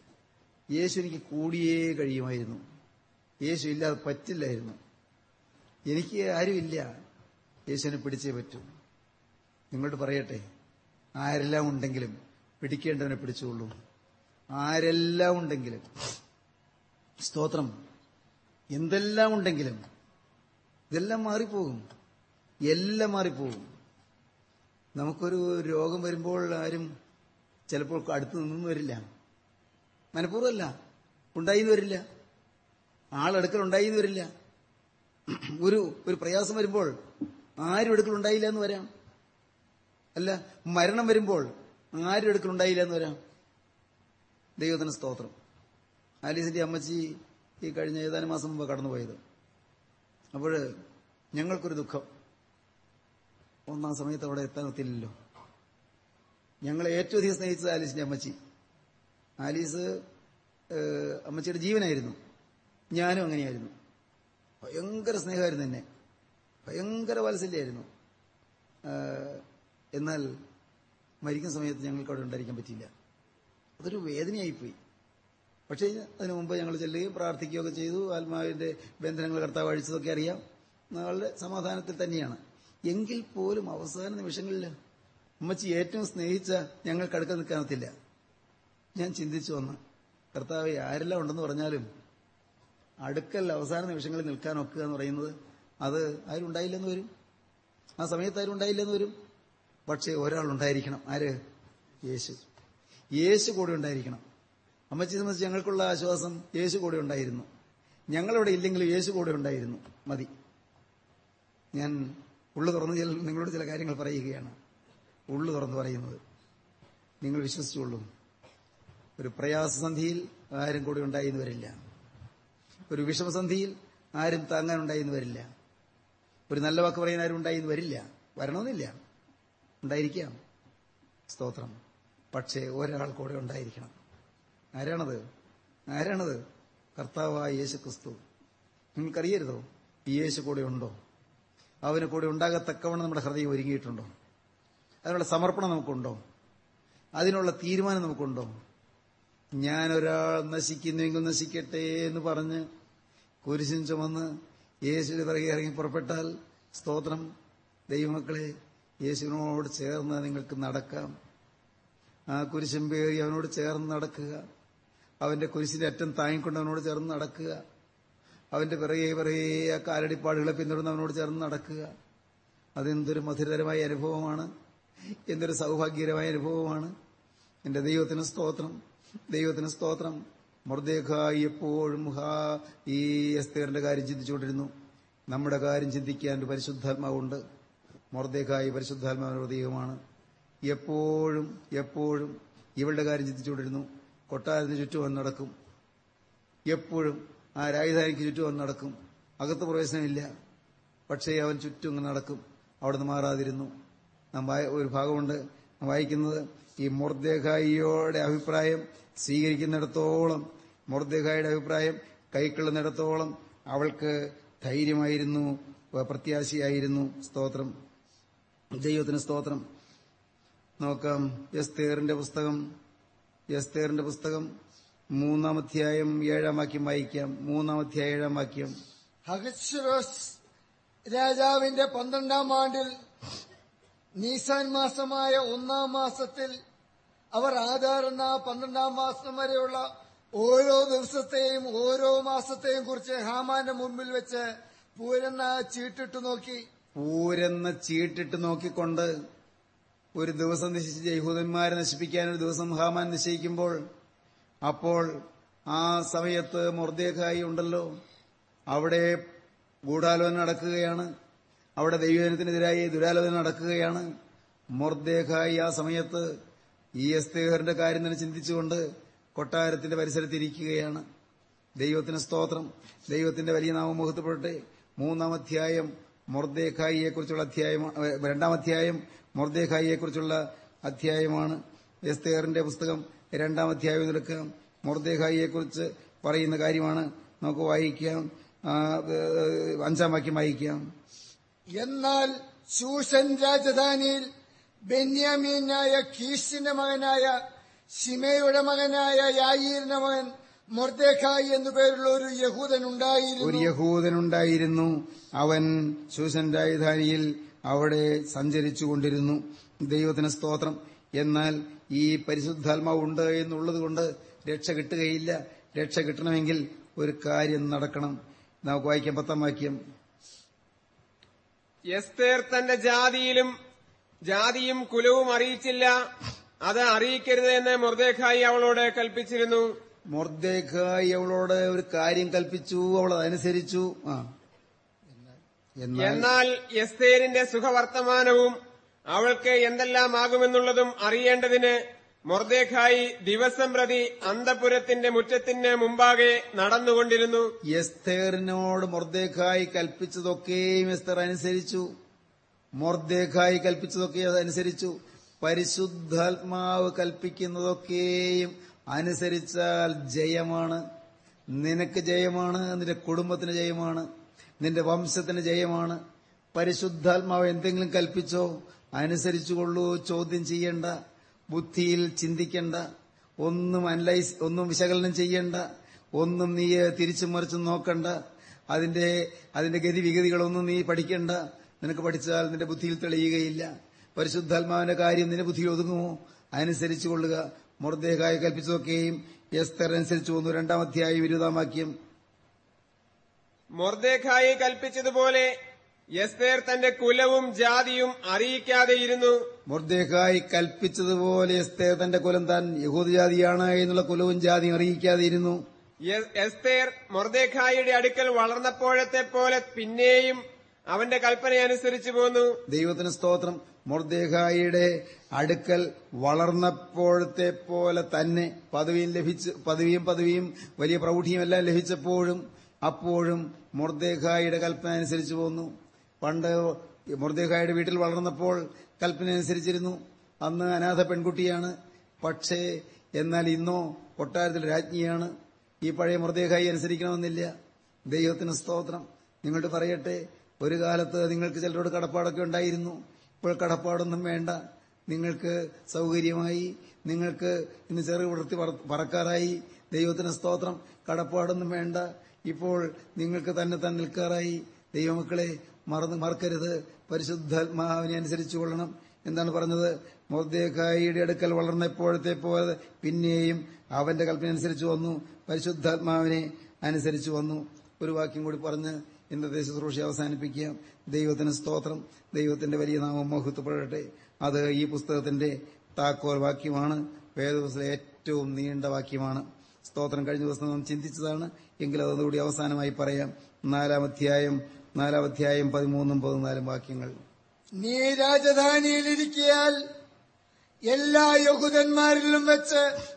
യേശു എനിക്ക് കൂടിയേ കഴിയുമായിരുന്നു. യേശു ഇല്ലാതെ പറ്റില്ലായിരുന്നു. എനിക്ക് ആരുമില്ല. യേശുവിനെ പിടിച്ചേ പറ്റൂ. നിങ്ങളോട് പറയട്ടെ ആരെല്ലാം ഉണ്ടെങ്കിലും പിടിക്കേണ്ടവനെ പിടിച്ചുകൊള്ളൂ ആരെല്ലാം ഉണ്ടെങ്കിലും. സ്തോത്രം. എന്തെല്ലാം ഉണ്ടെങ്കിലും. ഇതെല്ലാം മാറിപ്പോകും. എല്ലാം മാറിപ്പോകും. നമുക്കൊരു രോഗം വരുമ്പോൾ ആരും ചിലപ്പോൾ അടുത്ത് നിന്നും വരില്ല. മനഃപൂർവമല്ല. ഉണ്ടായിന്ന് വരില്ല. ആളെടുക്കൽ വരില്ല. ഒരു ഒരു പ്രയാസം വരുമ്പോൾ ആരും എടുക്കൽ ഉണ്ടായില്ല എന്ന് വരാം. അല്ല മരണം വരുമ്പോൾ ആരും എടുക്കലുണ്ടായില്ല എന്ന് വരാം ദൈവത്തിന് സ്തോത്രം. ആലീസിന്റെ അമ്മച്ചി ഈ കഴിഞ്ഞ ഏതാനും മാസം മുമ്പ് കടന്നുപോയത്. അപ്പോൾ ഞങ്ങൾക്കൊരു ദുഃഖം. ഒന്നാം സമയത്ത് അവിടെ എത്താൻ ഒത്തില്ലല്ലോ. ഞങ്ങളെ ഏറ്റവും അധികം സ്നേഹിച്ചത് ആലീസിന്റെ അമ്മച്ചി. ആലീസ് അമ്മച്ചിയുടെ ജീവനായിരുന്നു. ഞാനും അങ്ങനെയായിരുന്നു. ഭയങ്കര സ്നേഹമായിരുന്നു എന്നെ. ഭയങ്കര വാത്സല്യമായിരുന്നു. എന്നാൽ മരിക്കുന്ന സമയത്ത് ഞങ്ങൾക്ക് അവിടെ ഉണ്ടായിരിക്കാൻ പറ്റിയില്ല. അതൊരു വേദനയായിപ്പോയി. പക്ഷേ അതിനു മുമ്പ് ഞങ്ങൾ ചെല്ലുകയും പ്രാർത്ഥിക്കുകയൊക്കെ ചെയ്തു. ആത്മാവിന്റെ ബന്ധനങ്ങൾ കർത്താവ് അഴിച്ചതൊക്കെ അറിയാം. ഞങ്ങളുടെ സമാധാനത്തിൽ തന്നെയാണ്. എങ്കിൽ പോലും അവസാന നിമിഷങ്ങളിൽ അമ്മച്ചി ഏറ്റവും സ്നേഹിച്ച ഞങ്ങൾ അടുക്ക നിൽക്കാനത്തില്ല ഞാൻ ചിന്തിച്ചു വന്ന് കർത്താവ് ആരെല്ലാം ഉണ്ടെന്ന് പറഞ്ഞാലും അടുക്കൽ അവസാന നിമിഷങ്ങളിൽ നിൽക്കാൻ ഒക്കുക എന്ന് പറയുന്നത് അത് ആരും ഉണ്ടായില്ലെന്ന് വരും? ആ സമയത്ത് ആരും ഉണ്ടായില്ലെന്ന് വരും? പക്ഷേ ഒരാൾ ഉണ്ടായിരിക്കണം ആര്? യേശു. യേശു കൂടെ ഉണ്ടായിരിക്കണം. അമ്മച്ചി സംബന്ധിച്ച് ഞങ്ങൾക്കുള്ള ആശ്വാസം യേശു കൂടെ ഉണ്ടായിരുന്നു. ഞങ്ങളിവിടെ ഇല്ലെങ്കിലും യേശു കൂടെ ഉണ്ടായിരുന്നു. മതി. ഞാൻ ഉള്ളു തുറന്ന് ചില നിങ്ങളോട് ചില കാര്യങ്ങൾ പറയുകയാണ്. ഉള്ളു തുറന്ന് പറയുന്നത്. നിങ്ങൾ വിശ്വസിച്ചുള്ളൂ ഒരു പ്രയാസസന്ധിയിൽ ആരും കൂടെ ഉണ്ടായിന്ന് വരില്ല. ഒരു വിഷമസന്ധിയിൽ ആരും താങ്ങാനുണ്ടായിന്ന് വരില്ല. ഒരു നല്ല വാക്ക് പറയാൻ ആരും ഉണ്ടായിന്ന് വരില്ല. വരണമെന്നില്ല. ഉണ്ടായിരിക്കാം സ്തോത്രം. പക്ഷേ ഒരാൾ കൂടെ ഉണ്ടായിരിക്കണം. ആരാണത്? ആരാണത്? കർത്താവായ യേശു ക്രിസ്തു നിങ്ങൾക്കറിയരുതോ? ഈ യേശു കൂടെ ഉണ്ടോ? അവന് കൂടെ ഉണ്ടാകത്തക്കവണ്ണം നമ്മുടെ ഹൃദയം ഒരുങ്ങിയിട്ടുണ്ടോ? അതിനുള്ള സമർപ്പണം നമുക്കുണ്ടോ? അതിനുള്ള തീരുമാനം നമുക്കുണ്ടോ? ഞാനൊരാൾ നശിക്കുന്നുവെങ്കിൽ നശിക്കട്ടെ എന്ന് പറഞ്ഞ് കുരിശിൻ ചുമന്ന് യേശുവിന് പിറകെ ഇറങ്ങി പുറപ്പെട്ടാൽ സ്തോത്രം. ദൈവമക്കളെ യേശുവിനോട് ചേർന്ന് നിങ്ങൾക്ക് നടക്കാം. ആ കുരിശും പേറി അവനോട് ചേർന്ന് നടക്കുക. അവന്റെ കുരിശിന്റെ അറ്റം താങ്ങിക്കൊണ്ട് അവനോട് ചേർന്ന് നടക്കുക. അവന്റെ പിറകെ പിറകെ ആ കാലടിപ്പാടുകളെ പിന്തുടർന്ന് അവനോട് ചേർന്ന് നടക്കുക. അതെന്തൊരു മധുരതരമായ അനുഭവമാണ്. എന്തൊരു സൗഭാഗ്യകരമായ അനുഭവമാണ്. എന്റെ ദൈവത്തിന് സ്തോത്രം. ദൈവത്തിന് സ്തോത്രം. മൃദേഖ എപ്പോഴും ഹാ ഈ എസ്തേറിന്റെ കാര്യം ചിന്തിച്ചുകൊണ്ടിരുന്നു. നമ്മുടെ കാര്യം ചിന്തിക്കാൻ ഒരു പരിശുദ്ധാത്മാവുണ്ട്. മൊർദ്ദേഖായി പരിശുദ്ധാത്മാവിന്റെ പ്രതീകമാണ് എപ്പോഴും എപ്പോഴും ഇവളുടെ കാര്യം ചിന്തിച്ചുകൊണ്ടിരുന്നു. കൊട്ടാരത്തിന് ചുറ്റും വന്ന് നടക്കും. എപ്പോഴും ആ രാജധാനിക്ക് ചുറ്റും വന്ന് നടക്കും. അകത്ത് പ്രവേശനമില്ല. പക്ഷേ അവൻ ചുറ്റും ഇങ്ങനെ നടക്കും. അവിടുന്ന് മാറാതിരുന്നു. നാം ഒരു ഭാഗമുണ്ട്. വായിക്കുന്നത് ഈ മൊർദേഖായിയുടെ അഭിപ്രായം സ്വീകരിക്കുന്നിടത്തോളം മൊർദ്ദേഖായുടെ അഭിപ്രായം കൈക്കൊള്ളുന്നിടത്തോളം അവൾക്ക് ധൈര്യമായിരുന്നു പ്രത്യാശയായിരുന്നു സ്തോത്രം. ദൈവത്തിന് സ്തോത്രം. നോക്കാം. എസ്തേറിന്റെ പുസ്തകം. എസ്തേറിന്റെ പുസ്തകം. മൂന്നാം അധ്യായം ഏഴാം വാക്യം വായിക്കാം. മൂന്നാം അധ്യായം ഏഴാം വാക്യം. അഹശ്വരോസ് രാജാവിന്റെ പന്ത്രണ്ടാം ആണ്ടിൽ നീസാൻ മാസമായ ഒന്നാം മാസത്തിൽ അവർ ആധാരണ പന്ത്രണ്ടാം മാസം വരെയുള്ള ഓരോ ദിവസത്തെയും ഓരോ മാസത്തെയും കുറിച്ച് ഹാമാന്റെ മുമ്പിൽ വെച്ച് പൂരന്ന ചീട്ടിട്ടു നോക്കി. പൂരെന്ന ചീട്ടിട്ട് നോക്കിക്കൊണ്ട് ഒരു ദിവസം നിശ്ചയിച്ച് യഹൂദന്മാരെ നശിപ്പിക്കാൻ ഒരു ദിവസം ഹാമാൻ നിശ്ചയിക്കുമ്പോൾ അപ്പോൾ ആ സമയത്ത് മൊർദേഖായി ഉണ്ടല്ലോ. അവിടെ ഗൂഢാലോചന നടക്കുകയാണ്. അവിടെ ദൈവജനത്തിനെതിരായി ദുരാലോചന നടക്കുകയാണ്. മൊർദേഖായി ആ സമയത്ത് ഈ എസ്തേഹറിന്റെ കാര്യം തന്നെ ചിന്തിച്ചുകൊണ്ട് കൊട്ടാരത്തിന്റെ പരിസരത്തിരിക്കുകയാണ് ദൈവത്തിന് സ്തോത്രം. ദൈവത്തിന്റെ വലിയ നാമം മുഖത്തുപെട്ടെ മൂന്നാം അധ്യായം മൊർദേഖായിയെ കുറിച്ചുള്ള അധ്യായം രണ്ടാം അധ്യായം മൊർദേഖായിയെക്കുറിച്ചുള്ള അധ്യായമാണ്. എസ്തേറിന്റെ പുസ്തകം രണ്ടാം അധ്യായം എടുക്കാം. മൊർദേഖായിയെക്കുറിച്ച് പറയുന്ന കാര്യമാണ്. നമുക്ക് വായിക്കാം. അഞ്ചാം വാക്യം വായിക്കാം. എന്നാൽ ശൂഷൻ രാജധാനിയിൽ ബെന്യാമീനായ കീഷിന്റെ മകനായ ഷിമയുടെ മകനായ യായീറിന്റെ മകൻ മൊർദേഖായി എന്നു പേരുള്ള ഒരു യഹൂദനുണ്ടായിരുന്നു. ഒരു ഉണ്ടായിരുന്നു യഹൂദനുണ്ടായിരുന്നു. അവൻ ശൂശൻ രാജധാനിയിൽ അവിടെ സഞ്ചരിച്ചുകൊണ്ടിരുന്നു. ദൈവത്തിന് സ്തോത്രം. എന്നാൽ ഈ പരിശുദ്ധാത്മാവ് ഉണ്ട് എന്നുള്ളത് കൊണ്ട് രക്ഷ കിട്ടുകയില്ല. രക്ഷ കിട്ടണമെങ്കിൽ ഒരു കാര്യം നടക്കണം. നമുക്ക് വായിക്കാം പത്താം വാക്യം. എസ്തേർ തന്റെ ജാതിയിലും ജാതിയും കുലവും അറിയിച്ചില്ല. അത് അറിയിക്കരുത് എന്ന് മൃദേഖായി അവളോട് കൽപ്പിച്ചിരുന്നു. മൊർദേഖായി അവളോട് ഒരു കാര്യം കൽപ്പിച്ചു അവൾ അതനുസരിച്ചു. ആ. എന്നാൽ എസ്തേരിന്റെ സുഖവർത്തമാനവും അവൾക്ക് എന്തെല്ലാം ആകുമെന്നുള്ളതും അറിയേണ്ടതിന് മൊർദേഖായി ദിവസം പ്രതി അന്തപുരത്തിന്റെ മുറ്റത്തിന് മുമ്പാകെ നടന്നുകൊണ്ടിരുന്നു. എസ്തേറിനോട് മൊർദേഖായി കൽപ്പിച്ചതൊക്കെയും എസ്തർ അനുസരിച്ചു. മൊർദേഖായി കൽപ്പിച്ചതൊക്കെ അതനുസരിച്ചു. പരിശുദ്ധാത്മാവ് കൽപ്പിക്കുന്നതൊക്കെയും അനുസരിച്ചാൽ ജയമാണ്. നിനക്ക് ജയമാണ് നിന്റെ കുടുംബത്തിന് ജയമാണ് നിന്റെ വംശത്തിന് ജയമാണ്. പരിശുദ്ധാത്മാവ് എന്തെങ്കിലും കൽപ്പിച്ചോ അനുസരിച്ചുകൊള്ളൂ ചോദ്യം ചെയ്യേണ്ട ബുദ്ധിയിൽ ചിന്തിക്കേണ്ട ഒന്നും അനലൈസ് ഒന്നും വിശകലനം ചെയ്യേണ്ട ഒന്നും നീ തിരിച്ചു മറിച്ച് നോക്കണ്ട അതിന്റെ അതിന്റെ ഗതിവിഗതികളൊന്നും നീ പഠിക്കണ്ട. നിനക്ക് പഠിച്ചാൽ നിന്റെ ബുദ്ധിയിൽ തെളിയുകയില്ല. പരിശുദ്ധാത്മാവിന്റെ കാര്യം നിന്റെ ബുദ്ധിയിൽ ഒതുങ്ങുമോ? അനുസരിച്ചു കൊള്ളുക. മൊർദേഹായി കൽപ്പിച്ചതൊക്കെയും എസ്തർ അനുസരിച്ചു വന്നു. രണ്ടാം അധ്യായം ഇരുപതാം വാക്യം മൊർദേഖായി കൽപ്പിച്ചതുപോലെ എസ്തേർ തന്റെ കുലവും ജാതിയും അറിയിക്കാതെയിരുന്നു മൊർദേഹായി കൽപ്പിച്ചതുപോലെ എസ്തേർ തന്റെ കുലം താൻ യഹൂദജാതിയാണ് എന്നുള്ള കുലവും ജാതിയും അറിയിക്കാതെയിരുന്നു എസ്തേർ മൊർദേഖായിയുടെ അടുക്കൽ വളർന്നപ്പോഴത്തെ പോലെ പിന്നെയും അവന്റെ കൽപ്പനയനുസരിച്ചു പോന്നു. ദൈവത്തിന് സ്തോത്രം. മൊർദേഹായിയുടെ അടുക്കൽ വളർന്നപ്പോഴത്തെ പോലെ തന്നെ പദവിയും ലഭിച്ച് പദവിയും പദവിയും വലിയ പ്രൗഢിയും എല്ലാം ലഭിച്ചപ്പോഴും അപ്പോഴും മൊർദേഹായിയുടെ കൽപ്പന അനുസരിച്ച് പോന്നു. പണ്ട് മൊർദേഹായിയുടെ വീട്ടിൽ വളർന്നപ്പോൾ കൽപ്പന അനുസരിച്ചിരുന്നു അന്ന് അനാഥ പെൺകുട്ടിയാണ്. പക്ഷേ എന്നാൽ ഇന്നോ കൊട്ടാരത്തിൽ രാജ്ഞിയാണ്. ഈ പഴയ മൃതദേഹായി അനുസരിക്കണമെന്നില്ല. ദൈവത്തിന് സ്തോത്രം. നിങ്ങളോട് പറയട്ടെ ഒരു കാലത്ത് നിങ്ങൾക്ക് ചിലരോട് കടപ്പാടൊക്കെ ഉണ്ടായിരുന്നു. ഇപ്പോൾ കടപ്പാടൊന്നും വേണ്ട. നിങ്ങൾക്ക് സൗകര്യമായി. നിങ്ങൾക്ക് ഇന്ന് ചെറു വൃത്തി പറക്കാറായി. ദൈവത്തിന് സ്തോത്രം. കടപ്പാടൊന്നും വേണ്ട. ഇപ്പോൾ നിങ്ങൾക്ക് തന്നെ തന്നെ നിൽക്കാറായി. ദൈവമക്കളെ മറന്ന് മറക്കരുത്. പരിശുദ്ധാത്മാവിനെ അനുസരിച്ചു കൊള്ളണം എന്താണ് പറഞ്ഞത്. മൃതദേഹായിയുടെ അടുക്കൽ വളർന്നപ്പോഴത്തെ പോലെ പിന്നെയും അവന്റെ കൽപ്പന അനുസരിച്ച് വന്നു. പരിശുദ്ധാത്മാവിനെ അനുസരിച്ച് വന്നു. ഒരു വാക്യം കൂടി പറഞ്ഞ് ഇന്നത്തെ ശുശ്രൂഷ അവസാനിപ്പിക്കുക. ദൈവത്തിന് സ്തോത്രം. ദൈവത്തിന്റെ വലിയ നാമം മഹത്വപ്പെടട്ടെ. അത് ഈ പുസ്തകത്തിന്റെ താക്കോൽ വാക്യമാണ്. വേദപുസ്തകത്തിലെ ഏറ്റവും നീണ്ട വാക്യമാണ്. സ്തോത്രം. കഴിഞ്ഞ ദിവസം നാം ചിന്തിച്ചതാണ്. എങ്കിൽ അതൊന്നുകൂടി അവസാനമായി പറയാം. നാലാം അധ്യായം നാലാം അധ്യായം പതിമൂന്നും പതിനാലും വാക്യങ്ങൾ. നീ രാജധാനിയിലിരിക്കിയാൽ എല്ലാ യഹൂദന്മാരിലും വെച്ച്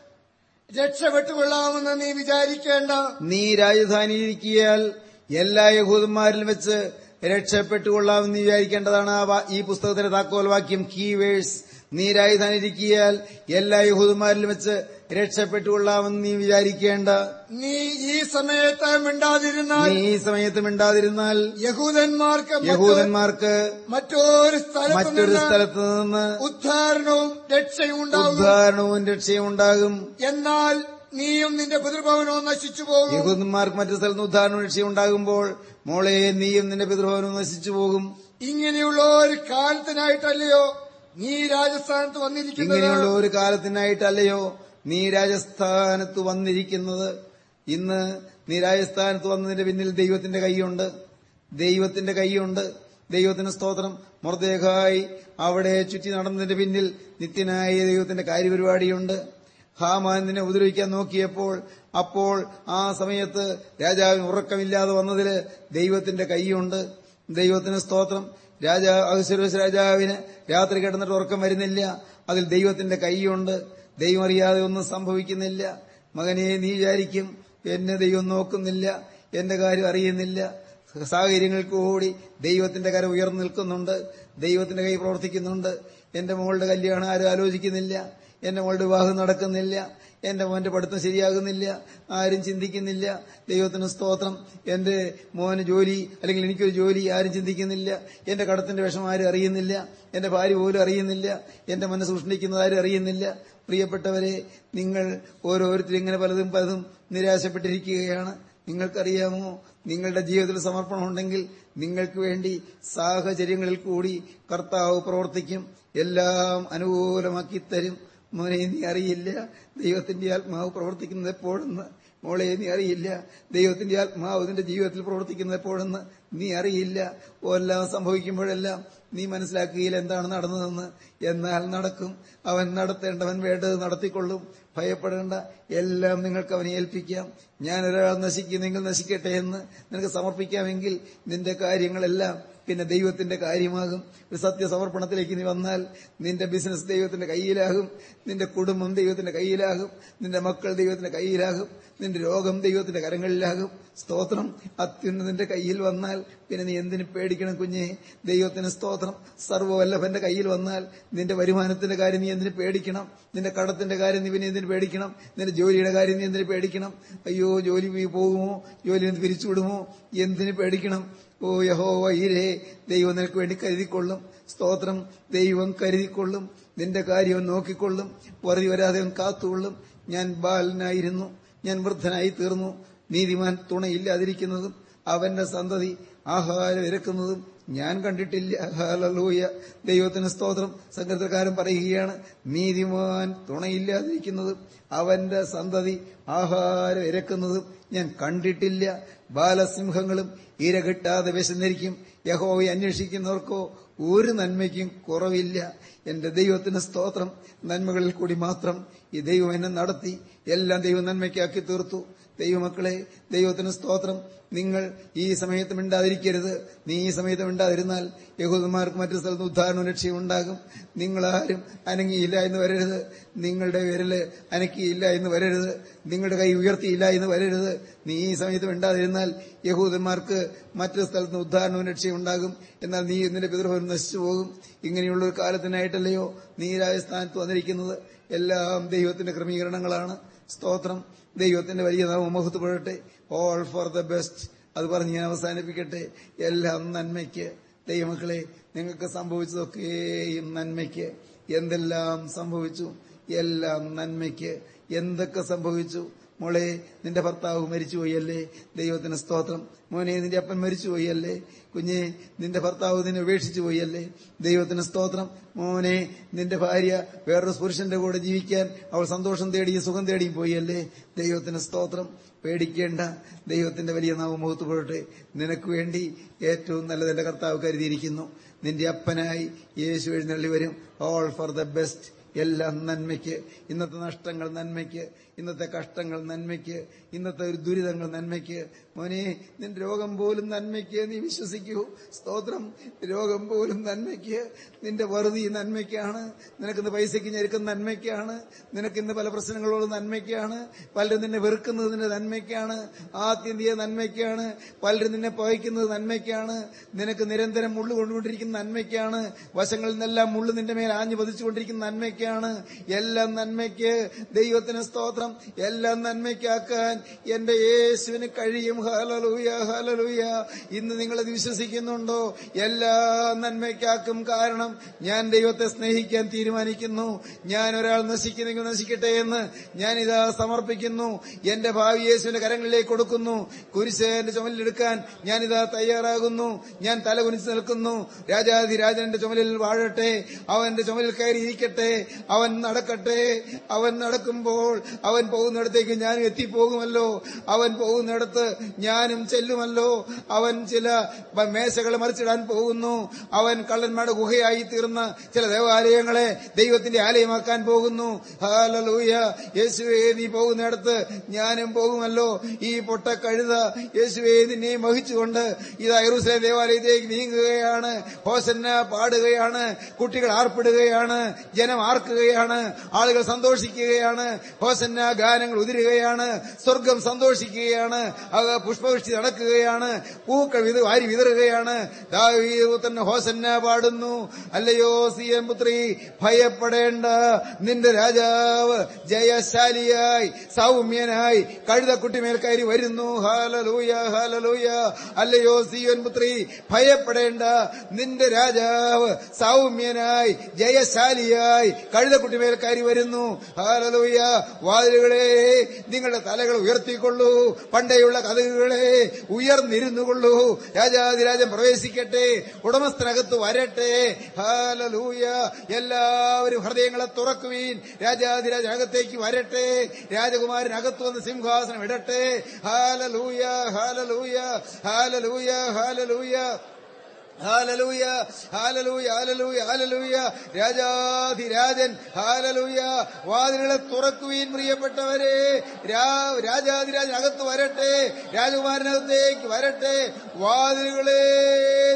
രക്ഷപ്പെട്ടുകൊള്ളാമെന്ന് നീ വിചാരിക്കേണ്ട. നീ രാജധാനിയിരിക്കിയാൽ എല്ലാ യഹൂദന്മാരിൽ വെച്ച് രക്ഷപ്പെട്ടുകൊള്ളാമെന്ന് വിചാരിക്കേണ്ടതാണ്. ആ ഈ പുസ്തകത്തിന്റെ താക്കോൽ വാക്യം കീവേഴ്സ് നീരായി തന്നിരിക്കിയാൽ എല്ലാ യഹൂദന്മാരിലും വെച്ച് രക്ഷപ്പെട്ടുകൊള്ളാമെന്ന് നീ വിചാരിക്കേണ്ട. നീ ഈ സമയത്ത് മിണ്ടാതിരുന്നാൽ നീ ഈ സമയത്ത് മിണ്ടാതിരുന്നാൽ യഹൂദന്മാർക്ക് യഹൂദന്മാർക്ക് മറ്റൊരു മറ്റൊരു സ്ഥലത്ത് നിന്ന് ഉദ്ധാരണവും രക്ഷയും ഉണ്ടാകും. ഉദ്ധാരണവും രക്ഷയും ഉണ്ടാകും. എന്നാൽ നീയും നിന്റെ പിതൃഭവനവും നശിച്ചു പോകും. യഹൂദന്മാർക്ക് മറ്റു സ്ഥലത്ത് ഉദ്ധാരണവും രക്ഷയും ഉണ്ടാകുമ്പോൾ മോളെ നീയും നിന്റെ പിതൃഭവനവും നശിച്ചു പോകും. ഇങ്ങനെയുള്ള ഒരു കാലത്തിനായിട്ടല്ലയോ നീ രാജസ്ഥാനത്ത് വന്നിരിക്കുന്നത്? ഇങ്ങനെയുള്ള ഒരു കാലത്തിനായിട്ടല്ലയോ നീ രാജസ്ഥാനത്ത് വന്നിരിക്കുന്നത്? ഇന്ന് നീ രാജസ്ഥാനത്ത് വന്നതിന്റെ പിന്നിൽ ദൈവത്തിന്റെ കൈയുണ്ട്. ദൈവത്തിന്റെ കൈയുണ്ട്. ദൈവത്തിന് സ്തോത്രം. മൃതദേഹായി അവിടെ ചുറ്റി നടന്നതിന്റെ പിന്നിൽ നിത്യനായ ദൈവത്തിന്റെ കാര്യപരിപാടിയുണ്ട്. ഹാമാൻ നിന്നെ ഉപദ്രവിക്കാൻ നോക്കിയപ്പോൾ അപ്പോൾ ആ സമയത്ത് രാജാവിന് ഉറക്കമില്ലാതെ വന്നതിൽ ദൈവത്തിന്റെ കൈയുണ്ട്. ദൈവത്തിന് സ്തോത്രം. രാജാ അഹുസരോസ് രാജാവിന് രാത്രി കിടന്നിട്ട് ഉറക്കം വരുന്നില്ല. അതിൽ ദൈവത്തിന്റെ കൈയുണ്ട്. ദൈവം അറിയാതെ ഒന്നും സംഭവിക്കുന്നില്ല. മകനെ നീ വിചാരിക്കും എന്നെ ദൈവം നോക്കുന്നില്ല എന്റെ കാര്യം അറിയുന്നില്ല. സാഹചര്യങ്ങൾക്ക് കൂടി ദൈവത്തിന്റെ കര ഉയർന്നു നിൽക്കുന്നുണ്ട്. ദൈവത്തിന്റെ കൈ പ്രവർത്തിക്കുന്നുണ്ട്. എന്റെ മോളുടെ കല്യാണം ആരും ആലോചിക്കുന്നില്ല. എന്റെ മോളുടെ വിവാഹം നടക്കുന്നില്ല. എന്റെ മോന്റെ പഠിത്തം ശരിയാകുന്നില്ല. ആരും ചിന്തിക്കുന്നില്ല. ദൈവത്തിന് സ്തോത്രം. എന്റെ മോന് ജോലി അല്ലെങ്കിൽ എനിക്കൊരു ജോലി ആരും ചിന്തിക്കുന്നില്ല. എന്റെ കടത്തിന്റെ വിഷമം ആരും അറിയുന്നില്ല. എന്റെ ഭാര്യ പോലും അറിയുന്നില്ല. എന്റെ മനസ്സ് സൂക്ഷിക്കുന്നത് ആരും അറിയുന്നില്ല. പ്രിയപ്പെട്ടവരെ നിങ്ങൾ ഓരോരുത്തരും ഇങ്ങനെ പലതും പലതും നിരാശപ്പെട്ടിരിക്കുകയാണ്. നിങ്ങൾക്കറിയാമോ? നിങ്ങളുടെ ജീവിതത്തിൽ സമർപ്പണമുണ്ടെങ്കിൽ നിങ്ങൾക്ക് വേണ്ടി സാഹചര്യങ്ങളിൽ കൂടി കർത്താവ് പ്രവർത്തിക്കും. എല്ലാം അനുകൂലമാക്കി തരും. മോനെ നീ അറിയില്ല ദൈവത്തിന്റെ ആത്മാവ് പ്രവർത്തിക്കുന്നത് എപ്പോഴെന്ന്. മോളെ നീ അറിയില്ല ദൈവത്തിന്റെ ആത്മാവ് നിന്റെ ജീവിതത്തിൽ പ്രവർത്തിക്കുന്നത് എപ്പോഴെന്ന്. നീ അറിയില്ല. എല്ലാം സംഭവിക്കുമ്പോഴെല്ലാം നീ മനസ്സിലാക്കുകയില്ല എന്താണ് നടന്നതെന്ന്. എന്നാൽ നടക്കും. അവൻ നടത്തേണ്ടവൻ വേണ്ടത് നടത്തിക്കൊള്ളും. ഭയപ്പെടേണ്ട. എല്ലാം നിങ്ങൾക്ക് അവനെ ഏൽപ്പിക്കാം. ഞാൻ ഒരാൾ നശിക്കുന്നെങ്കിൽ നശിക്കട്ടെ എന്ന് നിനക്ക് സമർപ്പിക്കാമെങ്കിൽ നിന്റെ കാര്യങ്ങളെല്ലാം പിന്നെ ദൈവത്തിന്റെ കാര്യമാകും. ഒരു സത്യസമർപ്പണത്തിലേക്ക് നീ വന്നാൽ നിന്റെ ബിസിനസ് ദൈവത്തിന്റെ കയ്യിലാകും. നിന്റെ കുടുംബം ദൈവത്തിന്റെ കയ്യിലാകും. നിന്റെ മക്കൾ ദൈവത്തിന്റെ കയ്യിലാകും. നിന്റെ രോഗം ദൈവത്തിന്റെ കരങ്ങളിലാകും. സ്തോത്രം. അത്യുന്നതിന്റെ കയ്യിൽ വന്നാൽ പിന്നെ നീ എന്തിനു പേടിക്കണം കുഞ്ഞെ? ദൈവത്തിന് സ്തോത്രം. സർവവല്ലഭന്റെ കയ്യിൽ വന്നാൽ നിന്റെ വരുമാനത്തിന്റെ കാര്യം നീ എന്തിനു പേടിക്കണം? നിന്റെ കടത്തിന്റെ കാര്യം നീ പിന്നെ എന്തിനു പേടിക്കണം? നിന്റെ ജോലിയുടെ കാര്യം നീ എന്തിനു പേടിക്കണം? അയ്യോ ജോലി പോകുമോ ജോലി പിരിച്ചുവിടുമോ എന്തിനു പേടിക്കണം? ഓ യഹോ വൈരേ ദൈവം നിനക്ക് വേണ്ടി കരുതിക്കൊള്ളും. സ്തോത്രം ദൈവം കരുതിക്കൊള്ളും. നിന്റെ കാര്യം നോക്കിക്കൊള്ളും. വറുതി വരാതെ കാത്തുകൊള്ളും. ഞാൻ ബാലനായിരുന്നു. ഞാൻ വൃദ്ധനായി തീർന്നു. നീതിമാൻ തുണയില്ലാതിരിക്കുന്നതും അവന്റെ സന്തതി ആഹാരം ഇരക്കുന്നതും ഞാൻ കണ്ടിട്ടില്ല. ദൈവത്തിന് സ്തോത്രം. സങ്കീർത്തക്കാരൻ പറയുകയാണ് നീതിമാൻ തുണയില്ലാതിരിക്കുന്നതും അവന്റെ സന്തതി ആഹാരം ഇരക്കുന്നതും ഞാൻ കണ്ടിട്ടില്ല. ബാലസിംഹങ്ങളും ഇര കിട്ടാതെ വിശന്നിരിക്കും. യഹോവയെ അന്വേഷിക്കുന്നവർക്കോ ഒരു നന്മയ്ക്കും കുറവില്ല. എന്റെ ദൈവത്തിന് സ്തോത്രം. നന്മകളിൽ കൂടി മാത്രം ഈ ദൈവം എന്നെ നടത്തി. എല്ലാം ദൈവം നന്മയ്ക്കാക്കി തീർത്തു. ദൈവമക്കളെ ദൈവത്തിന് സ്തോത്രം. നിങ്ങൾ ഈ സമയത്ത് മിണ്ടാതിരിക്കരുത്. നീ ഈ സമയത്ത് മിണ്ടാതിരുന്നാൽ യഹൂദന്മാർക്ക് മറ്റു സ്ഥലത്ത് ഉദ്ധാരണവും ലക്ഷ്യം ഉണ്ടാകും. നിങ്ങളാരും അനങ്ങിയില്ല എന്ന് വരരുത്. നിങ്ങളുടെ വിരൽ അനക്കിയില്ല എന്ന് വരരുത്. നിങ്ങളുടെ കൈ ഉയർത്തിയില്ല എന്ന് വരരുത്. നീ ഈ സമയത്ത് മിണ്ടാതിരുന്നാൽ യഹൂദന്മാർക്ക് മറ്റു സ്ഥലത്ത് ഉദ്ധാരണവും ലക്ഷ്യം ഉണ്ടാകും. എന്നാൽ നീ നിന്റെ പിതൃഭവൻ നശിച്ചു പോകും. ഇങ്ങനെയുള്ള ഒരു കാലത്തിനായിട്ടല്ലയോ നീ രാജസ്ഥാനത്ത് വന്നിരിക്കുന്നത്. എല്ലാം ദൈവത്തിന്റെ ക്രമീകരണങ്ങളാണ്. സ്തോത്രം. ദൈവത്തിന്റെ വലിയ നാമം മഹത്വപ്പെടട്ടെ. ഓൾ ഫോർ ദ ബെസ്റ്റ് അത് പറഞ്ഞ് ഞാൻ അവസാനിപ്പിക്കട്ടെ. എല്ലാം നന്മയ്ക്ക്. ദൈവമക്കളെ നിങ്ങൾക്ക് സംഭവിച്ചതൊക്കെയും നന്മയ്ക്ക്. എന്തെല്ലാം സംഭവിച്ചു? എല്ലാം നന്മയ്ക്ക്. എന്തൊക്കെ സംഭവിച്ചു? മോളെ നിന്റെ ഭർത്താവ് മരിച്ചുപോയല്ലേ? ദൈവത്തിന് സ്തോത്രം. മോനെ നിന്റെ അപ്പൻ മരിച്ചുപോയല്ലേ? കുഞ്ഞെ നിന്റെ ഭർത്താവ് നിന്നെ ഉപേക്ഷിച്ചു പോയല്ലേ ദൈവത്തിന് സ്തോത്രം. മോനെ നിന്റെ ഭാര്യ വേറൊരു പുരുഷന്റെ കൂടെ ജീവിക്കാൻ അവൾ സന്തോഷം തേടിയും സുഖം തേടിയും പോയല്ലേ? ദൈവത്തിന് സ്തോത്രം. പേടിക്കേണ്ട. ദൈവത്തിന്റെ വലിയ നാമം പോയിട്ട് നിനക്ക് വേണ്ടി ഏറ്റവും നല്ല കർത്താവ് കരുതിയിരിക്കുന്നു. നിന്റെ അപ്പനായി യേശു എഴുന്നള്ളി വരും. ഓൾ ഫോർ ദ ബെസ്റ്റ് എല്ലാം നന്മയ്ക്ക്. ഇന്നത്തെ നഷ്ടങ്ങൾ നന്മയ്ക്ക്. ഇന്നത്തെ കഷ്ടങ്ങൾ നന്മയ്ക്ക്. ഇന്നത്തെ ഒരു ദുരിതങ്ങൾ നന്മയ്ക്ക്. മോനെ നിൻ രോഗം പോലും നന്മയ്ക്ക് നീ വിശ്വസിക്കൂ. സ്തോത്രം. രോഗം പോലും നന്മയ്ക്ക്. നിന്റെ വെറുതി നന്മയ്ക്കാണ്. നിനക്കിന്ന് പൈസയ്ക്ക് ഞെരുക്കുന്ന നന്മയ്ക്കാണ്. നിനക്കിന്ന് പല പ്രശ്നങ്ങളോട് നന്മയ്ക്കാണ്. പലരും നിന്നെ വെറുക്കുന്നത് നിന്റെ നന്മയ്ക്കാണ്. ആത്യന്തിക നന്മയ്ക്കാണ്. പലരും നിന്നെ പകയ്ക്കുന്നത് നന്മയ്ക്കാണ്. നിനക്ക് നിരന്തരം മുള്ളു കൊണ്ടുകൊണ്ടിരിക്കുന്ന നന്മയ്ക്കാണ്. വശങ്ങളിൽ നിന്നെല്ലാം മുള്ളു നിന്റെ മേൽ ആഞ്ഞു പതിച്ചുകൊണ്ടിരിക്കുന്ന നന്മയ്ക്കാണ്. നന്മയ്ക്കാണ്. എല്ലാം നന്മയ്ക്ക്. ദൈവത്തിന് സ്തോത്രം. എല്ലാം നന്മയ്ക്കാക്കാൻ എന്റെ യേശുവിന് കഴിയും. ഹലലൂയ ഹലലൂയ ഇന്ന് നിങ്ങളത് വിശ്വസിക്കുന്നുണ്ടോ? എല്ലാ നന്മയ്ക്കാക്കും കാരണം ഞാൻ ദൈവത്തെ സ്നേഹിക്കാൻ തീരുമാനിക്കുന്നു. ഞാൻ ഒരാൾ നശിക്കുന്നെങ്കിൽ നശിക്കട്ടെ എന്ന് ഞാൻ ഇതാ സമർപ്പിക്കുന്നു. എന്റെ ഭാവി യേശുവിന്റെ കരങ്ങളിലേക്ക് കൊടുക്കുന്നു. കുരിശ് എന്റെ ചുമലിലെടുക്കാൻ ഇതാ തയ്യാറാകുന്നു. ഞാൻ തല കുനിച്ച് നിൽക്കുന്നു. രാജാധിരാജന്റെ ചുമലിൽ വാഴട്ടെ. അവന്റെ ചുമലിൽ കയറി ഇരിക്കട്ടെ അവൻ നടക്കട്ടെ. അവൻ നടക്കുമ്പോൾ അവൻ പോകുന്നിടത്തേക്ക് ഞാനും എത്തിപ്പോകുമല്ലോ. അവൻ പോകുന്നിടത്ത് ഞാനും ചെല്ലുമല്ലോ. അവൻ ചില മേശകൾ മറിച്ചിടാൻ പോകുന്നു. അവൻ കള്ളന്മാരുടെ ഗുഹയായി തീർന്ന ചില ദേവാലയങ്ങളെ ദൈവത്തിന്റെ ആലയമാക്കാൻ പോകുന്നു. ഹാലലൂയ യേശുവേ നീ പോകുന്നിടത്ത് ഞാനും പോകുമല്ലോ. ഈ പൊട്ട കഴുത യേശുവേ നിന്നെയും വഹിച്ചുകൊണ്ട് ഇതാ ഐറുസലേ ദേവാലയത്തിലേക്ക് നീങ്ങുകയാണ്. ഹോസന്ന പാടുകയാണ്. കുട്ടികൾ ആർപ്പിടുകയാണ്. ജനം ആർക്കുകയാണ് ആളുകൾ സന്തോഷിക്കുകയാണ് ഹോസന്ന ഗാനങ്ങൾ ഉതിരുകയാണ് സ്വർഗം സന്തോഷിക്കുകയാണ് പുഷ്പവൃഷ്ടി നടക്കുകയാണ് പൂക്കൾ വാരി വിതറുകയാണ്. തന്നെ ഹോസന്ന പാടുന്നു അല്ലയോ സിയൻ പുത്രി ഭയപ്പെടേണ്ട നിന്റെ രാജാവ് ജയശാലിയായി സൗമ്യനായി കഴുതക്കുട്ടിമേൽ കയറി വരുന്നു. ഹാലലൂയ ഹാലലൂയ അല്ലയോ സിയോൻ പുത്രി ഭയപ്പെടേണ്ട നിന്റെ രാജാവ് സൗമ്യനായി ജയശാലിയായി കഴുതക്കുട്ടിമേൽ മേൽക്കാരി വരുന്നു. ഹാലലൂയ വാതിലുകളെ നിങ്ങളുടെ തലകൾ ഉയർത്തിക്കൊള്ളൂ. പണ്ടേയുള്ള കഥകളെ ഉയർന്നിരുന്നുകൊള്ളൂ. രാജാതിരാജൻ പ്രവേശിക്കട്ടെ. ഉടമസ്ഥനകത്ത് വരട്ടെ. ഹാലലൂയ എല്ലാവരും ഹൃദയങ്ങളെ തുറക്കുവീൻ. രാജാതിരാജൻ അകത്തേക്ക് വരട്ടെ. രാജകുമാരൻ അകത്ത് വന്ന് സിംഹാസനം ഇടട്ടെ. ഹാലലൂയ hallelujah hallelujah hallelujah hallelujah hallelujah hallelujah ഹാലലൂയ. രാജാധിരാജൻ ഹാലലൂയ. വാതിലുകളെ തുറക്കുവീൻ പ്രിയപ്പെട്ടവരെ. രാജാധിരാജൻ അകത്ത് വരട്ടെ. രാജകുമാരനകത്തേക്ക് വരട്ടെ. വാതിലുകളെ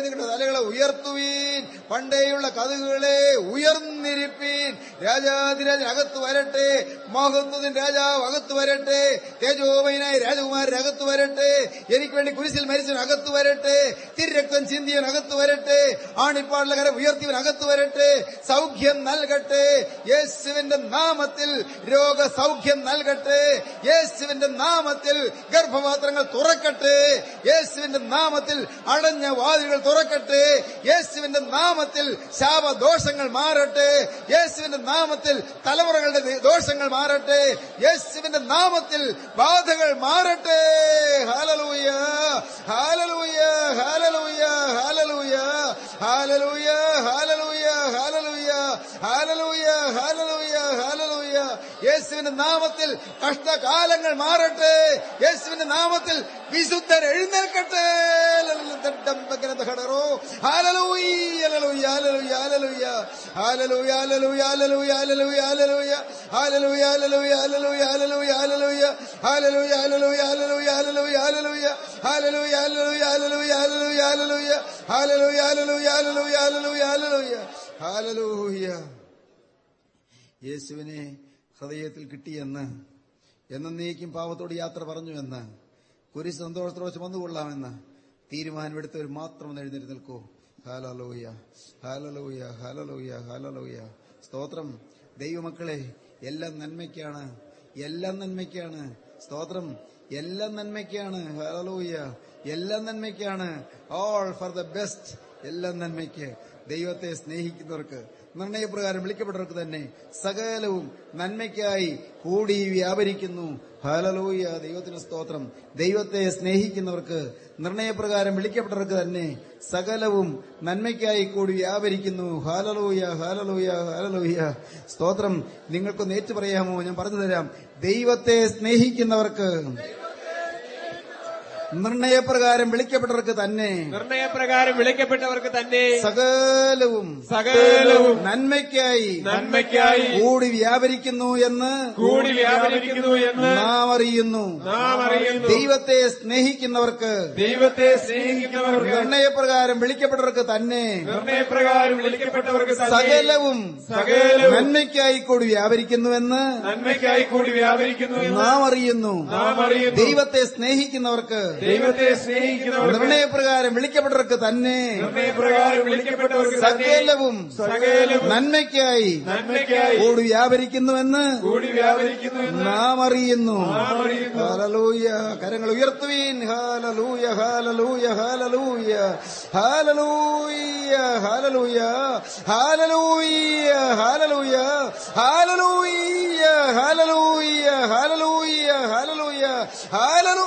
നിങ്ങളുടെ തലകളെ ഉയർത്തുവീൻ. പണ്ടേയുള്ള കഥകളെ ഉയർന്നിരിപ്പീൻ. രാജാധിരാജൻ അകത്ത് വരട്ടെ. മഹത്വത്തിൻ രാജാവ് അകത്ത് വരട്ടെ. തേജോമയനായ രാജകുമാരൻ അകത്ത് വരട്ടെ. എനിക്ക് വേണ്ടി കുരിശിൽ മരിച്ചവൻ അകത്ത് വരട്ടെ. തിരക്തൻ ചിന്തിയൻ അകത്ത് വരട്ടെ. ആണിപ്പാടുള്ള കരം ഉയർത്തിയവൻ അകത്ത് വരട്ടെ. സൗഖ്യം നൽകട്ടെ. യേശുവിന്റെ നാമത്തിൽ രോഗ സൗഖ്യം നൽകട്ടെ. യേശുവിന്റെ നാമത്തിൽ ഗർഭപാത്രങ്ങൾ തുറക്കട്ടെ. യേശുവിന്റെ നാമത്തിൽ അടഞ്ഞ വാതിലുകൾ തുറക്കട്ടെ. യേശുവിന്റെ നാമത്തിൽ ശാപദോഷങ്ങൾ മാറട്ടെ. യേശുവിന്റെ നാമത്തിൽ തലമുറകളുടെ ദോഷങ്ങൾ മാറട്ടെ. യേശുവിന്റെ നാമത്തിൽ ബാധകൾ മാറട്ടെ. ഹാലലൂയ hallelujah hallelujah hallelujah hallelujah hallelujah hallelujah hallelujah hallelujah ഹാലലൂയ യേശുവിന്റെ നാമത്തിൽ കഷ്ടകാലങ്ങൾ മാറട്ടെ. യേശുവിന്റെ നാമത്തിൽ വിശുദ്ധർ എഴുന്നേൽക്കട്ടെ യേശുവിനെ ഹൃദയത്തിൽ കിട്ടിയെന്ന് എന്നേക്കും പാവത്തോട് യാത്ര പറഞ്ഞു എന്ന് കുരിശ് സന്തോഷത്തോടെ ചുമന്നുകൊള്ളാമെന്ന് തീരുമാനമെടുത്തവർ മാത്രം എഴുന്നേറ്റ് നിൽക്കൂ. ഹാലലോയ ഹാലലോയ ഹാലലോയ ഹാലലോയ സ്തോത്രം. ദൈവമക്കളെ എല്ലാം നന്മയ്ക്കാണ്. എല്ലാം നന്മയ്ക്കാണ്. സ്തോത്രം. എല്ലാം നന്മയ്ക്കാണ്. ഹാലലൂയ എല്ലാം നന്മയ്ക്കാണ്. ഓൾ ഫോർ ദ ബെസ്റ്റ് എല്ലാം നന്മയ്ക്ക്. ദൈവത്തെ സ്നേഹിക്കുന്നവർക്ക് നിർണയപ്രകാരം വിളിക്കപ്പെട്ടവർക്ക് തന്നെ സകലവും നന്മയ്ക്കായി കൂടി വ്യാപരിക്കുന്നു. ഹാലലൂയ ദൈവത്തിന് സ്തോത്രം. ദൈവത്തെ സ്നേഹിക്കുന്നവർക്ക് നിർണയപ്രകാരം വിളിക്കപ്പെട്ടവർക്ക് തന്നെ സകലവും നന്മയ്ക്കായി കൂടി വ്യാപരിക്കുന്നു. ഹാലലൂയ ഹാലലൂയ ഹാലലൂയ സ്തോത്രം. നിങ്ങൾക്കൊന്ന് ഏറ്റു പറയാമോ ഞാൻ പറഞ്ഞു തരാം. ദൈവത്തെ സ്നേഹിക്കുന്നവർക്ക് നിർണയപ്രകാരം വിളിക്കപ്പെട്ടവർക്ക് തന്നെ നിർണയപ്രകാരം വിളിക്കപ്പെട്ടവർക്ക് തന്നെ സകലവും സകലവും നന്മയ്ക്കായി നന്മയ്ക്കായി കൂടി വ്യാപരിക്കുന്നു എന്ന് കൂടി വ്യാപരിക്കുന്നു എന്ന് നാം അറിയുന്നു. നാം അറിയുന്നു. ദൈവത്തെ സ്നേഹിക്കുന്നവർക്ക് ദൈവത്തെ സ്നേഹിക്കുന്നവർക്ക് നിർണയപ്രകാരം വിളിക്കപ്പെട്ടവർക്ക് തന്നെ നിർണയപ്രകാരം വിളിക്കപ്പെട്ടവർക്ക് സകലവും സകലവും നന്മയ്ക്കായി കൂടി വ്യാപരിക്കുന്നുവെന്ന് നന്മയ്ക്കായി കൂടി വ്യാപരിക്കുന്നു നാം അറിയുന്നു. നാം അറിയുന്നു. ദൈവത്തെ സ്നേഹിക്കുന്നവർക്ക് ദൈവത്തെ സ്നേഹിക്കുന്നവർ നിർണയപ്രകാരം വിളിക്കപ്പെട്ടവർക്ക് തന്നെ നിർണയപ്രകാരം വിളിക്കപ്പെട്ടവർക്ക് സകലവും സകലവും നന്മയ്ക്കായി നന്മയ്ക്കായി കൂടി വ്യാപരിക്കുന്നുവെന്ന് കൂടി വ്യാപരിക്കുന്നു നാം അറിയുന്നു. ഹാലലൂയ കരങ്ങൾ ഉയർത്തുവീൻ. ഹാലലൂയ hallelujah hallelujah hallelujah hallelujah hallelujah hallelujah hallelujah hallelujah hallelujah ഹാലലൂയ ഹാലലൂ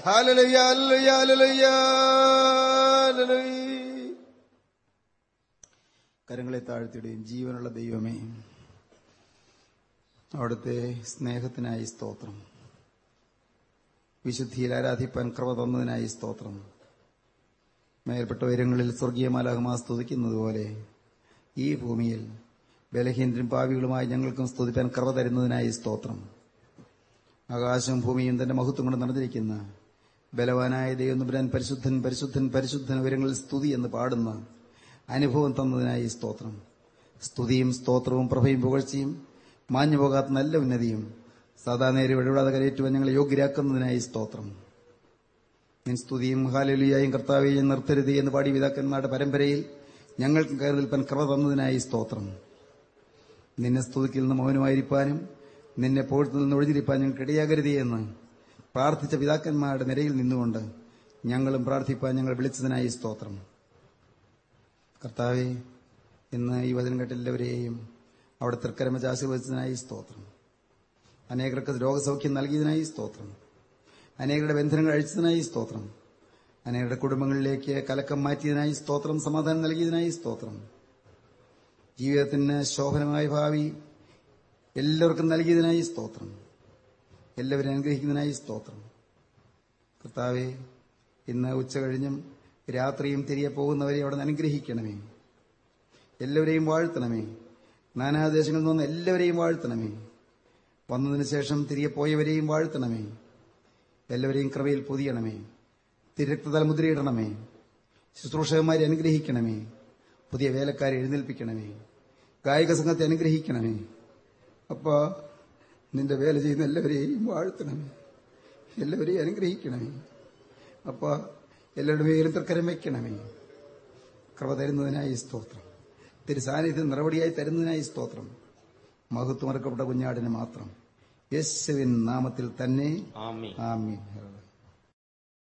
കരങ്ങളെ താഴ്ത്തിയിടുകയും ജീവനുള്ള ദൈവമേ അവിടുത്തെ സ്നേഹത്തിനായി സ്തോത്രം. വിശുദ്ധിയിൽ ആരാധിപ്പാൻ കൃപ തന്നതിനായി സ്തോത്രം. മേൽപ്പെട്ട ഉയരങ്ങളിൽ സ്വർഗീയ മാലാഹമാ സ്തുതിക്കുന്നത് പോലെ ഈ ഭൂമിയിൽ ബലഹീനരും പാവികളുമായി ഞങ്ങൾക്കും സ്തുതിപ്പാൻ കൃപ തരുന്നതിനായി സ്തോത്രം. ആകാശവും ഭൂമിയും തന്റെ മഹത്വം കൊണ്ട് നടന്നിരിക്കുന്ന ബലവാനായ ദൈവനുപുരാൻ പരിശുദ്ധൻ പരിശുദ്ധൻ പരിശുദ്ധൻ ഉയരങ്ങളിൽ സ്തുതി എന്ന് പാടുന്ന അനുഭവം തന്നതിനായി സ്തോത്രം. സ്തുതിയും സ്തോത്രവും പ്രഭയും പുകഴ്ചയും മാഞ്ഞു പോകാത്ത നല്ല ഉന്നതിയും സദാ നേരെ ഇടപെടാതെ കരയേറ്റുവാൻ ഞങ്ങളെ യോഗ്യരാക്കുന്നതിനായി സ്തോത്രം. നിൻ സ്തുതിയും ഹാലലിയായും കർത്താവിയും നിർത്തരുത് എന്ന് പാടി പിതാക്കന്മാരുടെ പരമ്പരയിൽ ഞങ്ങൾക്ക് കയറി നിൽപ്പാൻ കൃപ തന്നതിനായി സ്തോത്രം. നിന്നെ സ്തുതിക്കിൽ നിന്ന് മൗനമായിരിക്കാനും നിന്നെ പോഴത്തിൽ നിന്ന് ഒഴിഞ്ഞിരിപ്പാൻ ഞങ്ങൾക്ക് ഇടയാകരുതേ എന്ന് പ്രാർത്ഥിച്ച പിതാക്കന്മാരുടെ നിരയിൽ നിന്നുകൊണ്ട് ഞങ്ങളും പ്രാർത്ഥിപ്പാൻ ഞങ്ങൾ വിളിച്ചതിനായി സ്തോത്രം. കർത്താവെ ഇന്ന് ഈ വചനം കേട്ട എല്ലാവരെയും അവിടെ തൃക്കരമച്ച് ആശീർവദിച്ചതിനായി സ്തോത്രം. അനേകർക്ക് രോഗസൗഖ്യം നൽകിയതിനായി സ്തോത്രം. അനേകരുടെ ബന്ധനങ്ങൾ അഴിച്ചതിനായി സ്തോത്രം. അനേകരുടെ കുടുംബങ്ങളിലേക്ക് കലക്കം മാറ്റിയതിനായി സ്തോത്രം സമാധാനം നൽകിയതിനായി സ്തോത്രം. ജീവിതത്തിന് ശോഭനമായ ഭാവി എല്ലാവർക്കും നൽകിയതിനായി സ്തോത്രം. എല്ലാവരും അനുഗ്രഹിക്കുന്നതിനായി സ്തോത്രം. കർത്താവെ ഇന്ന് ഉച്ച കഴിഞ്ഞും രാത്രിയും തിരികെ പോകുന്നവരെ അവിടെ നിന്ന് അനുഗ്രഹിക്കണമേ. എല്ലാവരെയും വാഴ്ത്തണമേ. നാനാദേശങ്ങളിൽ നിന്ന് എല്ലാവരെയും വാഴ്ത്തണമേ. വന്നതിന് ശേഷം തിരികെ പോയവരെയും വാഴ്ത്തണമേ. എല്ലാവരെയും കൃപയിൽ പൊതിയണമേ. തിരക്തതല മുദ്രയിടണമേ. ശുശ്രൂഷകന്മാരെ അനുഗ്രഹിക്കണമേ. പുതിയ വേലക്കാരെ എഴുന്നേൽപ്പിക്കണമേ. ഗായക സംഘത്തെ അനുഗ്രഹിക്കണമേ. അപ്പ നിന്റെ വേല ചെയ്യുന്ന എല്ലാവരെയും വാഴ്ത്തണമേ എല്ലാവരെയും അനുഗ്രഹിക്കണമേ. അപ്പ എല്ലാവരുടെ മേലും തൃക്കരം വയ്ക്കണമേ. കൃപ തരുന്നതിനായി സ്തോത്രം. തിരു സാന്നിധ്യം നിറവടിയായി തരുന്നതിനായി സ്തോത്രം. മഹത്വമറക്കപ്പെട്ട കുഞ്ഞാടിന് മാത്രം. യേശുവിൻ നാമത്തിൽ തന്നെ ആമീൻ.